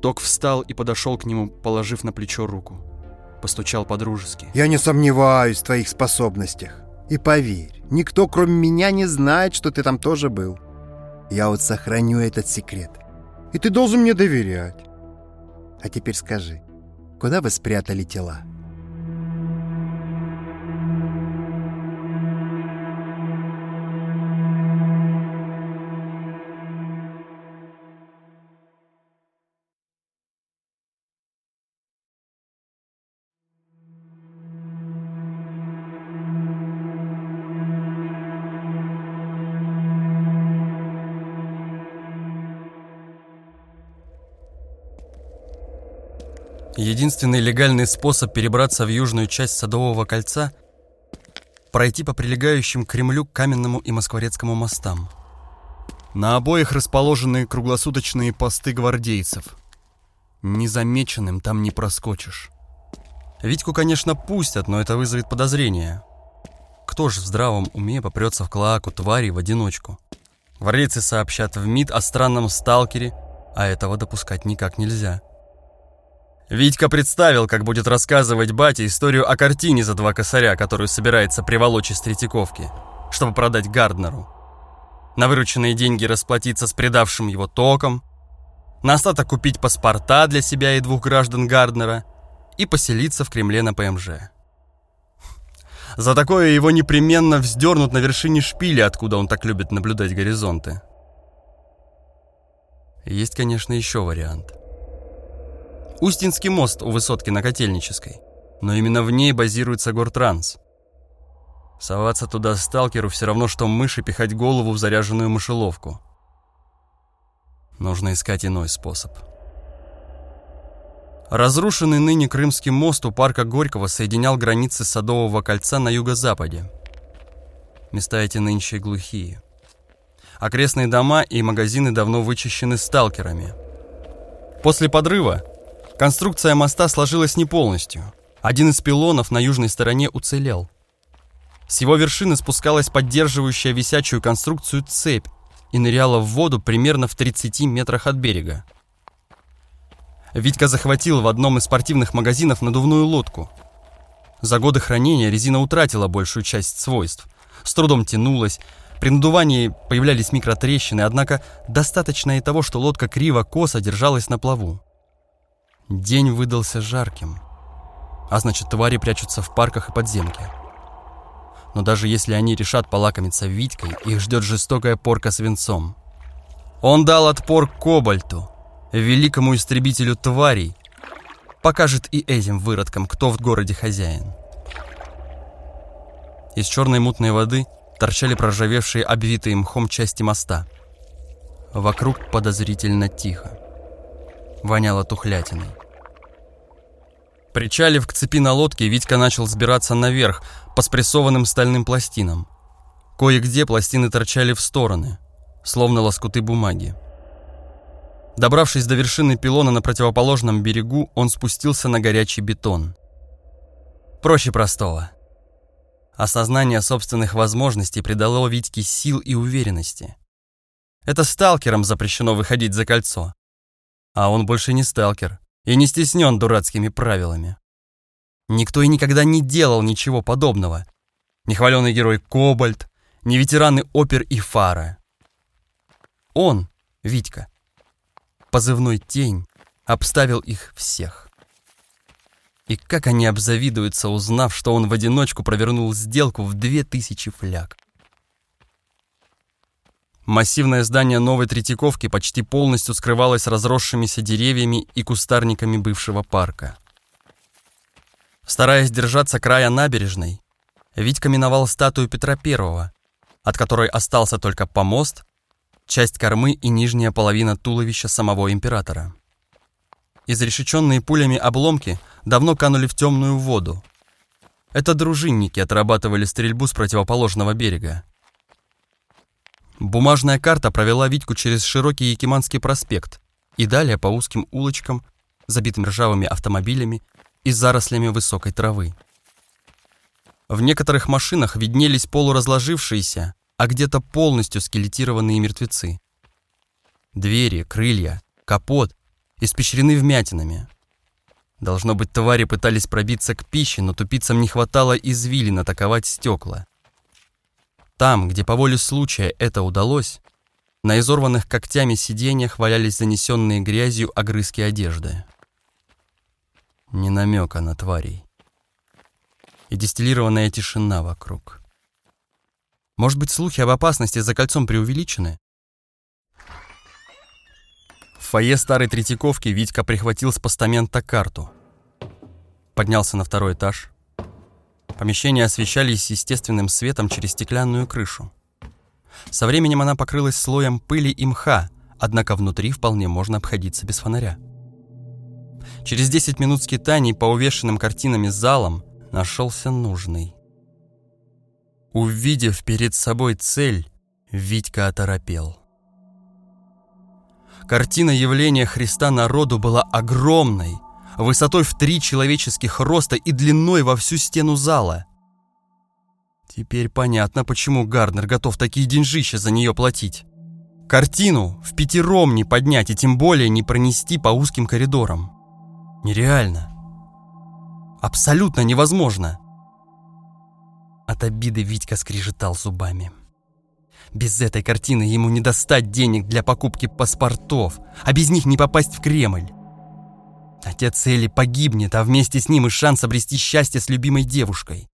Ток встал и подошел к нему, положив на плечо руку. Постучал по-дружески. Я не сомневаюсь в твоих способностях. И поверь, никто кроме меня не знает, что ты там тоже был. Я вот сохраню этот секрет. И ты должен мне доверять. А теперь скажи, куда вы спрятали тела? Единственный легальный способ перебраться в южную часть Садового кольца – пройти по прилегающим к Кремлю Каменному и Москворецкому мостам. На обоих расположены круглосуточные посты гвардейцев. Незамеченным там не проскочишь. Витьку, конечно, пустят, но это вызовет подозрения. Кто же в здравом уме попрется в клоаку твари в одиночку? Гвардейцы сообщат в МИД о странном сталкере, а этого допускать никак нельзя. Витька представил, как будет рассказывать бате историю о картине за два косаря, которую собирается приволочь из Третьяковки, чтобы продать Гарднеру. На вырученные деньги расплатиться с предавшим его током, на остаток купить паспорта для себя и двух граждан Гарднера и поселиться в Кремле на ПМЖ. За такое его непременно вздернут на вершине шпиля, откуда он так любит наблюдать горизонты. Есть, конечно, еще вариант – Устинский мост у высотки на Котельнической. Но именно в ней базируется Гортранс. Соваться туда сталкеру все равно, что мыши пихать голову в заряженную мышеловку. Нужно искать иной способ. Разрушенный ныне Крымский мост у парка Горького соединял границы Садового кольца на юго-западе. Места эти нынче глухие. Окрестные дома и магазины давно вычищены сталкерами. После подрыва Конструкция моста сложилась не полностью. Один из пилонов на южной стороне уцелел. С его вершины спускалась поддерживающая висячую конструкцию цепь и ныряла в воду примерно в 30 метрах от берега. Витька захватил в одном из спортивных магазинов надувную лодку. За годы хранения резина утратила большую часть свойств. С трудом тянулась, при надувании появлялись микротрещины, однако достаточно и того, что лодка криво-косо держалась на плаву. День выдался жарким, а значит, твари прячутся в парках и подземке. Но даже если они решат полакомиться Витькой, их ждет жестокая порка свинцом. Он дал отпор Кобальту, великому истребителю тварей, покажет и этим выродкам, кто в городе хозяин. Из черной мутной воды торчали проржавевшие обвитые мхом части моста. Вокруг подозрительно тихо. Воняло тухлятиной. Причалив к цепи на лодке, Витька начал сбираться наверх по спрессованным стальным пластинам. Кое-где пластины торчали в стороны, словно лоскуты бумаги. Добравшись до вершины пилона на противоположном берегу, он спустился на горячий бетон. Проще простого. Осознание собственных возможностей придало Витьке сил и уверенности. Это сталкерам запрещено выходить за кольцо. А он больше не сталкер и не стеснен дурацкими правилами. Никто и никогда не делал ничего подобного. Ни хваленый герой Кобальт, ни ветераны опер и фара. Он, Витька, позывной «Тень», обставил их всех. И как они обзавидуются, узнав, что он в одиночку провернул сделку в две тысячи фляг. Массивное здание новой Третьяковки почти полностью скрывалось разросшимися деревьями и кустарниками бывшего парка. Стараясь держаться края набережной, Витька миновал статую Петра Первого, от которой остался только помост, часть кормы и нижняя половина туловища самого императора. Изрешеченные пулями обломки давно канули в темную воду. Это дружинники отрабатывали стрельбу с противоположного берега. Бумажная карта провела Витьку через широкий Якиманский проспект и далее по узким улочкам, забитым ржавыми автомобилями и зарослями высокой травы. В некоторых машинах виднелись полуразложившиеся, а где-то полностью скелетированные мертвецы. Двери, крылья, капот испещрены вмятинами. Должно быть, твари пытались пробиться к пище, но тупицам не хватало извилин атаковать стекла. Там, где по воле случая это удалось, на изорванных когтями сиденьях валялись занесенные грязью огрызки одежды. Ни намека на тварей. И дистиллированная тишина вокруг. Может быть, слухи об опасности за кольцом преувеличены? В фойе старой Третьяковки Витька прихватил с постамента карту. Поднялся на второй этаж, Помещения освещались естественным светом через стеклянную крышу. Со временем она покрылась слоем пыли и мха, однако внутри вполне можно обходиться без фонаря. Через 10 минут скитаний по увешанным картинами залам нашелся нужный. Увидев перед собой цель, Витька оторопел. Картина явления Христа народу была огромной – высотой в три человеческих роста и длиной во всю стену зала. Теперь понятно, почему Гарднер готов такие деньжища за нее платить. Картину в пятером не поднять и тем более не пронести по узким коридорам. Нереально. Абсолютно невозможно. От обиды Витька скрежетал зубами. Без этой картины ему не достать денег для покупки паспортов, а без них не попасть в Кремль. Отец Элли погибнет, а вместе с ним и шанс обрести счастье с любимой девушкой.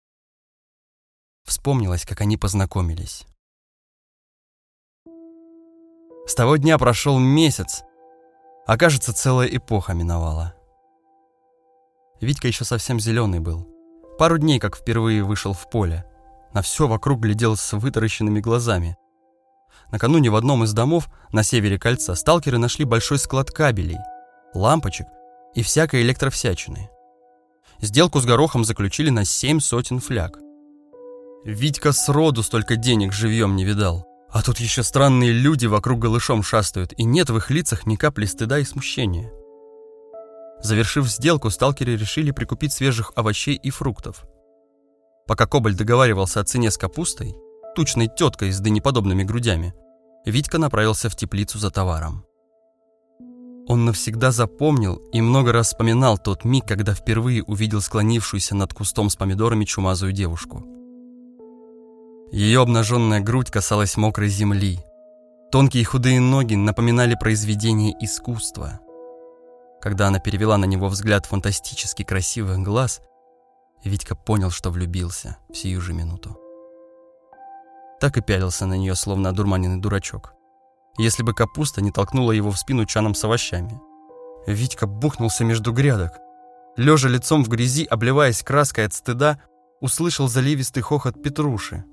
Вспомнилось, как они познакомились. С того дня прошел месяц, а кажется, целая эпоха миновала. Витька еще совсем зеленый был. Пару дней, как впервые вышел в поле. На все вокруг глядел с вытаращенными глазами. Накануне в одном из домов на севере кольца сталкеры нашли большой склад кабелей, лампочек и всякой электровсячины. Сделку с горохом заключили на семь сотен фляг. Витька сроду столько денег живьем не видал. А тут еще странные люди вокруг голышом шастают, и нет в их лицах ни капли стыда и смущения. Завершив сделку, сталкеры решили прикупить свежих овощей и фруктов. Пока Кобальт договаривался о цене с капустой, тучной теткой с дынеподобными грудями, Витька направился в теплицу за товаром. Он навсегда запомнил и много раз вспоминал тот миг, когда впервые увидел склонившуюся над кустом с помидорами чумазую девушку. Ее обнаженная грудь касалась мокрой земли. Тонкие худые ноги напоминали произведение искусства. Когда она перевела на него взгляд фантастически красивых глаз, Витька понял, что влюбился в сию же минуту. Так и пялился на нее, словно одурманенный дурачок если бы капуста не толкнула его в спину чаном с овощами. Витька бухнулся между грядок. Лежа лицом в грязи, обливаясь краской от стыда, услышал заливистый хохот Петруши.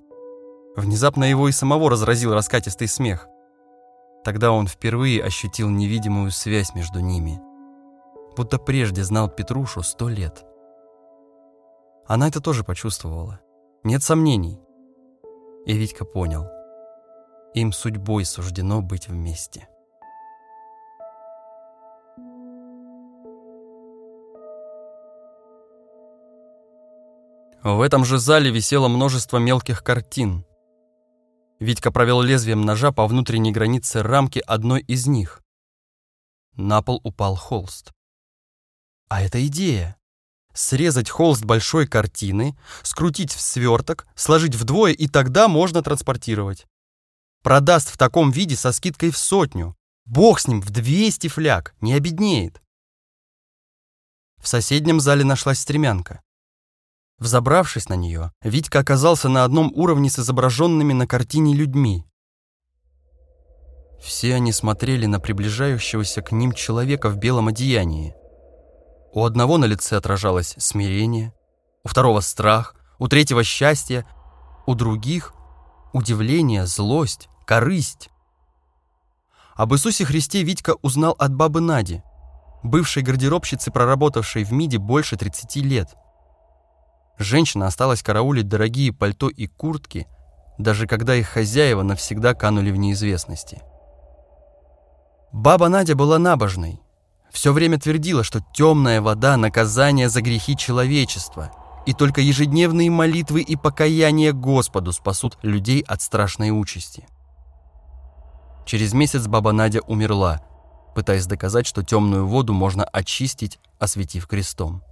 Внезапно его и самого разразил раскатистый смех. Тогда он впервые ощутил невидимую связь между ними. Будто прежде знал Петрушу сто лет. Она это тоже почувствовала. Нет сомнений. И Витька понял – им судьбой суждено быть вместе. В этом же зале висело множество мелких картин. Витька провел лезвием ножа по внутренней границе рамки одной из них. На пол упал холст. А это идея. Срезать холст большой картины, скрутить в сверток, сложить вдвое, и тогда можно транспортировать. Продаст в таком виде со скидкой в сотню. Бог с ним, в 200 фляг, не обеднеет. В соседнем зале нашлась стремянка. Взобравшись на нее, Витька оказался на одном уровне с изображенными на картине людьми. Все они смотрели на приближающегося к ним человека в белом одеянии. У одного на лице отражалось смирение, у второго страх, у третьего счастье, у других удивление, злость, корысть. Об Иисусе Христе Витька узнал от бабы Нади, бывшей гардеробщицы, проработавшей в МИДе больше 30 лет. Женщина осталась караулить дорогие пальто и куртки, даже когда их хозяева навсегда канули в неизвестности. Баба Надя была набожной. Все время твердила, что темная вода – наказание за грехи человечества – и только ежедневные молитвы и покаяние Господу спасут людей от страшной участи. Через месяц баба Надя умерла, пытаясь доказать, что темную воду можно очистить, осветив крестом.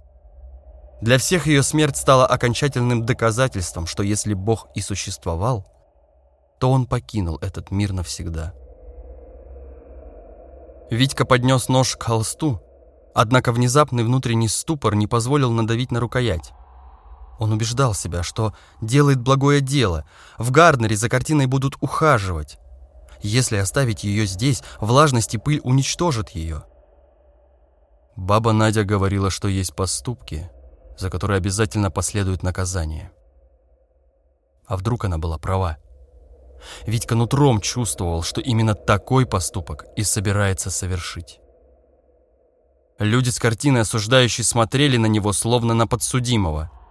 Для всех ее смерть стала окончательным доказательством, что если Бог и существовал, то он покинул этот мир навсегда. Витька поднес нож к холсту, однако внезапный внутренний ступор не позволил надавить на рукоять. Он убеждал себя, что делает благое дело. В Гарднере за картиной будут ухаживать. Если оставить ее здесь, влажность и пыль уничтожат ее. Баба Надя говорила, что есть поступки, за которые обязательно последует наказание. А вдруг она была права? Витька нутром чувствовал, что именно такой поступок и собирается совершить. Люди с картины, осуждающие, смотрели на него, словно на подсудимого –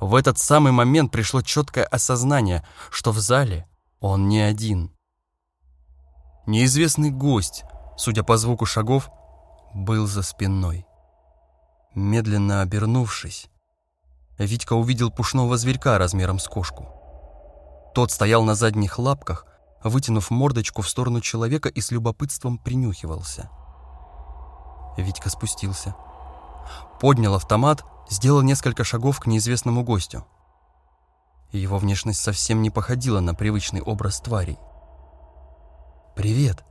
в этот самый момент пришло четкое осознание, что в зале он не один. Неизвестный гость, судя по звуку шагов, был за спиной. Медленно обернувшись, Витька увидел пушного зверька размером с кошку. Тот стоял на задних лапках, вытянув мордочку в сторону человека и с любопытством принюхивался. Витька спустился. Поднял автомат сделал несколько шагов к неизвестному гостю. Его внешность совсем не походила на привычный образ тварей. «Привет!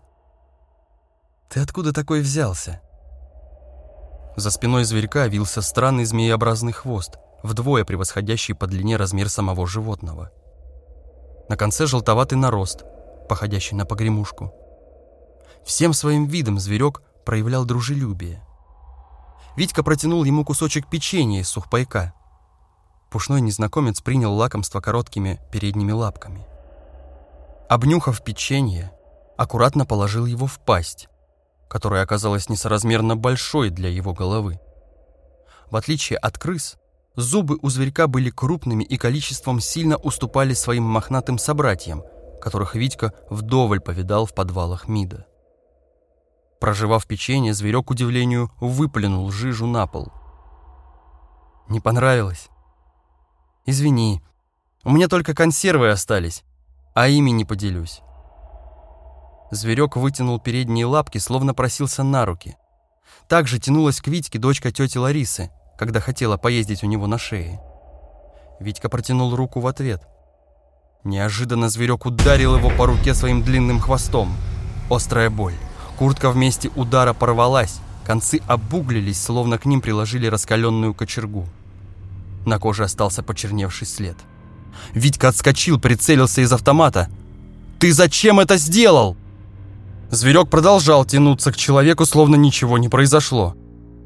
Ты откуда такой взялся?» За спиной зверька вился странный змееобразный хвост, вдвое превосходящий по длине размер самого животного. На конце желтоватый нарост, походящий на погремушку. Всем своим видом зверек проявлял дружелюбие. Витька протянул ему кусочек печенья из сухпайка. Пушной незнакомец принял лакомство короткими передними лапками. Обнюхав печенье, аккуратно положил его в пасть, которая оказалась несоразмерно большой для его головы. В отличие от крыс, зубы у зверька были крупными и количеством сильно уступали своим мохнатым собратьям, которых Витька вдоволь повидал в подвалах МИДа. Проживав печенье, зверек, к удивлению, выплюнул жижу на пол. «Не понравилось?» «Извини, у меня только консервы остались, а ими не поделюсь». Зверек вытянул передние лапки, словно просился на руки. Также тянулась к Витьке дочка тети Ларисы, когда хотела поездить у него на шее. Витька протянул руку в ответ. Неожиданно зверек ударил его по руке своим длинным хвостом. Острая боль. Куртка вместе удара порвалась, концы обуглились, словно к ним приложили раскаленную кочергу. На коже остался почерневший след. Витька отскочил, прицелился из автомата. «Ты зачем это сделал?» Зверек продолжал тянуться к человеку, словно ничего не произошло.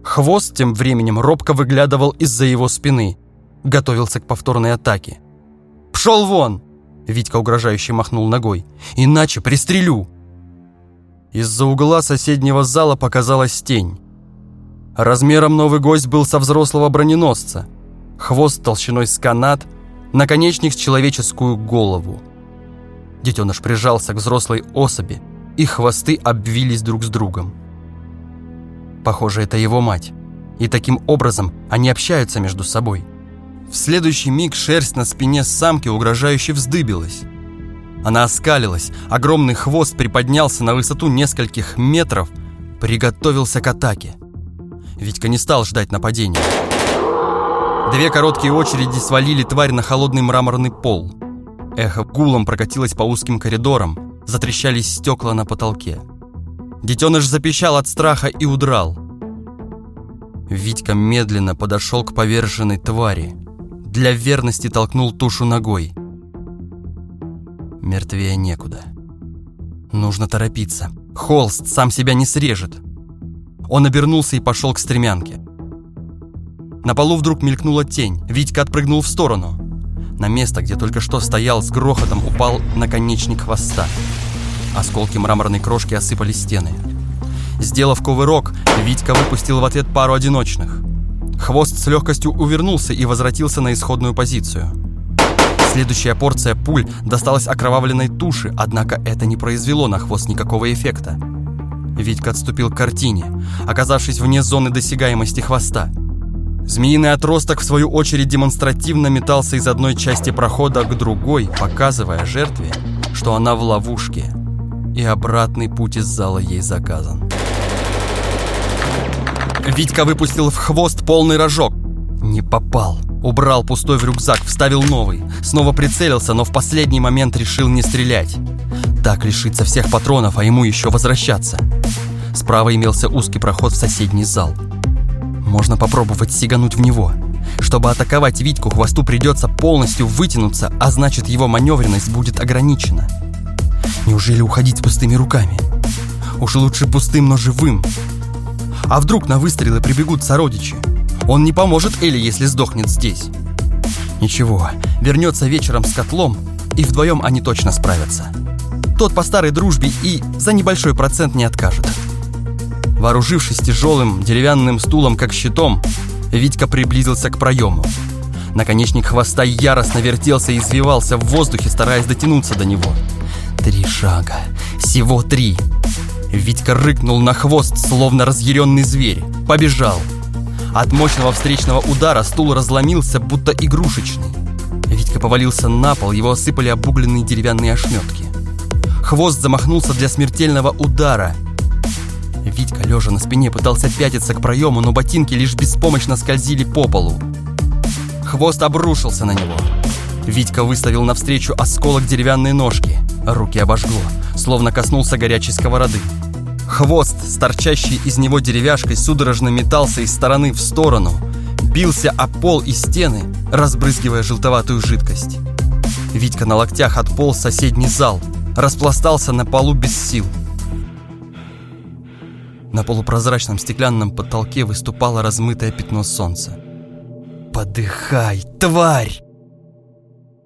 Хвост тем временем робко выглядывал из-за его спины. Готовился к повторной атаке. «Пшел вон!» Витька угрожающе махнул ногой. «Иначе пристрелю!» Из-за угла соседнего зала показалась тень. Размером новый гость был со взрослого броненосца. Хвост толщиной с канат, наконечник с человеческую голову. Детеныш прижался к взрослой особи, и хвосты обвились друг с другом. Похоже, это его мать. И таким образом они общаются между собой. В следующий миг шерсть на спине самки угрожающе вздыбилась. Она оскалилась, огромный хвост приподнялся на высоту нескольких метров, приготовился к атаке. Витька не стал ждать нападения. Две короткие очереди свалили тварь на холодный мраморный пол. Эхо гулом прокатилось по узким коридорам, затрещались стекла на потолке. Детеныш запищал от страха и удрал. Витька медленно подошел к поверженной твари. Для верности толкнул тушу ногой. Мертвее некуда. Нужно торопиться. Холст сам себя не срежет. Он обернулся и пошел к стремянке. На полу вдруг мелькнула тень. Витька отпрыгнул в сторону. На место, где только что стоял, с грохотом упал наконечник хвоста. Осколки мраморной крошки осыпали стены. Сделав кувырок, Витька выпустил в ответ пару одиночных. Хвост с легкостью увернулся и возвратился на исходную позицию. Следующая порция пуль досталась окровавленной туши, однако это не произвело на хвост никакого эффекта. Витька отступил к картине, оказавшись вне зоны досягаемости хвоста. Змеиный отросток, в свою очередь, демонстративно метался из одной части прохода к другой, показывая жертве, что она в ловушке, и обратный путь из зала ей заказан. Витька выпустил в хвост полный рожок. Не попал. Убрал пустой в рюкзак, вставил новый. Снова прицелился, но в последний момент решил не стрелять. Так лишиться всех патронов, а ему еще возвращаться. Справа имелся узкий проход в соседний зал. Можно попробовать сигануть в него. Чтобы атаковать Витьку, хвосту придется полностью вытянуться, а значит его маневренность будет ограничена. Неужели уходить с пустыми руками? Уж лучше пустым, но живым. А вдруг на выстрелы прибегут сородичи? Он не поможет Элли, если сдохнет здесь. Ничего, вернется вечером с котлом, и вдвоем они точно справятся. Тот по старой дружбе и за небольшой процент не откажет. Вооружившись тяжелым деревянным стулом как щитом, Витька приблизился к проему. Наконечник хвоста яростно вертелся и извивался в воздухе, стараясь дотянуться до него. Три шага. Всего три. Витька рыкнул на хвост, словно разъяренный зверь. Побежал. От мощного встречного удара стул разломился, будто игрушечный. Витька повалился на пол, его осыпали обугленные деревянные ошметки. Хвост замахнулся для смертельного удара. Витька, лежа на спине, пытался пятиться к проему, но ботинки лишь беспомощно скользили по полу. Хвост обрушился на него. Витька выставил навстречу осколок деревянной ножки. Руки обожгло, словно коснулся горячей сковороды. Хвост, торчащий из него деревяшкой, судорожно метался из стороны в сторону, бился о пол и стены, разбрызгивая желтоватую жидкость. Витька на локтях отполз в соседний зал, распластался на полу без сил. На полупрозрачном стеклянном потолке выступало размытое пятно солнца. «Подыхай, тварь!»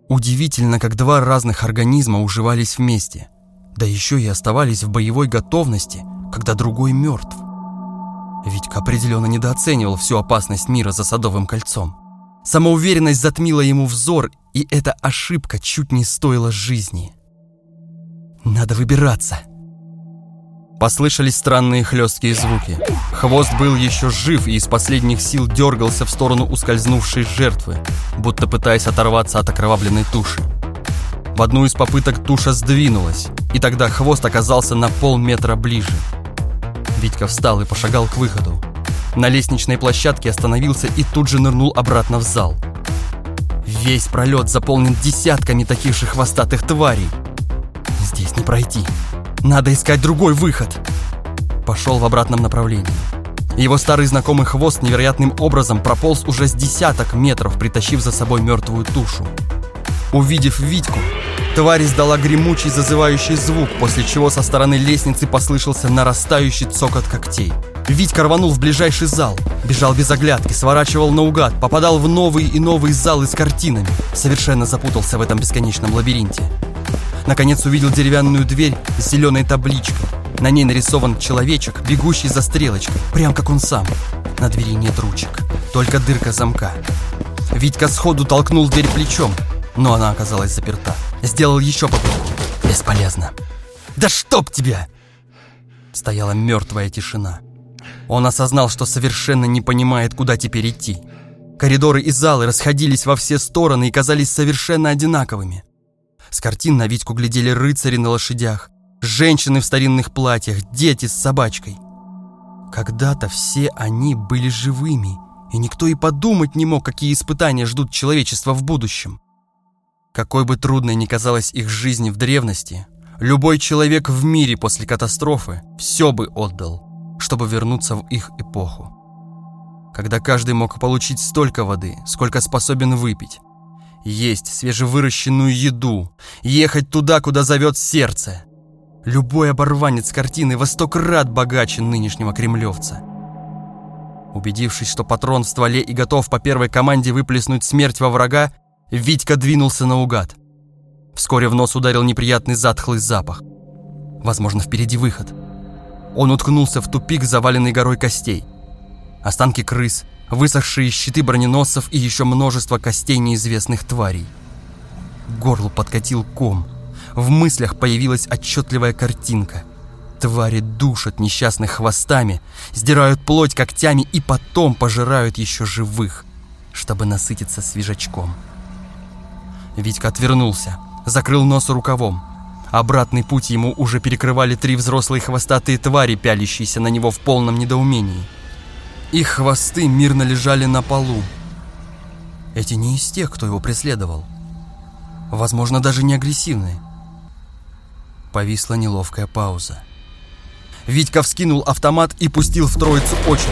Удивительно, как два разных организма уживались вместе, да еще и оставались в боевой готовности, когда другой мертв. Витька определенно недооценивал всю опасность мира за Садовым кольцом. Самоуверенность затмила ему взор, и эта ошибка чуть не стоила жизни. Надо выбираться. Послышались странные хлесткие звуки. Хвост был еще жив и из последних сил дергался в сторону ускользнувшей жертвы, будто пытаясь оторваться от окровавленной туши. В одну из попыток туша сдвинулась, и тогда хвост оказался на полметра ближе. Витька встал и пошагал к выходу. На лестничной площадке остановился и тут же нырнул обратно в зал. Весь пролет заполнен десятками таких же хвостатых тварей. Здесь не пройти. Надо искать другой выход. Пошел в обратном направлении. Его старый знакомый хвост невероятным образом прополз уже с десяток метров, притащив за собой мертвую тушу. Увидев Витьку, тварь издала гремучий зазывающий звук, после чего со стороны лестницы послышался нарастающий цокот когтей. Витька рванул в ближайший зал, бежал без оглядки, сворачивал наугад, попадал в новые и новые залы с картинами, совершенно запутался в этом бесконечном лабиринте. Наконец увидел деревянную дверь с зеленой табличкой. На ней нарисован человечек, бегущий за стрелочкой, прям как он сам. На двери нет ручек, только дырка замка. Витька сходу толкнул дверь плечом, но она оказалась заперта. Сделал еще попытку. Бесполезно. «Да чтоб тебя!» Стояла мертвая тишина. Он осознал, что совершенно не понимает, куда теперь идти. Коридоры и залы расходились во все стороны и казались совершенно одинаковыми. С картин на Витьку глядели рыцари на лошадях, женщины в старинных платьях, дети с собачкой. Когда-то все они были живыми, и никто и подумать не мог, какие испытания ждут человечество в будущем. Какой бы трудной ни казалась их жизнь в древности, любой человек в мире после катастрофы все бы отдал, чтобы вернуться в их эпоху. Когда каждый мог получить столько воды, сколько способен выпить, есть свежевыращенную еду, ехать туда, куда зовет сердце. Любой оборванец картины во сто крат богаче нынешнего кремлевца. Убедившись, что патрон в стволе и готов по первой команде выплеснуть смерть во врага, Витька двинулся наугад. Вскоре в нос ударил неприятный затхлый запах. Возможно, впереди выход. Он уткнулся в тупик, заваленный горой костей. Останки крыс, высохшие щиты броненосцев и еще множество костей неизвестных тварей. К горлу подкатил ком. В мыслях появилась отчетливая картинка. Твари душат несчастных хвостами, сдирают плоть когтями и потом пожирают еще живых, чтобы насытиться свежачком. Витька отвернулся, закрыл нос рукавом. Обратный путь ему уже перекрывали три взрослые хвостатые твари, пялящиеся на него в полном недоумении. Их хвосты мирно лежали на полу. Эти не из тех, кто его преследовал. Возможно, даже не агрессивные. Повисла неловкая пауза. Витька вскинул автомат и пустил в троицу очередь.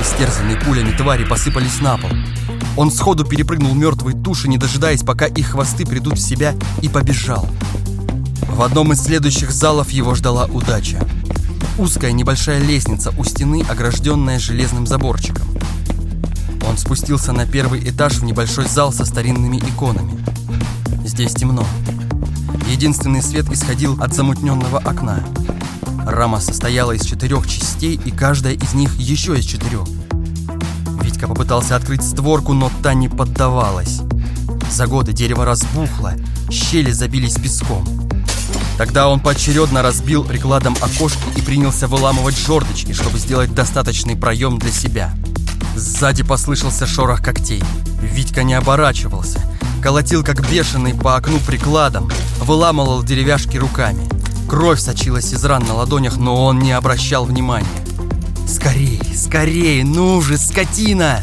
Истерзанные пулями твари посыпались на пол. Он сходу перепрыгнул мертвой туши, не дожидаясь, пока их хвосты придут в себя, и побежал. В одном из следующих залов его ждала удача. Узкая небольшая лестница у стены, огражденная железным заборчиком. Он спустился на первый этаж в небольшой зал со старинными иконами. Здесь темно. Единственный свет исходил от замутненного окна. Рама состояла из четырех частей, и каждая из них еще из четырех. Витька попытался открыть створку, но та не поддавалась. За годы дерево разбухло, щели забились песком. Тогда он поочередно разбил прикладом окошки и принялся выламывать жердочки, чтобы сделать достаточный проем для себя. Сзади послышался шорох когтей. Витька не оборачивался. Колотил как бешеный по окну прикладом, выламывал деревяшки руками. Кровь сочилась из ран на ладонях, но он не обращал внимания. «Скорей, скорей, ну же, скотина!»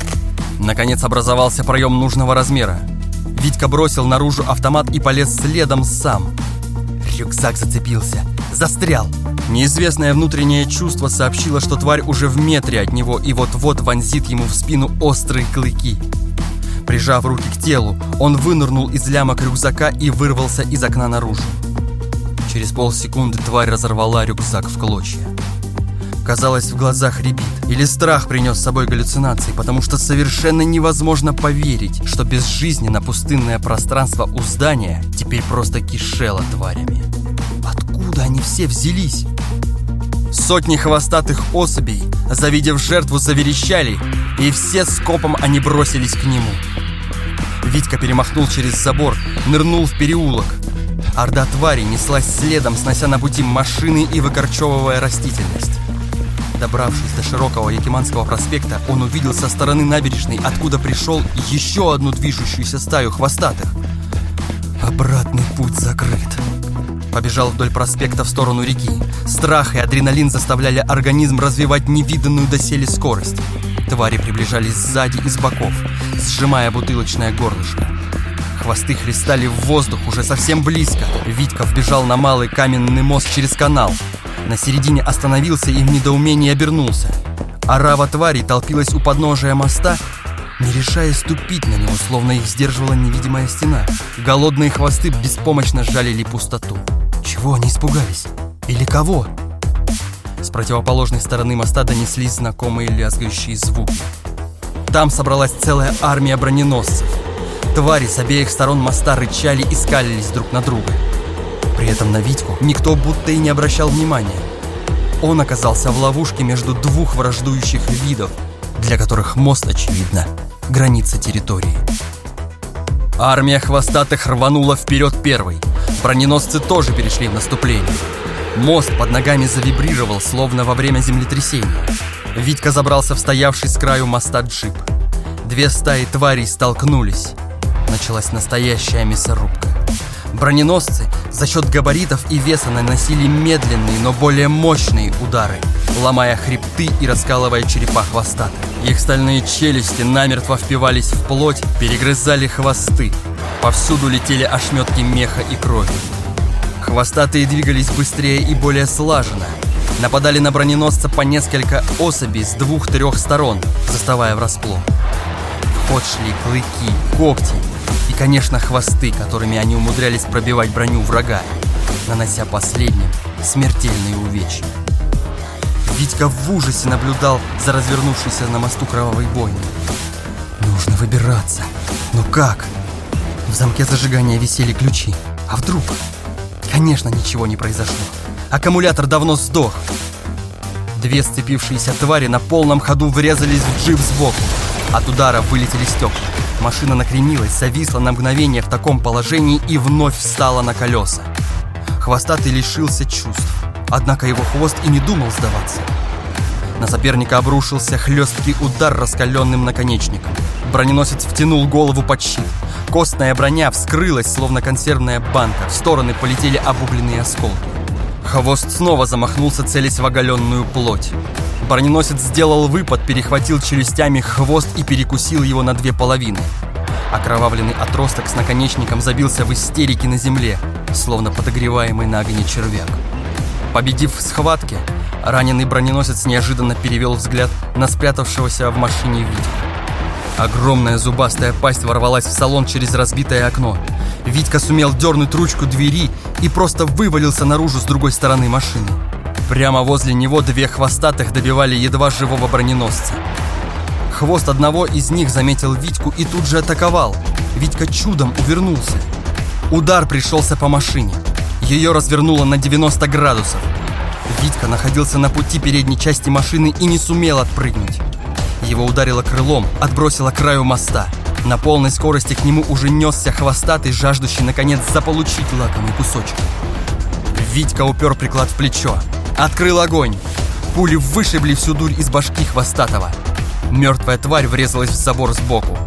Наконец образовался проем нужного размера. Витька бросил наружу автомат и полез следом сам. Рюкзак зацепился. Застрял. Неизвестное внутреннее чувство сообщило, что тварь уже в метре от него и вот-вот вонзит ему в спину острые клыки. Прижав руки к телу, он вынырнул из лямок рюкзака и вырвался из окна наружу. Через полсекунды тварь разорвала рюкзак в клочья. Казалось, в глазах рябит. Или страх принес с собой галлюцинации, потому что совершенно невозможно поверить, что безжизненно пустынное пространство у здания теперь просто кишело тварями. Откуда они все взялись? Сотни хвостатых особей, завидев жертву, заверещали, и все скопом они бросились к нему. Витька перемахнул через забор, нырнул в переулок. Орда тварей неслась следом, снося на пути машины и выкорчевывая растительность. Добравшись до широкого Якиманского проспекта, он увидел со стороны набережной, откуда пришел, еще одну движущуюся стаю хвостатых. Обратный путь закрыт. Побежал вдоль проспекта в сторону реки. Страх и адреналин заставляли организм развивать невиданную доселе скорость. Твари приближались сзади и с боков, сжимая бутылочное горлышко. Хвосты хлестали в воздух уже совсем близко. Витька вбежал на малый каменный мост через канал. На середине остановился и в недоумении обернулся. Арава тварей толпилась у подножия моста, не решая ступить на него, словно их сдерживала невидимая стена. Голодные хвосты беспомощно жалили пустоту. Чего они испугались? Или кого? С противоположной стороны моста донеслись знакомые лязгающие звуки. Там собралась целая армия броненосцев. Твари с обеих сторон моста рычали и скалились друг на друга. При этом на Витьку никто будто и не обращал внимания. Он оказался в ловушке между двух враждующих видов, для которых мост, очевидно, граница территории. Армия хвостатых рванула вперед первой. Броненосцы тоже перешли в наступление. Мост под ногами завибрировал, словно во время землетрясения. Витька забрался в стоявший с краю моста джип. Две стаи тварей столкнулись. Началась настоящая мясорубка. Броненосцы за счет габаритов и веса наносили медленные, но более мощные удары, ломая хребты и раскалывая черепа хвостатых. Их стальные челюсти намертво впивались в плоть, перегрызали хвосты. Повсюду летели ошметки меха и крови. Хвостатые двигались быстрее и более слаженно. Нападали на броненосца по несколько особей с двух-трех сторон, заставая врасплох. В ход шли клыки, когти и, конечно, хвосты, которыми они умудрялись пробивать броню врага, нанося последним смертельные увечья. Витька в ужасе наблюдал за развернувшейся на мосту кровавой бойней. Нужно выбираться. Но как? В замке зажигания висели ключи. А вдруг? Конечно, ничего не произошло. Аккумулятор давно сдох. Две сцепившиеся твари на полном ходу врезались в джип сбоку. От удара вылетели стекла. Машина накренилась, зависла на мгновение в таком положении и вновь встала на колеса. Хвостатый лишился чувств, однако его хвост и не думал сдаваться. На соперника обрушился хлесткий удар раскаленным наконечником. Броненосец втянул голову под щит. Костная броня вскрылась, словно консервная банка. В стороны полетели обугленные осколки. Хвост снова замахнулся, целясь в оголенную плоть. Броненосец сделал выпад, перехватил челюстями хвост и перекусил его на две половины. Окровавленный отросток с наконечником забился в истерике на земле, словно подогреваемый на огне червяк. Победив в схватке, раненый броненосец неожиданно перевел взгляд на спрятавшегося в машине Витьку. Огромная зубастая пасть ворвалась в салон через разбитое окно. Витька сумел дернуть ручку двери и просто вывалился наружу с другой стороны машины. Прямо возле него две хвостатых добивали едва живого броненосца. Хвост одного из них заметил Витьку и тут же атаковал. Витька чудом увернулся. Удар пришелся по машине. Ее развернуло на 90 градусов. Витька находился на пути передней части машины и не сумел отпрыгнуть. Его ударило крылом, отбросило краю моста. На полной скорости к нему уже несся хвостатый, жаждущий наконец заполучить лакомый кусочек. Витька упер приклад в плечо. Открыл огонь. Пули вышибли всю дурь из башки хвостатого. Мертвая тварь врезалась в забор сбоку.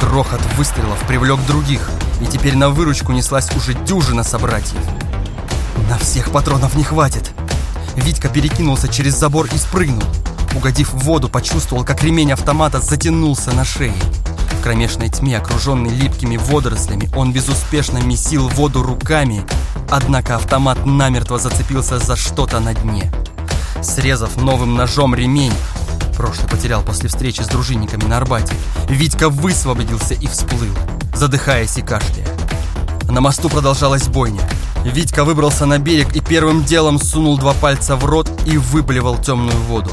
Грохот выстрелов привлек других, и теперь на выручку неслась уже дюжина собратьев. На всех патронов не хватит. Витька перекинулся через забор и спрыгнул. Угодив в воду, почувствовал, как ремень автомата затянулся на шее. В кромешной тьме, окруженный липкими водорослями, он безуспешно месил воду руками, однако автомат намертво зацепился за что-то на дне. Срезав новым ножом ремень, прошлый потерял после встречи с дружинниками на Арбате, Витька высвободился и всплыл, задыхаясь и кашляя. На мосту продолжалась бойня. Витька выбрался на берег и первым делом сунул два пальца в рот и выплевал темную воду.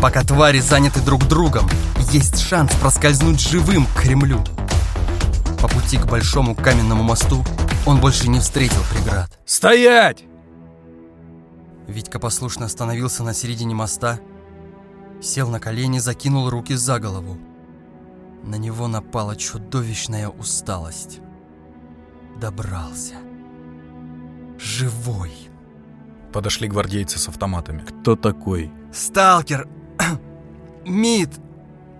Пока твари заняты друг другом, есть шанс проскользнуть живым к Кремлю. По пути к большому каменному мосту он больше не встретил преград. «Стоять!» Витька послушно остановился на середине моста, сел на колени, закинул руки за голову. На него напала чудовищная усталость. Добрался. Живой. Подошли гвардейцы с автоматами. Кто такой? «Сталкер! МИД!»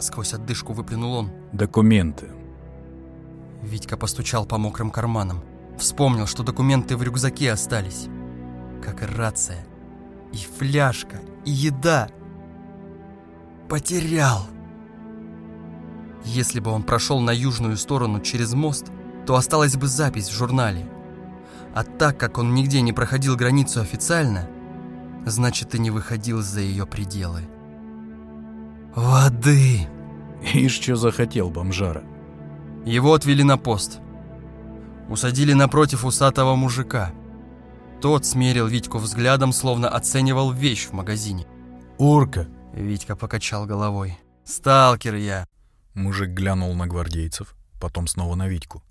Сквозь отдышку выплюнул он. Документы. Витька постучал по мокрым карманам. Вспомнил, что документы в рюкзаке остались. Как и рация. И фляжка. И еда. Потерял. Если бы он прошел на южную сторону через мост, то осталась бы запись в журнале. А так как он нигде не проходил границу официально, значит и не выходил за ее пределы. Воды! Ишь, что захотел бомжара. Его отвели на пост. Усадили напротив усатого мужика. Тот смерил Витьку взглядом, словно оценивал вещь в магазине. «Урка!» Витька покачал головой. «Сталкер я!» Мужик глянул на гвардейцев, потом снова на Витьку.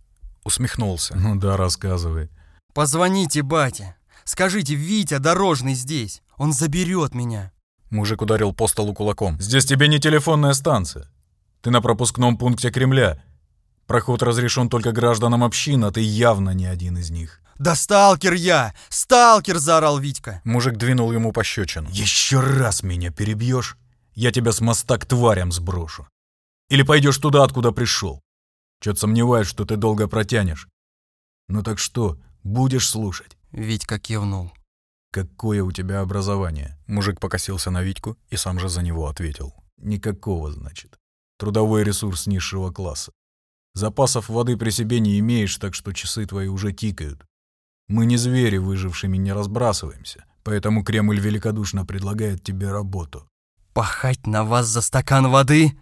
Усмехнулся. «Ну да, рассказывай». «Позвоните бате. Скажите, Витя Дорожный здесь. Он заберет меня». Мужик ударил по столу кулаком. «Здесь тебе не телефонная станция. Ты на пропускном пункте Кремля. Проход разрешен только гражданам общин, а ты явно не один из них». «Да сталкер я! Сталкер!» – заорал Витька. Мужик двинул ему пощечину. «Еще раз меня перебьешь, я тебя с моста к тварям сброшу. Или пойдешь туда, откуда пришел. Чё-то сомневаюсь, что ты долго протянешь. Ну так что, будешь слушать?» Витька кивнул. «Какое у тебя образование?» Мужик покосился на Витьку и сам же за него ответил. «Никакого, значит. Трудовой ресурс низшего класса. Запасов воды при себе не имеешь, так что часы твои уже тикают. Мы не звери, выжившими не разбрасываемся, поэтому Кремль великодушно предлагает тебе работу. Пахать на вас за стакан воды?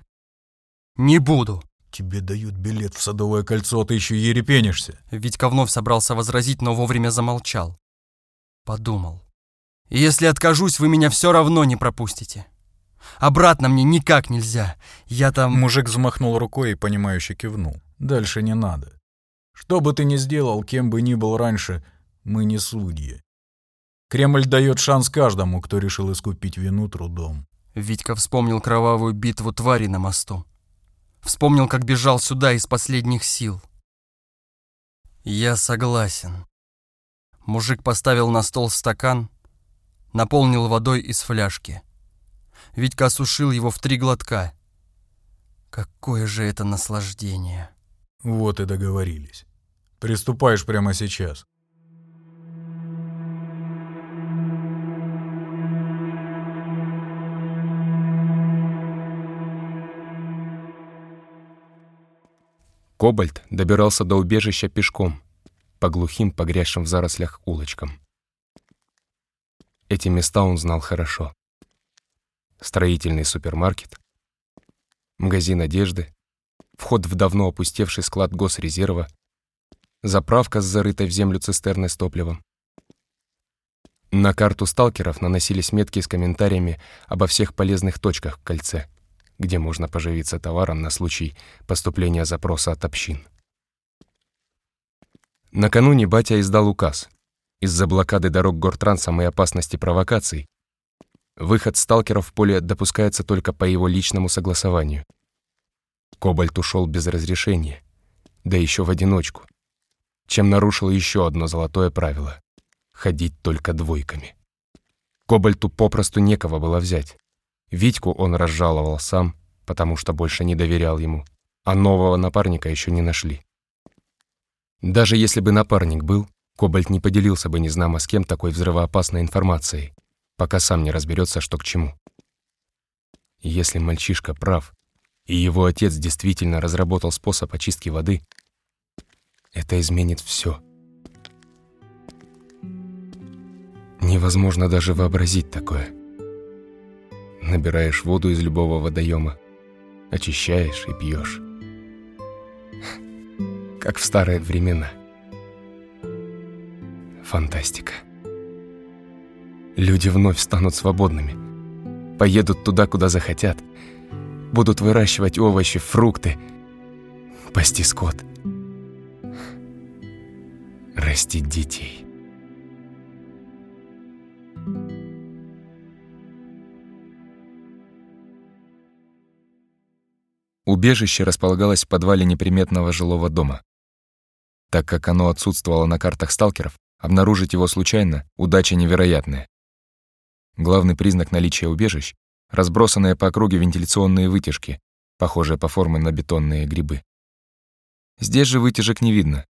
Не буду. Тебе дают билет в Садовое кольцо, а ты еще ерепенишься. Витька вновь собрался возразить, но вовремя замолчал. Подумал. Если откажусь, вы меня все равно не пропустите. Обратно мне никак нельзя. Я там... Мужик взмахнул рукой и, понимающе кивнул. Дальше не надо. Что бы ты ни сделал, кем бы ни был раньше, мы не судьи. Кремль дает шанс каждому, кто решил искупить вину трудом. Витька вспомнил кровавую битву твари на мосту. Вспомнил, как бежал сюда из последних сил. Я согласен. Мужик поставил на стол стакан, наполнил водой из фляжки. Витька осушил его в три глотка. Какое же это наслаждение. Вот и договорились. Приступаешь прямо сейчас. Кобальт добирался до убежища пешком, по глухим, погрязшим в зарослях улочкам. Эти места он знал хорошо. Строительный супермаркет, магазин одежды, вход в давно опустевший склад госрезерва, заправка с зарытой в землю цистерной с топливом. На карту сталкеров наносились метки с комментариями обо всех полезных точках в кольце, где можно поживиться товаром на случай поступления запроса от общин. Накануне батя издал указ. Из-за блокады дорог гортрансом и опасности провокаций выход сталкеров в поле допускается только по его личному согласованию. Кобальт ушел без разрешения, да еще в одиночку, чем нарушил еще одно золотое правило — ходить только двойками. Кобальту попросту некого было взять. Витьку он разжаловал сам, потому что больше не доверял ему, а нового напарника еще не нашли. Даже если бы напарник был, Кобальт не поделился бы незнамо с кем такой взрывоопасной информацией, пока сам не разберется, что к чему. Если мальчишка прав, и его отец действительно разработал способ очистки воды, это изменит все. Невозможно даже вообразить такое. Набираешь воду из любого водоема, очищаешь и пьешь. Как в старые времена. Фантастика. Люди вновь станут свободными. Поедут туда, куда захотят – будут выращивать овощи, фрукты, пасти скот, растить детей. Убежище располагалось в подвале неприметного жилого дома. Так как оно отсутствовало на картах сталкеров, обнаружить его случайно – удача невероятная. Главный признак наличия убежищ разбросанные по округе вентиляционные вытяжки, похожие по форме на бетонные грибы. Здесь же вытяжек не видно.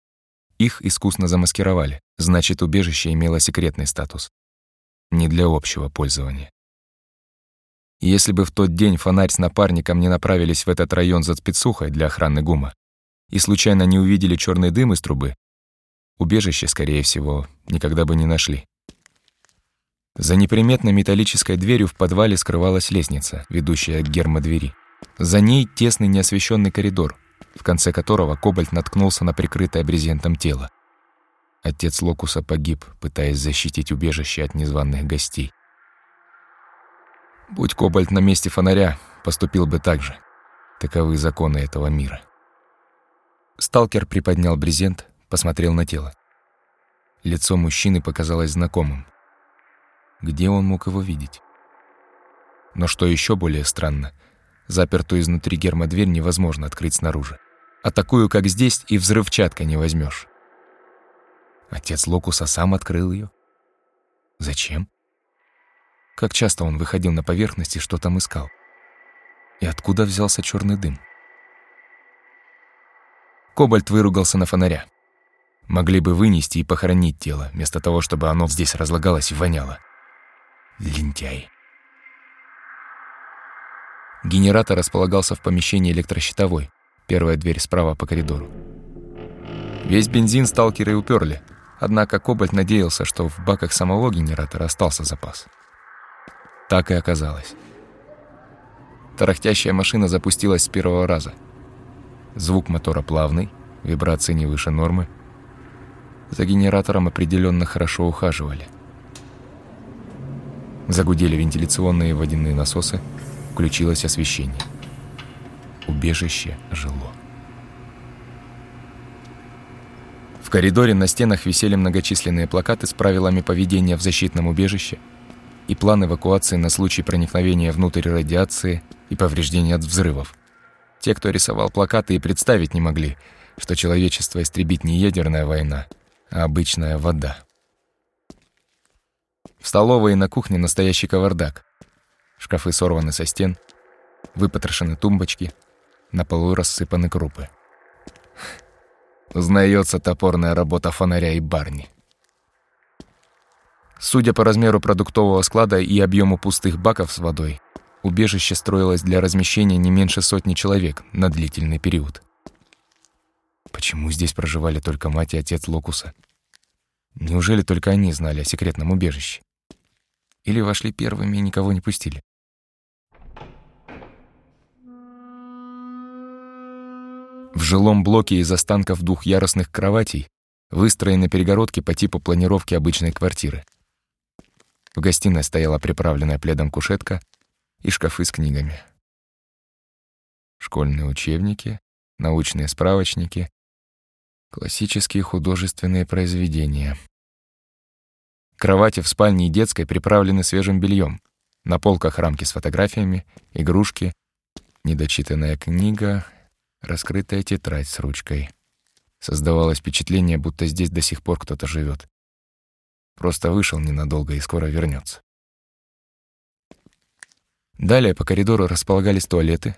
Их искусно замаскировали, значит, убежище имело секретный статус. Не для общего пользования. Если бы в тот день фонарь с напарником не направились в этот район за спецухой для охраны ГУМа и случайно не увидели черный дым из трубы, убежище, скорее всего, никогда бы не нашли. За неприметной металлической дверью в подвале скрывалась лестница, ведущая к гермодвери. За ней тесный неосвещенный коридор, в конце которого Кобальт наткнулся на прикрытое брезентом тело. Отец Локуса погиб, пытаясь защитить убежище от незваных гостей. Будь Кобальт на месте фонаря, поступил бы так же. Таковы законы этого мира. Сталкер приподнял брезент, посмотрел на тело. Лицо мужчины показалось знакомым. Где он мог его видеть? Но что еще более странно, запертую изнутри гермодверь невозможно открыть снаружи. А такую, как здесь, и взрывчаткой не возьмешь. Отец Локуса сам открыл ее. Зачем? Как часто он выходил на поверхность и что там искал? И откуда взялся черный дым? Кобальт выругался на фонаря. Могли бы вынести и похоронить тело, вместо того, чтобы оно здесь разлагалось и воняло. Лентяй. Генератор располагался в помещении электрощитовой, первая дверь справа по коридору. Весь бензин сталкеры уперли, однако Кобальт надеялся, что в баках самого генератора остался запас. Так и оказалось. Тарахтящая машина запустилась с первого раза. Звук мотора плавный, вибрации не выше нормы. За генератором определенно хорошо ухаживали. Загудели вентиляционные водяные насосы, включилось освещение. Убежище жило. В коридоре на стенах висели многочисленные плакаты с правилами поведения в защитном убежище – и план эвакуации на случай проникновения внутрь радиации и повреждения от взрывов. Те, кто рисовал плакаты, и представить не могли, что человечество истребит не ядерная война, а обычная вода. В столовой и на кухне настоящий кавардак. Шкафы сорваны со стен, выпотрошены тумбочки, на полу рассыпаны крупы. Узнается топорная работа фонаря и барни. Судя по размеру продуктового склада и объему пустых баков с водой, убежище строилось для размещения не меньше сотни человек на длительный период. Почему здесь проживали только мать и отец Локуса? Неужели только они знали о секретном убежище? Или вошли первыми и никого не пустили? В жилом блоке из останков двухъярусных кроватей выстроены перегородки по типу планировки обычной квартиры — в гостиной стояла приправленная пледом кушетка и шкафы с книгами. Школьные учебники, научные справочники, классические художественные произведения. Кровати в спальне и детской приправлены свежим бельем. На полках рамки с фотографиями, игрушки, недочитанная книга, раскрытая тетрадь с ручкой. Создавалось впечатление, будто здесь до сих пор кто-то живет. Просто вышел ненадолго и скоро вернется. Далее по коридору располагались туалеты,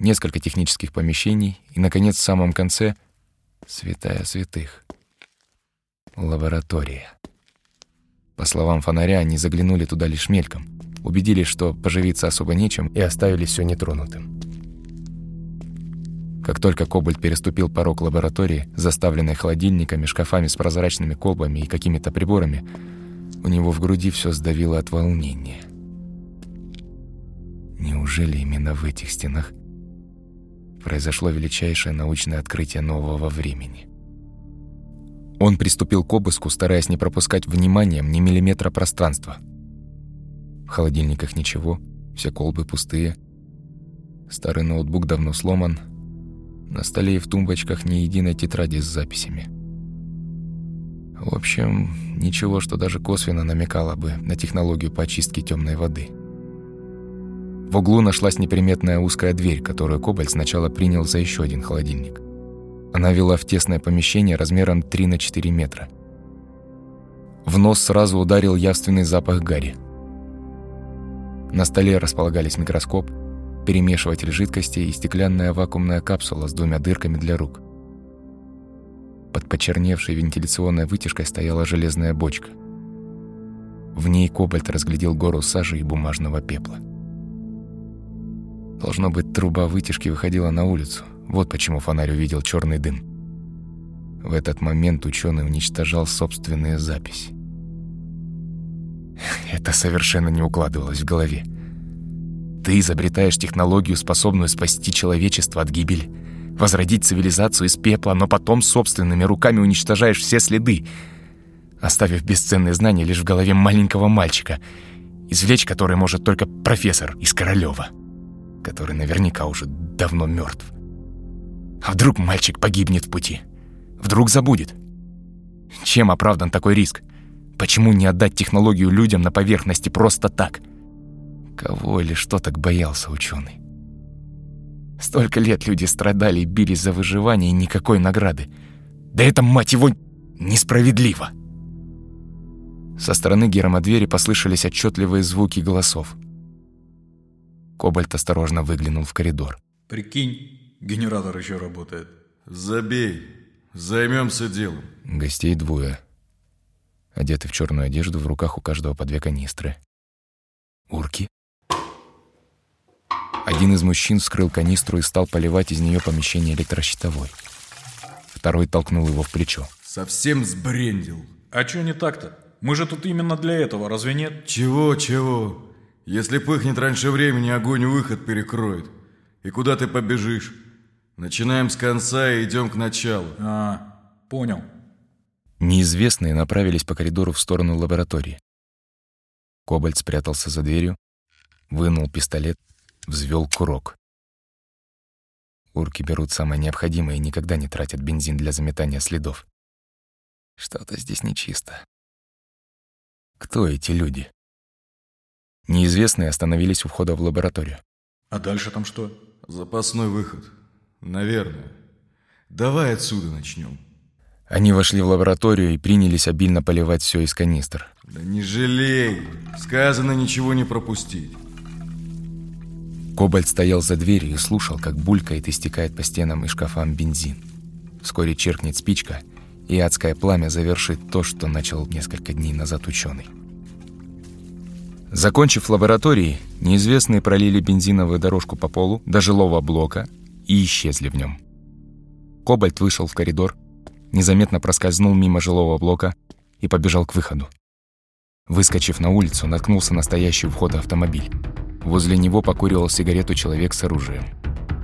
несколько технических помещений и, наконец, в самом конце — святая святых. Лаборатория. По словам фонаря, они заглянули туда лишь мельком, убедились, что поживиться особо нечем, и оставили все нетронутым. Как только Кобальт переступил порог лаборатории, заставленной холодильниками, шкафами с прозрачными колбами и какими-то приборами, у него в груди все сдавило от волнения. Неужели именно в этих стенах произошло величайшее научное открытие нового времени? Он приступил к обыску, стараясь не пропускать вниманием ни миллиметра пространства. В холодильниках ничего, все колбы пустые. Старый ноутбук давно сломан — на столе и в тумбочках ни единой тетради с записями. В общем, ничего, что даже косвенно намекало бы на технологию по очистке темной воды. В углу нашлась неприметная узкая дверь, которую Кобальт сначала принял за еще один холодильник. Она вела в тесное помещение размером 3 на 4 метра. В нос сразу ударил явственный запах гари. На столе располагались микроскоп, перемешиватель жидкости и стеклянная вакуумная капсула с двумя дырками для рук. Под почерневшей вентиляционной вытяжкой стояла железная бочка. В ней Кобальт разглядел гору сажи и бумажного пепла. Должно быть, труба вытяжки выходила на улицу. Вот почему фонарь увидел черный дым. В этот момент ученый уничтожал собственные записи. Это совершенно не укладывалось в голове. Ты изобретаешь технологию, способную спасти человечество от гибели, возродить цивилизацию из пепла, но потом собственными руками уничтожаешь все следы, оставив бесценные знания лишь в голове маленького мальчика, извлечь который может только профессор из Королева, который наверняка уже давно мертв. А вдруг мальчик погибнет в пути? Вдруг забудет? Чем оправдан такой риск? Почему не отдать технологию людям на поверхности просто так? Кого или что так боялся ученый? Столько лет люди страдали и бились за выживание, и никакой награды. Да это, мать его, несправедливо! Со стороны гермодвери послышались отчетливые звуки голосов. Кобальт осторожно выглянул в коридор. «Прикинь, генератор еще работает». «Забей, займемся делом». Гостей двое. Одеты в черную одежду, в руках у каждого по две канистры. Урки. Один из мужчин вскрыл канистру и стал поливать из нее помещение электрощитовой. Второй толкнул его в плечо. Совсем сбрендил. А что не так-то? Мы же тут именно для этого, разве нет? Чего, чего? Если пыхнет раньше времени, огонь выход перекроет. И куда ты побежишь? Начинаем с конца и идем к началу. А, понял. Неизвестные направились по коридору в сторону лаборатории. Кобальт спрятался за дверью, вынул пистолет, взвел курок. Урки берут самое необходимое и никогда не тратят бензин для заметания следов. Что-то здесь нечисто. Кто эти люди? Неизвестные остановились у входа в лабораторию. А дальше там что? Запасной выход. Наверное. Давай отсюда начнем. Они вошли в лабораторию и принялись обильно поливать все из канистр. Да не жалей. Сказано ничего не пропустить. Кобальт стоял за дверью и слушал, как булькает и стекает по стенам и шкафам бензин. Вскоре черкнет спичка, и адское пламя завершит то, что начал несколько дней назад ученый. Закончив лаборатории, неизвестные пролили бензиновую дорожку по полу до жилого блока и исчезли в нем. Кобальт вышел в коридор, незаметно проскользнул мимо жилого блока и побежал к выходу. Выскочив на улицу, наткнулся на стоящий у входа автомобиль. Возле него покуривал сигарету человек с оружием.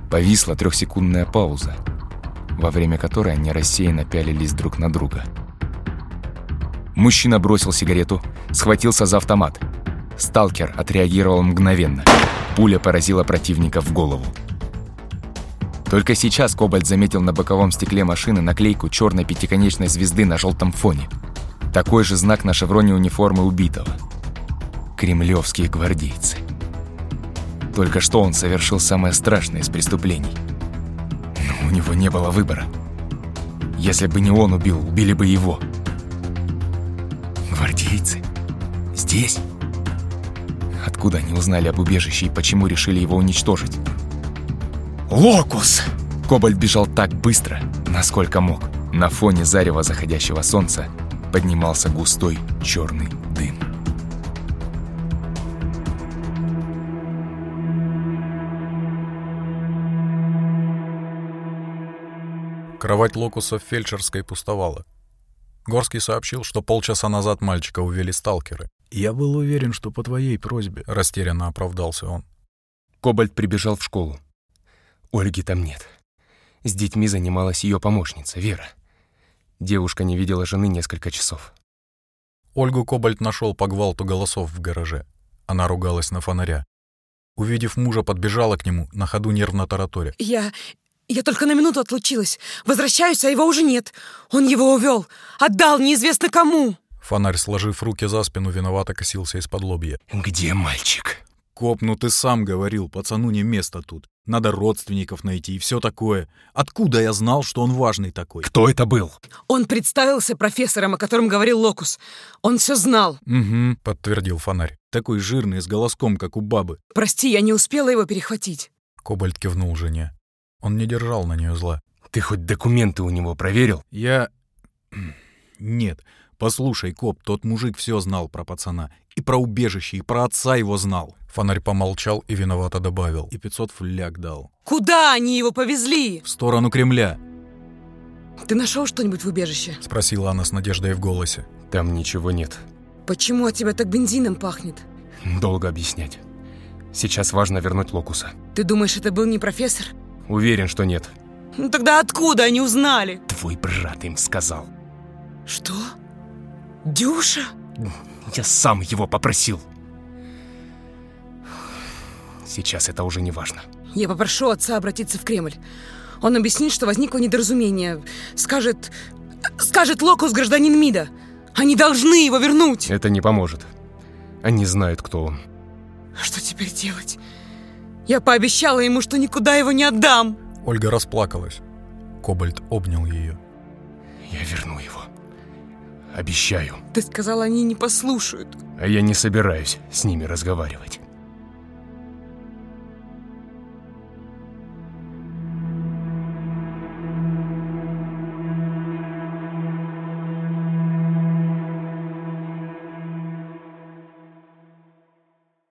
Повисла трехсекундная пауза, во время которой они рассеянно пялились друг на друга. Мужчина бросил сигарету, схватился за автомат. Сталкер отреагировал мгновенно. Пуля поразила противника в голову. Только сейчас Кобальт заметил на боковом стекле машины наклейку черной пятиконечной звезды на желтом фоне. Такой же знак на шевроне униформы убитого. Кремлевские гвардейцы. Только что он совершил самое страшное из преступлений. Но у него не было выбора. Если бы не он убил, убили бы его. Гвардейцы? Здесь? Откуда они узнали об убежище и почему решили его уничтожить? Локус! Кобальт бежал так быстро, насколько мог. На фоне зарева заходящего солнца поднимался густой черный дым. Кровать Локуса в фельдшерской пустовала. Горский сообщил, что полчаса назад мальчика увели сталкеры. «Я был уверен, что по твоей просьбе», — растерянно оправдался он. Кобальт прибежал в школу. Ольги там нет. С детьми занималась ее помощница, Вера. Девушка не видела жены несколько часов. Ольгу Кобальт нашел по гвалту голосов в гараже. Она ругалась на фонаря. Увидев мужа, подбежала к нему, на ходу нервно тараторя. Я... Я только на минуту отлучилась. Возвращаюсь, а его уже нет. Он его увел. Отдал неизвестно кому. Фонарь, сложив руки за спину, виновато косился из-под лобья. «Где мальчик?» «Коп, ну ты сам говорил, пацану не место тут. Надо родственников найти и все такое. Откуда я знал, что он важный такой?» «Кто это был?» Он представился профессором, о котором говорил Локус. Он все знал. «Угу», — подтвердил фонарь. «Такой жирный, с голоском, как у бабы». «Прости, я не успела его перехватить». Кобальт кивнул жене. Он не держал на нее зла. «Ты хоть документы у него проверил?» «Я... Нет, послушай, коп, тот мужик все знал про пацана. И про убежище, и про отца его знал. Фонарь помолчал и виновато добавил. И 500 фляг дал. Куда они его повезли? В сторону Кремля. Ты нашел что-нибудь в убежище? Спросила она с надеждой в голосе. Там ничего нет. Почему от тебя так бензином пахнет? Долго объяснять. Сейчас важно вернуть Локуса. Ты думаешь, это был не профессор? Уверен, что нет. Ну тогда откуда они узнали? Твой брат им сказал. Что? Дюша? Я сам его попросил. Сейчас это уже не важно. Я попрошу отца обратиться в Кремль. Он объяснит, что возникло недоразумение. Скажет... Скажет Локус гражданин МИДа. Они должны его вернуть. Это не поможет. Они знают, кто он. Что теперь делать? Я пообещала ему, что никуда его не отдам. Ольга расплакалась. Кобальт обнял ее. Я верну его. Обещаю. Ты сказал, они не послушают. А я не собираюсь с ними разговаривать.